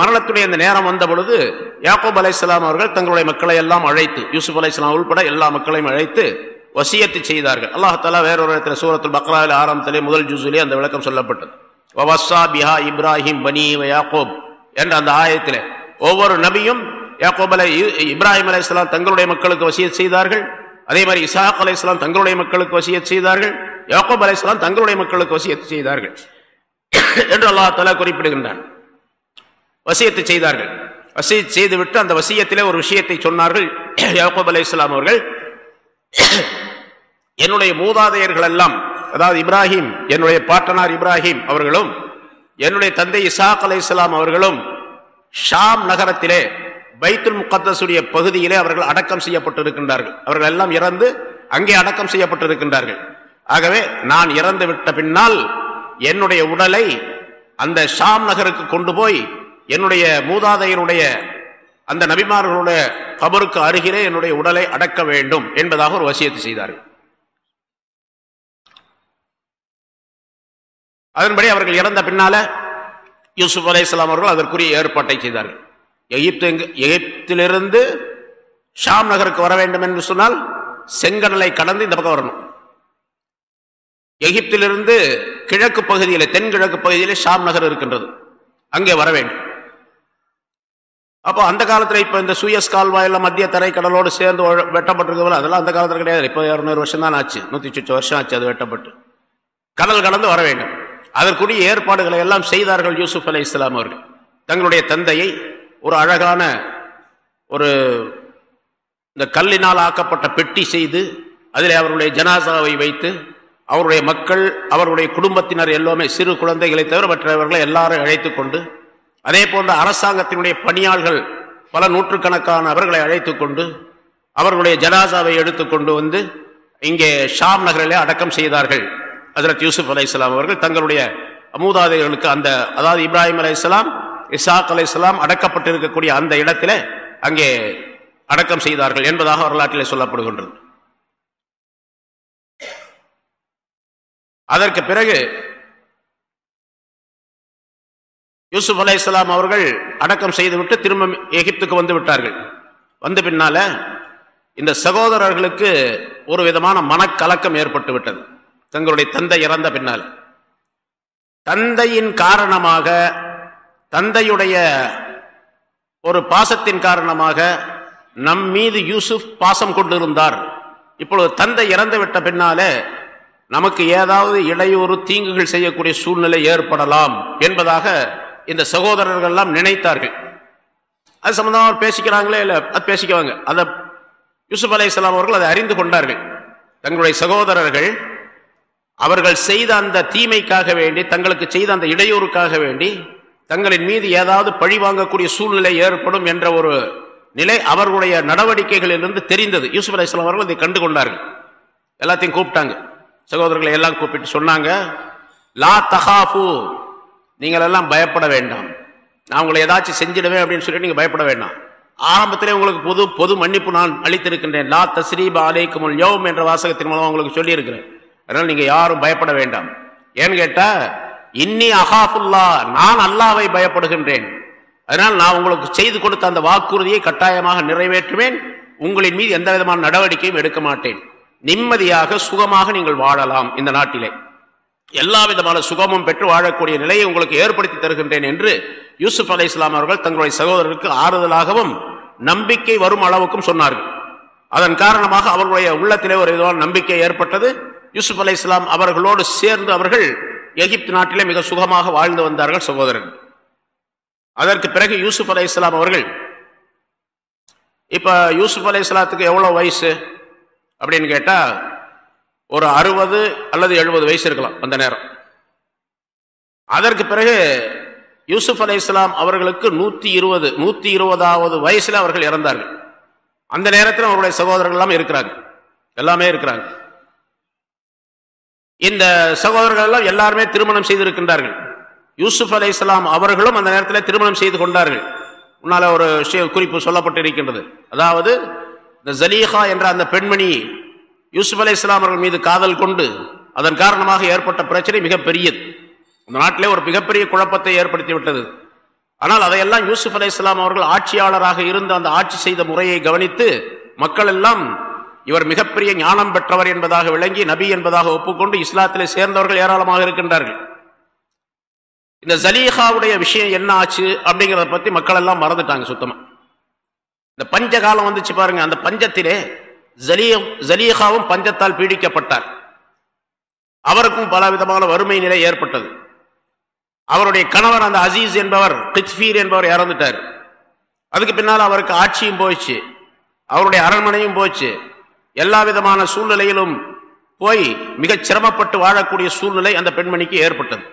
மரணத்துடைய அந்த நேரம் வந்த பொழுது யாக்கூப் அலை அவர்கள் தங்களுடைய மக்களை எல்லாம் அழைத்து யூசுப் அலை உள்பட எல்லா மக்களையும் அழைத்து வசியத்து செய்தார்கள். அல்லாஹாலா வேறொரு இடத்துல சூரத்தில் பக்ராவில் ஆரம்பத்திலே முதல் ஜூசிலே அந்த விளக்கம் சொல்லப்பட்டது. வவசா பிஹா இப்ராஹிம் பனி யாக்கோப் என்ற அந்த ஆயத்தில் ஒவ்வொரு நபியும் யாக்கோப் அலை இப்ராஹிம் அலை இஸ்லாம் தங்களுடைய மக்களுக்கு வசியத் செய்தார்கள். அதே மாதிரி இசாக் அலை இஸ்லாம் தங்களுடைய மக்களுக்கு வசியத் செய்தார்கள். யாக்கோப் அலை இஸ்லாம் தங்களுடைய மக்களுக்கு வசியத்து செய்தார்கள். என்று அல்லா தலா குறிப்பிடுகின்றான். வசியத்தை செய்தார்கள். வசியத் செய்துவிட்டு அந்த வசியத்திலே ஒரு விஷயத்தை சொன்னார்கள். யாக்கோப் அலை இஸ்லாம் அவர்கள் என்னுடைய மூதாதையர்கள் எல்லாம் அதாவது இப்ராஹிம் என்னுடைய பாட்டனார் இப்ராஹிம் அவர்களும் என்னுடைய தந்தை இசாக் அலை இஸ்லாம் அவர்களும் ஷாம் நகரத்திலே பைத்துல் முகத்தசுடைய பகுதியிலே அவர்கள் அடக்கம் செய்யப்பட்டிருக்கின்றார்கள். அவர்கள் எல்லாம் இறந்து அங்கே அடக்கம் செய்யப்பட்டிருக்கின்றார்கள். ஆகவே நான் இறந்து விட்ட பின்னால் என்னுடைய உடலை அந்த ஷாம் நகருக்கு கொண்டு போய் என்னுடைய மூதாதையருடைய அந்த நபிமார்களுடைய கபருக்கு அருகிலே என்னுடைய உடலை அடக்க வேண்டும் என்பதாக ஒரு வசியத்தை செய்தார்கள். அதன்படி அவர்கள் இறந்த பின்னால யூசுப் அலை இஸ்லாம் அவர்கள் அதற்குரிய ஏற்பாட்டை செய்தார்கள். எகிப்து எகிப்திலிருந்து ஷாம் நகருக்கு வர வேண்டும் என்று சொன்னால் செங்கடலை கடந்து இந்த பக்கம் வரணும். எகிப்திலிருந்து கிழக்கு பகுதியில் தென்கிழக்கு பகுதியில் ஷாம் நகர் இருக்கின்றது. அங்கே வர வேண்டும். அப்போ அந்த காலத்தில் இப்போ இந்த சுயஸ் கால்வாயில் மத்திய தரைக்கடலோடு சேர்ந்து வெட்டப்பட்டிருக்கவில்லை அதெல்லாம் அந்த காலத்தில் கிடையாது. இப்போ இரநூறு வருஷம் தான் ஆச்சு. நூற்றி சுற்று வருஷம் ஆச்சு அது வெட்டப்பட்டு. கடல் கடந்து வர வேண்டும். அதற்குரிய ஏற்பாடுகளை எல்லாம் செய்தார்கள் யூசுப் அலி இஸ்லாம் அவர்கள். தங்களுடைய தந்தையை ஒரு அழகான ஒரு இந்த கல்லினால் ஆக்கப்பட்ட பெட்டி செய்து அதில் அவருடைய ஜனாசாவை வைத்து அவருடைய மக்கள் அவருடைய குடும்பத்தினர் எல்லாமே சிறு குழந்தைகளை தவிர மற்றவர்களை எல்லாரும் அழைத்து கொண்டு அதே போன்ற அரசாங்கத்தினுடைய பணியாளர்கள் பல நூற்றுக்கணக்கான அவர்களை அழைத்து கொண்டு அவர்களுடைய ஜனாசாவை எடுத்துக்கொண்டு வந்து இங்கே ஷாம் நகரிலே அடக்கம் செய்தார்கள். ஹசரத் யூசுப் அலை அவர்கள் தங்களுடைய அமூதாதைகளுக்கு அந்த அதாவது இப்ராஹிம் அலை இசாக் அலை இஸ்லாம் அடக்கப்பட்டிருக்கக்கூடிய அந்த இடத்துல அங்கே அடக்கம் செய்தார்கள் என்பதாக வரலாற்றிலே சொல்லப்படுகின்றது. அதற்கு பிறகு யூசுப் அலை இஸ்லாம் அவர்கள் அடக்கம் செய்துவிட்டு திரும்ப எகிப்துக்கு வந்து விட்டார்கள். வந்த பின்னால இந்த சகோதரர்களுக்கு ஒரு விதமான மனக்கலக்கம் ஏற்பட்டு விட்டது தங்களுடைய தந்தை இறந்த பின்னால். தந்தையின் காரணமாக தந்தையுடைய ஒரு பாசத்தின் காரணமாக நம் மீது யூசுப் பாசம் கொண்டிருந்தார். இப்பொழுது தந்தை இறந்துவிட்ட பின்னாலே நமக்கு ஏதாவது இடையூறு தீங்குகள் செய்யக்கூடிய சூழ்நிலை ஏற்படலாம் என்பதாக இந்த சகோதரர்கள் எல்லாம் நினைத்தார்கள். அது சம்பந்தமாக பேசிக்கிறாங்களே இல்லை அது பேசிக்குவாங்க. அதை யூசுப் அலை இஸ்லாம் அவர்கள் அதை அறிந்து கொண்டார்கள். தங்களுடைய சகோதரர்கள் அவர்கள் செய்த அந்த தீமைக்காக வேண்டி தங்களுக்கு செய்த அந்த இடையூறுக்காக வேண்டி தங்களின் மீது ஏதாவது பழி வாங்கக்கூடிய சூழ்நிலை ஏற்படும் என்ற ஒரு நிலை அவர்களுடைய நடவடிக்கைகளிலிருந்து தெரிந்தது. யூசுப் அலி இஸ்லாம் அவர்கள் இதை கண்டு கொண்டார்கள் எல்லாத்தையும் கூப்பிட்டாங்க. சகோதரர்களை எல்லாம் கூப்பிட்டு சொன்னாங்க லா தஹாஃபு நீங்கள் எல்லாம் பயப்பட வேண்டாம். நான் உங்களை ஏதாச்சும் செஞ்சிடுவேன் அப்படின்னு சொல்லி நீங்கள் பயப்பட வேண்டாம். ஆரம்பத்திலே உங்களுக்கு பொது பொது மன்னிப்பு நான் அளித்திருக்கின்றேன். லா தஸ்ரீபா அலைக்குமுல் யோம் என்ற வாசகத்தின் மூலம் உங்களுக்கு சொல்லியிருக்கிறேன். அதனால் நீங்கள் யாரும் பயப்பட வேண்டாம். ஏன்னு கேட்டால் இன்னி அகாஃபுல்லா நான் அல்லாவை பயப்படுகின்றேன். அதனால் நான் உங்களுக்கு செய்து கொடுத்த அந்த வாக்குறுதியை கட்டாயமாக நிறைவேற்றுவேன். உங்களின் மீது எந்த விதமான நடவடிக்கையும் எடுக்க மாட்டேன். நிம்மதியாக சுகமாக நீங்கள் வாழலாம் இந்த நாட்டிலே. எல்லா விதமான சுகமும் பெற்று வாழக்கூடிய நிலையை உங்களுக்கு ஏற்படுத்தி தருகின்றேன் என்று யூசுப் அலை இஸ்லாம் அவர்கள் தங்களுடைய சகோதரருக்கு ஆறுதலாகவும் நம்பிக்கை வரும் அளவுக்கும் சொன்னார்கள். அதன் காரணமாக அவர்களுடைய உள்ளத்திலே ஒரு விதமான நம்பிக்கை ஏற்பட்டது. யூசுப் அலை இஸ்லாம் அவர்களோடு சேர்ந்து அவர்கள் எகிப்து நாட்டிலே மிக சுகமாக வாழ்ந்து வந்தார்கள் சகோதரர்கள். அதற்கு பிறகு யூசுப் அலை இஸ்லாம் அவர்கள் இப்போ யூசுப் அலை இஸ்லாத்துக்கு எவ்வளோ வயசு? அப்படின்னு கேட்டால் ஒரு அறுபது அல்லது எழுபது வயசு இருக்கலாம் அந்த நேரம். அதற்கு பிறகு யூசுப் அலை இஸ்லாம் அவர்களுக்கு நூற்றி இருபது நூற்றி இருபதாவது வயசில் அவர்கள் இறந்தார்கள். அந்த நேரத்தில் அவருடைய சகோதரர்கள் எல்லாம் இருக்கிறாங்க எல்லாமே இருக்கிறாங்க இந்த சகோதரர்கள் எல்லாம் எல்லாருமே திருமணம் செய்திருக்கின்றார்கள். யூசுப் அலை இஸ்லாம் அவர்களும் அந்த நேரத்தில் திருமணம் செய்து கொண்டார்கள். உன்னால ஒரு குறிப்பு சொல்லப்பட்டிருக்கின்றது. அதாவது இந்த ஜலீஹா என்ற அந்த பெண்மணி யூசுப் அலை இஸ்லாம் அவர்கள் மீது காதல் கொண்டு அதன் காரணமாக ஏற்பட்ட பிரச்சனை மிகப்பெரியது. அந்த நாட்டிலே ஒரு மிகப்பெரிய குழப்பத்தை ஏற்படுத்திவிட்டது. ஆனால் அதையெல்லாம் யூசுப் அலை இஸ்லாம் அவர்கள் ஆட்சியாளராக இருந்து அந்த ஆட்சி செய்த முறையை கவனித்து மக்கள் எல்லாம் இவர் மிகப்பெரிய ஞானம் பெற்றவர் என்பதாக விளங்கி நபி என்பதாக ஒப்புக்கொண்டு இஸ்லாத்திலே சேர்ந்தவர்கள் ஏராளமாக இருக்கின்றார்கள். இந்த ஜலீஹாவுடைய விஷயம் என்ன ஆச்சு அப்படிங்கிறத பற்றி மக்கள் எல்லாம் மறந்துட்டாங்க சுத்தமாக இந்த பஞ்ச காலம் வந்துச்சு பாருங்க அந்த பஞ்சத்திலே ஜலீஹாவும் பஞ்சத்தால் பீடிக்கப்பட்டார். அவருக்கும் பல விதமான வறுமை நிலை ஏற்பட்டது. அவருடைய கணவர் அந்த அசீஸ் என்பவர் கித்பீர் என்பவர் இறந்துட்டார். அதுக்கு பின்னால் அவருக்கு ஆட்சியும் போயிடுச்சு அவருடைய அரண்மனையும் போச்சு. எல்லா விதமான சூழ்நிலையிலும் போய் மிகச் சிரமப்பட்டு வாழக்கூடிய சூழ்நிலை அந்த பெண்மணிக்கு ஏற்பட்டது.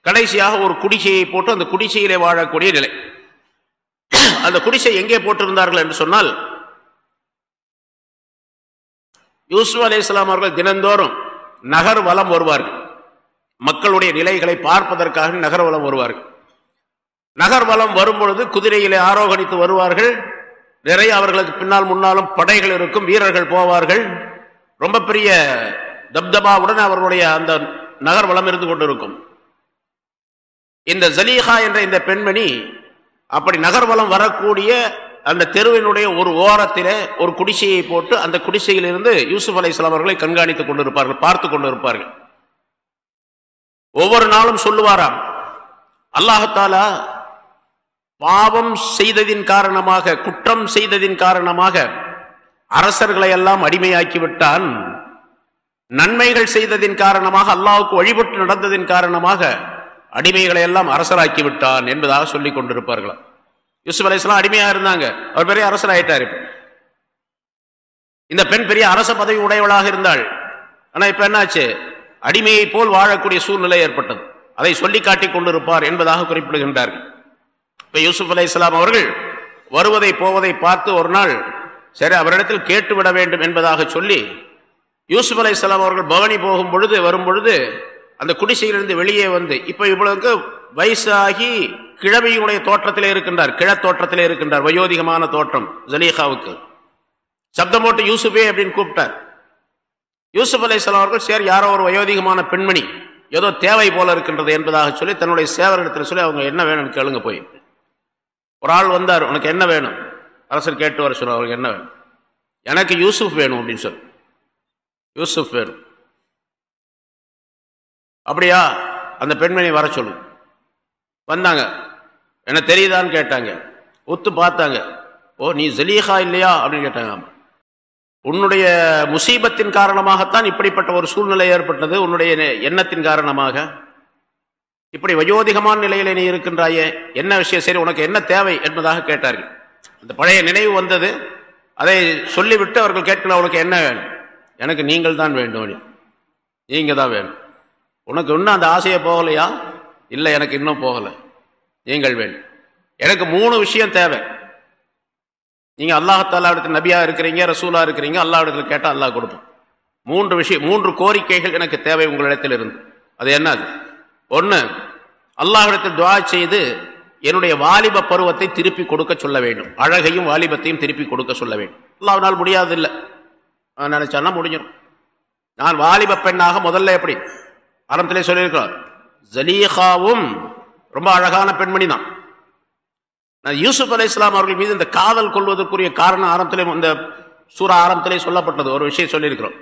கடைசியாக ஒரு குடிசையை போட்டு அந்த குடிசையிலே வாழக்கூடிய நிலை. அந்த குடிசை எங்கே போட்டிருந்தார்கள் என்று சொன்னால் யூசுப் அலி இஸ்லாம் அவர்கள் தினந்தோறும் நகர் வலம் வருவார்கள். மக்களுடைய நிலைகளை பார்ப்பதற்காக நகர் வலம் வருவார்கள். நகர் வலம் வரும் பொழுது குதிரையிலே ஆரோகணித்து வருவார்கள். நிறைய அவர்களுக்கு பின்னால் முன்னாலும் படைகள் இருக்கும் வீரர்கள் போவார்கள். ரொம்ப பெரிய தப்தபாவுடன் அவர்களுடைய அந்த நகர் வளம் இருந்து கொண்டிருக்கும். இந்த ஜலீஹா என்ற இந்த பெண்மணி அப்படி நகர்வலம் வரக்கூடிய அந்த தெருவினுடைய ஒரு ஓரத்தில் ஒரு குடிசையை போட்டு அந்த குடிசையில் இருந்து யூசுப் அலை அவர்களை கண்காணித்துக் கொண்டிருப்பார்கள் பார்த்து கொண்டிருப்பார்கள். ஒவ்வொரு நாளும் சொல்லுவாராம் அல்லாஹாலா பாவம் செய்ததின் காரணமாக குற்றம் செய்ததின் காரணமாக அரசர்களை எல்லாம் அடிமையாக்கி விட்டான் நன்மைகள் செய்ததின் காரணமாக அல்லாவுக்கு வழிபட்டு நடந்ததின் காரணமாக அடிமைகளை எல்லாம் அரசராக்கி விட்டான் என்பதாக சொல்லிக் கொண்டிருப்பார்களாம் யூசுப் அலிஸ்லாம் அடிமையா இருந்தாங்க. அவர் பெரிய அரசர் ஆயிட்டார் இந்த பெண் பெரிய அரச பதவி உடையவளாக இருந்தாள். ஆனா இப்ப என்னாச்சு? அடிமையை போல் வாழக்கூடிய சூழ்நிலை ஏற்பட்டது. அதை சொல்லி காட்டிக் கொண்டிருப்பார் என்பதாக குறிப்பிடுகின்றார்கள். இப்போ யூசுப் அலி இஸ்லாம் அவர்கள் வருவதை போவதை பார்த்து ஒரு நாள் சரி அவரிடத்தில் கேட்டுவிட வேண்டும் என்பதாக சொல்லி யூசுப் அலி இஸ்லாம் அவர்கள் பவனி போகும் பொழுது வரும் பொழுது அந்த குடிசையிலிருந்து வெளியே வந்து இப்போ இவ்வளவுக்கு வயசாகி கிழமையுடைய தோற்றத்திலே இருக்கின்றார் கிழத்தோற்றத்திலே இருக்கின்றார் வயோதிகமான தோற்றம் ஜலீஹாவுக்கு சப்தம் போட்டு யூசுஃபே அப்படின்னு கூப்பிட்டார். யூசுப் அலை அவர்கள் சரி யாரோ ஒரு வயோதிகமான பெண்மணி ஏதோ தேவை போல இருக்கின்றது என்பதாக சொல்லி தன்னுடைய சேவரிடத்தில் சொல்லி அவங்க என்ன வேணும்னு கேளுங்க போய். ஒரு ஆள் வந்தார் உனக்கு என்ன வேணும்? அரசர் கேட்டு வர சொன்னார் அவருக்கு என்ன வேணும்? எனக்கு யூசுப் வேணும் அப்படின்னு சொல்லு யூசுப் வேணும். அப்படியா? அந்த பெண்மணி வர சொல்லு. வந்தாங்க. என்ன தெரியுதான்னு கேட்டாங்க. ஒத்து பார்த்தாங்க. ஓ நீ ஜலீஹா இல்லையா? அப்படின்னு கேட்டாங்க. உன்னுடைய முசீபத்தின் காரணமாகத்தான் இப்படிப்பட்ட ஒரு சூழ்நிலை ஏற்பட்டது. உன்னுடைய எண்ணத்தின் காரணமாக. இப்படி வயோதிகமான நிலையில நீ இருக்கின்றாயே என்ன விஷயம்? சரி உனக்கு என்ன தேவை என்பதாக கேட்டார்கள். அந்த பழைய நினைவு வந்தது. அதை சொல்லிவிட்டு அவர்கள் கேட்கல உனக்கு என்ன வேணும்? எனக்கு நீங்கள் தான் வேண்டும் நீங்கள் தான் வேணும் உனக்கு இன்னும் அந்த ஆசையை போகலையா? இல்லை எனக்கு இன்னும் போகலை. நீங்கள் வேணும் எனக்கு மூணு விஷயம் தேவை. நீங்கள் அல்லாஹத்தாலா இடத்துல நபியாக இருக்கிறீங்க ரசூலாக இருக்கிறீங்க அல்லா இடத்துல கேட்டால் அல்லாஹ் கொடுப்போம் மூன்று விஷயம் மூன்று கோரிக்கைகள் எனக்கு தேவை உங்களிடத்தில் இருந்து அது? என்னது ஒன்று அல்லாஹிடத்தில் துவா செய்து என்னுடைய வாலிப பருவத்தை திருப்பி கொடுக்க சொல்ல வேண்டும். அழகையும் வாலிபத்தையும் திருப்பி கொடுக்க சொல்ல வேண்டும். அல்லாவினால் முடியாதில்லை நினச்சான்னா முடிஞ்சிடும். நான் வாலிப பெண்ணாக முதல்ல எப்படி? ஆரம்பத்திலே சொல்லியிருக்கிறார். ஜலீஹாவும் ரொம்ப அழகான பெண்மணி தான் யூசுப் அலி இஸ்லாம் அவர்கள் மீது இந்த காதல் கொள்வதற்குரிய காரணம் ஆரம்பத்திலே இந்த சூரா ஆரம்பத்திலே சொல்லப்பட்டது. ஒரு விஷயம் சொல்லியிருக்கிறோம்.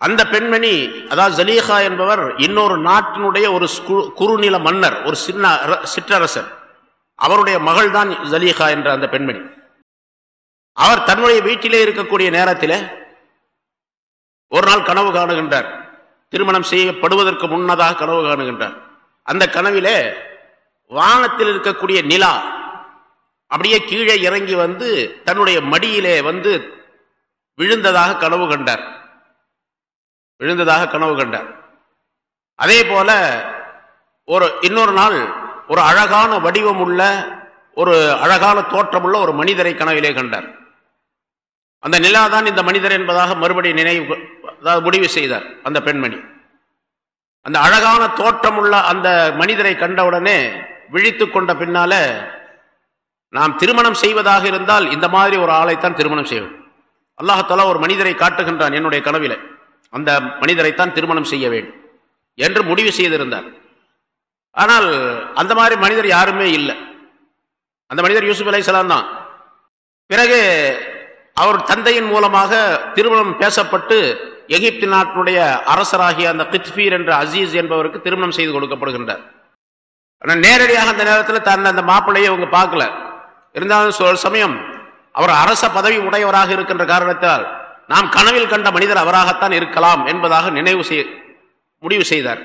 அந்த பெண்மணி அதாவது ஜலீஹா என்பவர் இன்னொரு நாட்டினுடைய ஒரு குறுநில மன்னர் ஒரு சின்ன சிற்றரசர். அவருடைய மகள் தான் ஜலீஹா என்ற அந்த பெண்மணி. அவர் தன்னுடைய வீட்டிலே இருக்கக்கூடிய நேரத்தில் ஒரு நாள் கனவு காணுகின்றார். திருமணம் செய்யப்படுவதற்கு முன்னதாக கனவு காணுகின்றார். அந்த கனவிலே வானத்தில் இருக்கக்கூடிய நிலா அப்படியே கீழே இறங்கி வந்து தன்னுடைய மடியிலே வந்து விழுந்ததாக கனவு கண்டார். விழுந்ததாக கனவு கண்டார். அதே போல ஒரு இன்னொரு நாள் ஒரு அழகான வடிவம் உள்ள ஒரு அழகான தோற்றமுள்ள ஒரு மனிதரை கனவிலே கண்டார். அந்த நிலா தான் இந்த மனிதர் என்பதாக மறுபடி நினைவு அதாவது முடிவு செய்தார் அந்த பெண்மணி. அந்த அழகான தோற்றமுள்ள அந்த மனிதரை கண்டவுடனே விழித்து கொண்ட பின்னால நாம் திருமணம் செய்வதாக இருந்தால் இந்த மாதிரி ஒரு ஆளைத்தான் திருமணம் செய்வோம் அல்லாஹால ஒரு மனிதரை காட்டுகின்றான் என்னுடைய கனவில. அந்த மனிதரைத்தான் திருமணம் செய்ய வேண்டும் என்று முடிவு செய்திருந்தார். ஆனால் அந்த மாதிரி மனிதர் யாருமே இல்லை. அந்த மனிதர் யூசுப் அலைசலாம் தான். பிறகு அவர் தந்தையின் மூலமாக திருமணம் பேசப்பட்டு எகிப்து நாட்டினுடைய அரசராகிய அந்த கித்பீர் என்ற அசீஸ் என்பவருக்கு திருமணம் செய்து கொடுக்கப்படுகின்றார். ஆனால் நேரடியாக அந்த நேரத்தில் தன் அந்த மாப்பிள்ளையை அவங்க பார்க்கல. இருந்தாலும் சொல் சமயம் அவர் அரச பதவி உடையவராக இருக்கின்ற காரணத்தால் நாம் கனவில் கண்ட மனிதர் அவராகத்தான் இருக்கலாம் என்பதாக நினைவு செய் முடிவு செய்தார்.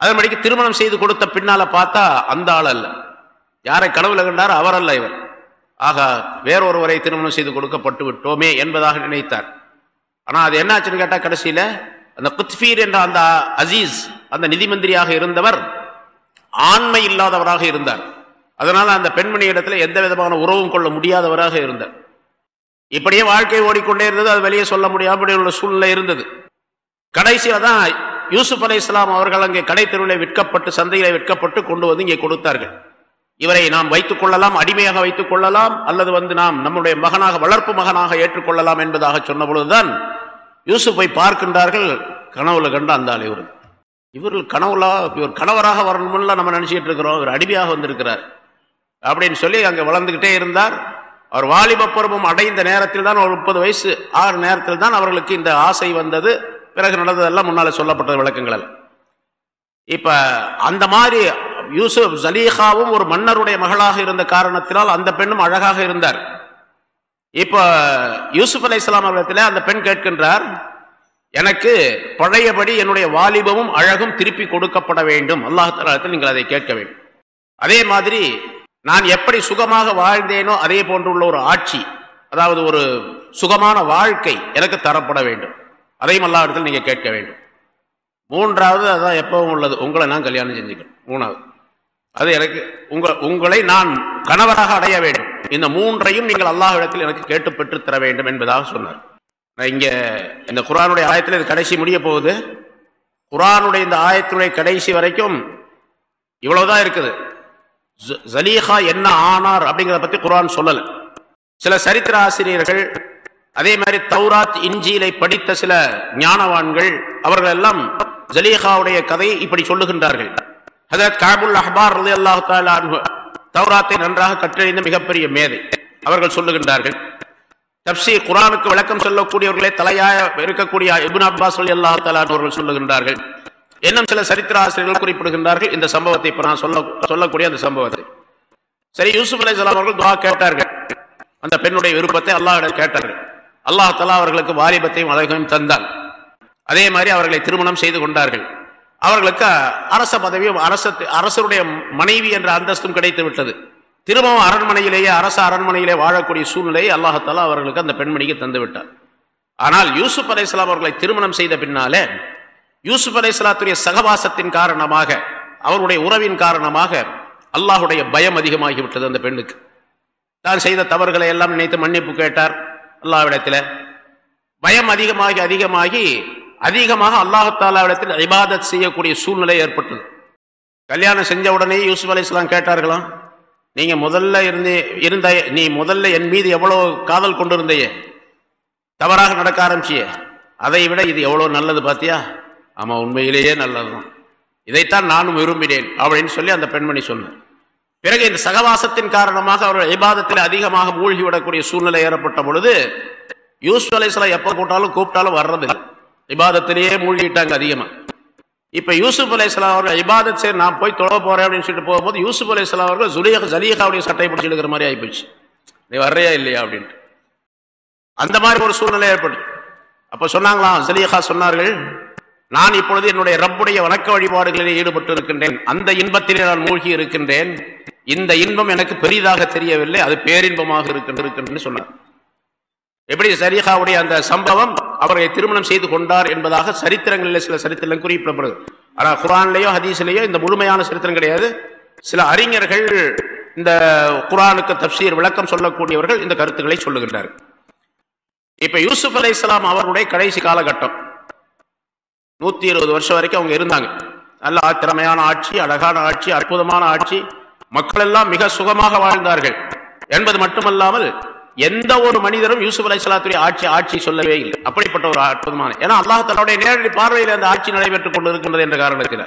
அதன்படிக்கு திருமணம் செய்து கொடுத்த பின்னால பார்த்தா அந்த ஆள் அல்ல. யாரை கனவுல கண்டார் அவர் அல்ல இவர். ஆக வேறொருவரை திருமணம் செய்து கொடுக்கப்பட்டு விட்டோமே என்பதாக நினைத்தார். ஆனால் அது என்னாச்சுன்னு கேட்டால் கடைசியில் அந்த குத்பீர் என்ற அந்த அசீஸ் அந்த நிதி மந்திரியாக இருந்தவர் ஆண்மை இல்லாதவராக இருந்தார். அதனால் அந்த பெண்மணி இடத்துல எந்த விதமான உறவும் கொள்ள முடியாதவராக இருந்தார். இப்படியே வாழ்க்கை ஓடிக்கொண்டே இருந்தது அது வெளியே சொல்ல முடியாமல் உள்ள சூழ்நிலை இருந்தது. கடைசியில் தான் யூசுப் அலி இஸ்லாம் அவர்கள் அங்கே கடை விற்கப்பட்டு சந்தையில் விற்கப்பட்டு கொண்டு வந்து இங்கே கொடுத்தார்கள். இவரை நாம் வைத்துக் கொள்ளலாம் அடிமையாக வைத்துக் கொள்ளலாம் அல்லது வந்து நாம் நம்முடைய மகனாக வளர்ப்பு மகனாக ஏற்றுக்கொள்ளலாம் என்பதாக சொன்ன பொழுதுதான் யூசுஃபை பார்க்கின்றார்கள் கனவுல கண்டு அந்த ஆள் இவர். இவர்கள் கனவுலா இவர் கணவராக வரணும்ல நம்ம நினைச்சிட்டு இருக்கிறோம் இவர் அடிமையாக வந்திருக்கிறார் அப்படின்னு சொல்லி அங்கே வளர்ந்துக்கிட்டே இருந்தார். அவர் வாலிப பருவம் அடைந்த நேரத்தில் தான் ஒரு முப்பது வயசு ஆறு நேரத்தில் தான் அவர்களுக்கு இந்த ஆசை வந்தது. பிறகு நடந்ததெல்லாம் முன்னால் சொல்லப்பட்ட விளக்கங்கள் இப்போ அந்த மாதிரி யூசுப் ஜலீஹாவும் ஒரு மன்னருடைய மகளாக இருந்த காரணத்தினால் அந்த பெண்ணும் அழகாக இருந்தார். இப்போ யூசுப் அலை இஸ்லாம் அவர்களிடத்தில் அந்த பெண் கேட்கின்றார் எனக்கு பழையபடி என்னுடைய வாலிபமும் அழகும் திருப்பி கொடுக்கப்பட வேண்டும். அல்லாஹ் நீங்கள் அதை கேட்க வேண்டும். அதே மாதிரி நான் எப்படி சுகமாக வாழ்ந்தேனோ அதே போன்றுள்ள ஒரு ஆட்சி அதாவது ஒரு சுகமான வாழ்க்கை எனக்கு தரப்பட வேண்டும். அதையும் அல்லா இடத்தில் நீங்கள் கேட்க வேண்டும். மூன்றாவது அதான் எப்பவும் உள்ளது. உங்களை நான் கல்யாணம் செஞ்சுக்கிறேன் மூணாவது. அது எனக்கு உங்க உங்களை நான் கணவராக அடைய வேண்டும். இந்த மூன்றையும் நீங்கள் அல்லாஹ் இடத்தில் எனக்கு கேட்டு பெற்று தர வேண்டும் என்பதாக சொன்னார். இங்க இந்த குரானுடைய ஆயத்தில் இது கடைசி முடிய போகுது. குரானுடைய இந்த ஆயத்தினுடைய கடைசி வரைக்கும் இவ்வளவுதான் இருக்குது. ஜலீஹா என்ன ஆனார் அப்படிங்கிறத பற்றி குரான் சொல்லலை. சில சரித்திர ஆசிரியர்கள் அதே மாதிரி தௌராத் இஞ்சியிலை படித்த சில ஞானவான்கள் அவர்கள் எல்லாம் ஜலீஹாவுடைய கதையை இப்படி சொல்லுகின்றார்கள். ஹசரத் காபுல் அஹ்பார் அல்லாஹு தௌராத்தை நன்றாக கற்றறிந்த மிகப்பெரிய மேதை அவர்கள் சொல்லுகின்றார்கள் தப்சி குரானுக்கு விளக்கம் சொல்லக்கூடியவர்களே தலையாய இருக்கக்கூடிய இபுன் அப்பாஸ் அல்லா அவர்கள் சொல்லுகின்றார்கள் இன்னும் சில சரித்திர ஆசிரியர்கள் குறிப்பிடுகின்றார்கள். இந்த சம்பவத்தை இப்ப நான் சொல்ல சொல்லக்கூடிய அந்த சம்பவத்தை. சரி யூசுப் அலி அவர்கள் துவா கேட்டார்கள். அந்த பெண்ணுடைய விருப்பத்தை அல்லாஹிடம் கேட்டார்கள். அல்லாஹ் தலா அவர்களுக்கு வாலிபத்தையும் அழகையும் தந்தார் அதே மாதிரி அவர்களை திருமணம் செய்து கொண்டார்கள். அவர்களுக்கு அரச பதவியும் அரச அரசருடைய மனைவி என்ற அந்தஸ்தும் கிடைத்து விட்டது. திரும்பவும் அரண்மனையிலேயே அரச அரண்மனையிலே வாழக்கூடிய சூழ்நிலையை அல்லாஹாலா அவர்களுக்கு அந்த பெண்மணிக்கு தந்து விட்டார். ஆனால் யூசுப் அலை அவர்களை திருமணம் செய்த பின்னாலே யூசுப் அலை சலாத்துடைய சகவாசத்தின் காரணமாக அவருடைய உறவின் காரணமாக அல்லாஹுடைய பயம் அதிகமாகிவிட்டது அந்த பெண்ணுக்கு. தான் செய்த தவறுகளை எல்லாம் நினைத்து மன்னிப்பு கேட்டார். அல்லாவிடத்தில் பயம் அதிகமாகி அதிகமாகி அதிகமாக அல்லாஹாலாவிடத்தில் இபாதத் செய்யக்கூடிய சூழ்நிலை ஏற்பட்டது. கல்யாணம் செஞ்ச உடனே யூசுப் அலி இஸ்லாம் கேட்டார்களாம் நீங்கள் முதல்ல இருந்தே இருந்த நீ முதல்ல என் மீது எவ்வளோ காதல் கொண்டிருந்தையே? தவறாக நடக்க ஆரம்பிச்சியே? அதை விட இது எவ்வளோ நல்லது பார்த்தியா ஆமாம் உண்மையிலேயே நல்லதுதான். இதைத்தான் நானும் விரும்பினேன் அப்படின்னு சொல்லி அந்த பெண்மணி சொன்னார். பிறகு இந்த சகவாசத்தின் காரணமாக அவர்கள் இபாதத்தில் அதிகமாக மூழ்கிவிடக்கூடிய சூழ்நிலை ஏற்பட்ட பொழுது யூஸ் அலைசலா எப்போ கூட்டாலும் கூப்பிட்டாலும் வர்றதில்லை. இபாதத்திலேயே மூழ்கிட்டாங்க அதிகமாக இப்போ யூசுப் அலைசலாம் அவர்கள் இபாதத் சரி நான் போய் தொழ போகிறேன் அப்படின்னு சொல்லிட்டு போகும்போது யூசுப் அலைசலாம் அவர்கள் ஜுலியா ஜலீஹாவுடைய சட்டை பிடிச்சி எடுக்கிற மாதிரி ஆகிப்போச்சு நீ வர்றையா இல்லையா அப்படின்ட்டு. அந்த மாதிரி ஒரு சூழ்நிலை ஏற்பட்டு அப்போ சொன்னாங்களாம் ஜலீஹா சொன்னார்கள் நான் இப்பொழுது என்னுடைய ரப்புடைய வணக்க வழிபாடுகளில் ஈடுபட்டு இருக்கின்றேன் அந்த இன்பத்திலே நான் மூழ்கி இருக்கின்றேன். இந்த இன்பம் எனக்கு பெரிதாக தெரியவில்லை. அது பேரின்பமாக இருக்கின்றன்னு சொன்னார். எப்படி சரீஹாவுடைய அந்த சம்பவம் அவரை திருமணம் செய்து கொண்டார் என்பதாக சரித்திரங்களில் சில சரித்திரம் குறிப்பிடப்படுது. ஆனால் குரான்லேயோ ஹதீஸ்லேயோ இந்த முழுமையான சரித்திரம் கிடையாது. சில அறிஞர்கள் இந்த குரானுக்கு தப்சீர் விளக்கம் சொல்லக்கூடியவர்கள் இந்த கருத்துக்களை சொல்லுகின்றார்கள். இப்ப யூசுப் அலை இஸ்லாம் அவருடைய கடைசி காலகட்டம். நூத்தி இருபது வருஷம் வரைக்கும் அவங்க இருந்தாங்க. நல்ல திறமையான ஆட்சி அழகான ஆட்சி அற்புதமான ஆட்சி. மக்கள் எல்லாம் மிக சுகமாக வாழ்ந்தார்கள். என்பது மட்டுமல்லாமல் எந்த ஒரு மனிதரும் யூசுப் அலை சலாத்துடைய ஆட்சி ஆட்சி சொல்லவே இல்லை. அப்படிப்பட்ட ஒரு அற்புதமான ஏன்னா அல்லாஹ் தன்னுடைய நேரடி பார்வையில் அந்த ஆட்சி நடைபெற்றுக் கொண்டிருக்கின்றது என்ற காரணத்தில்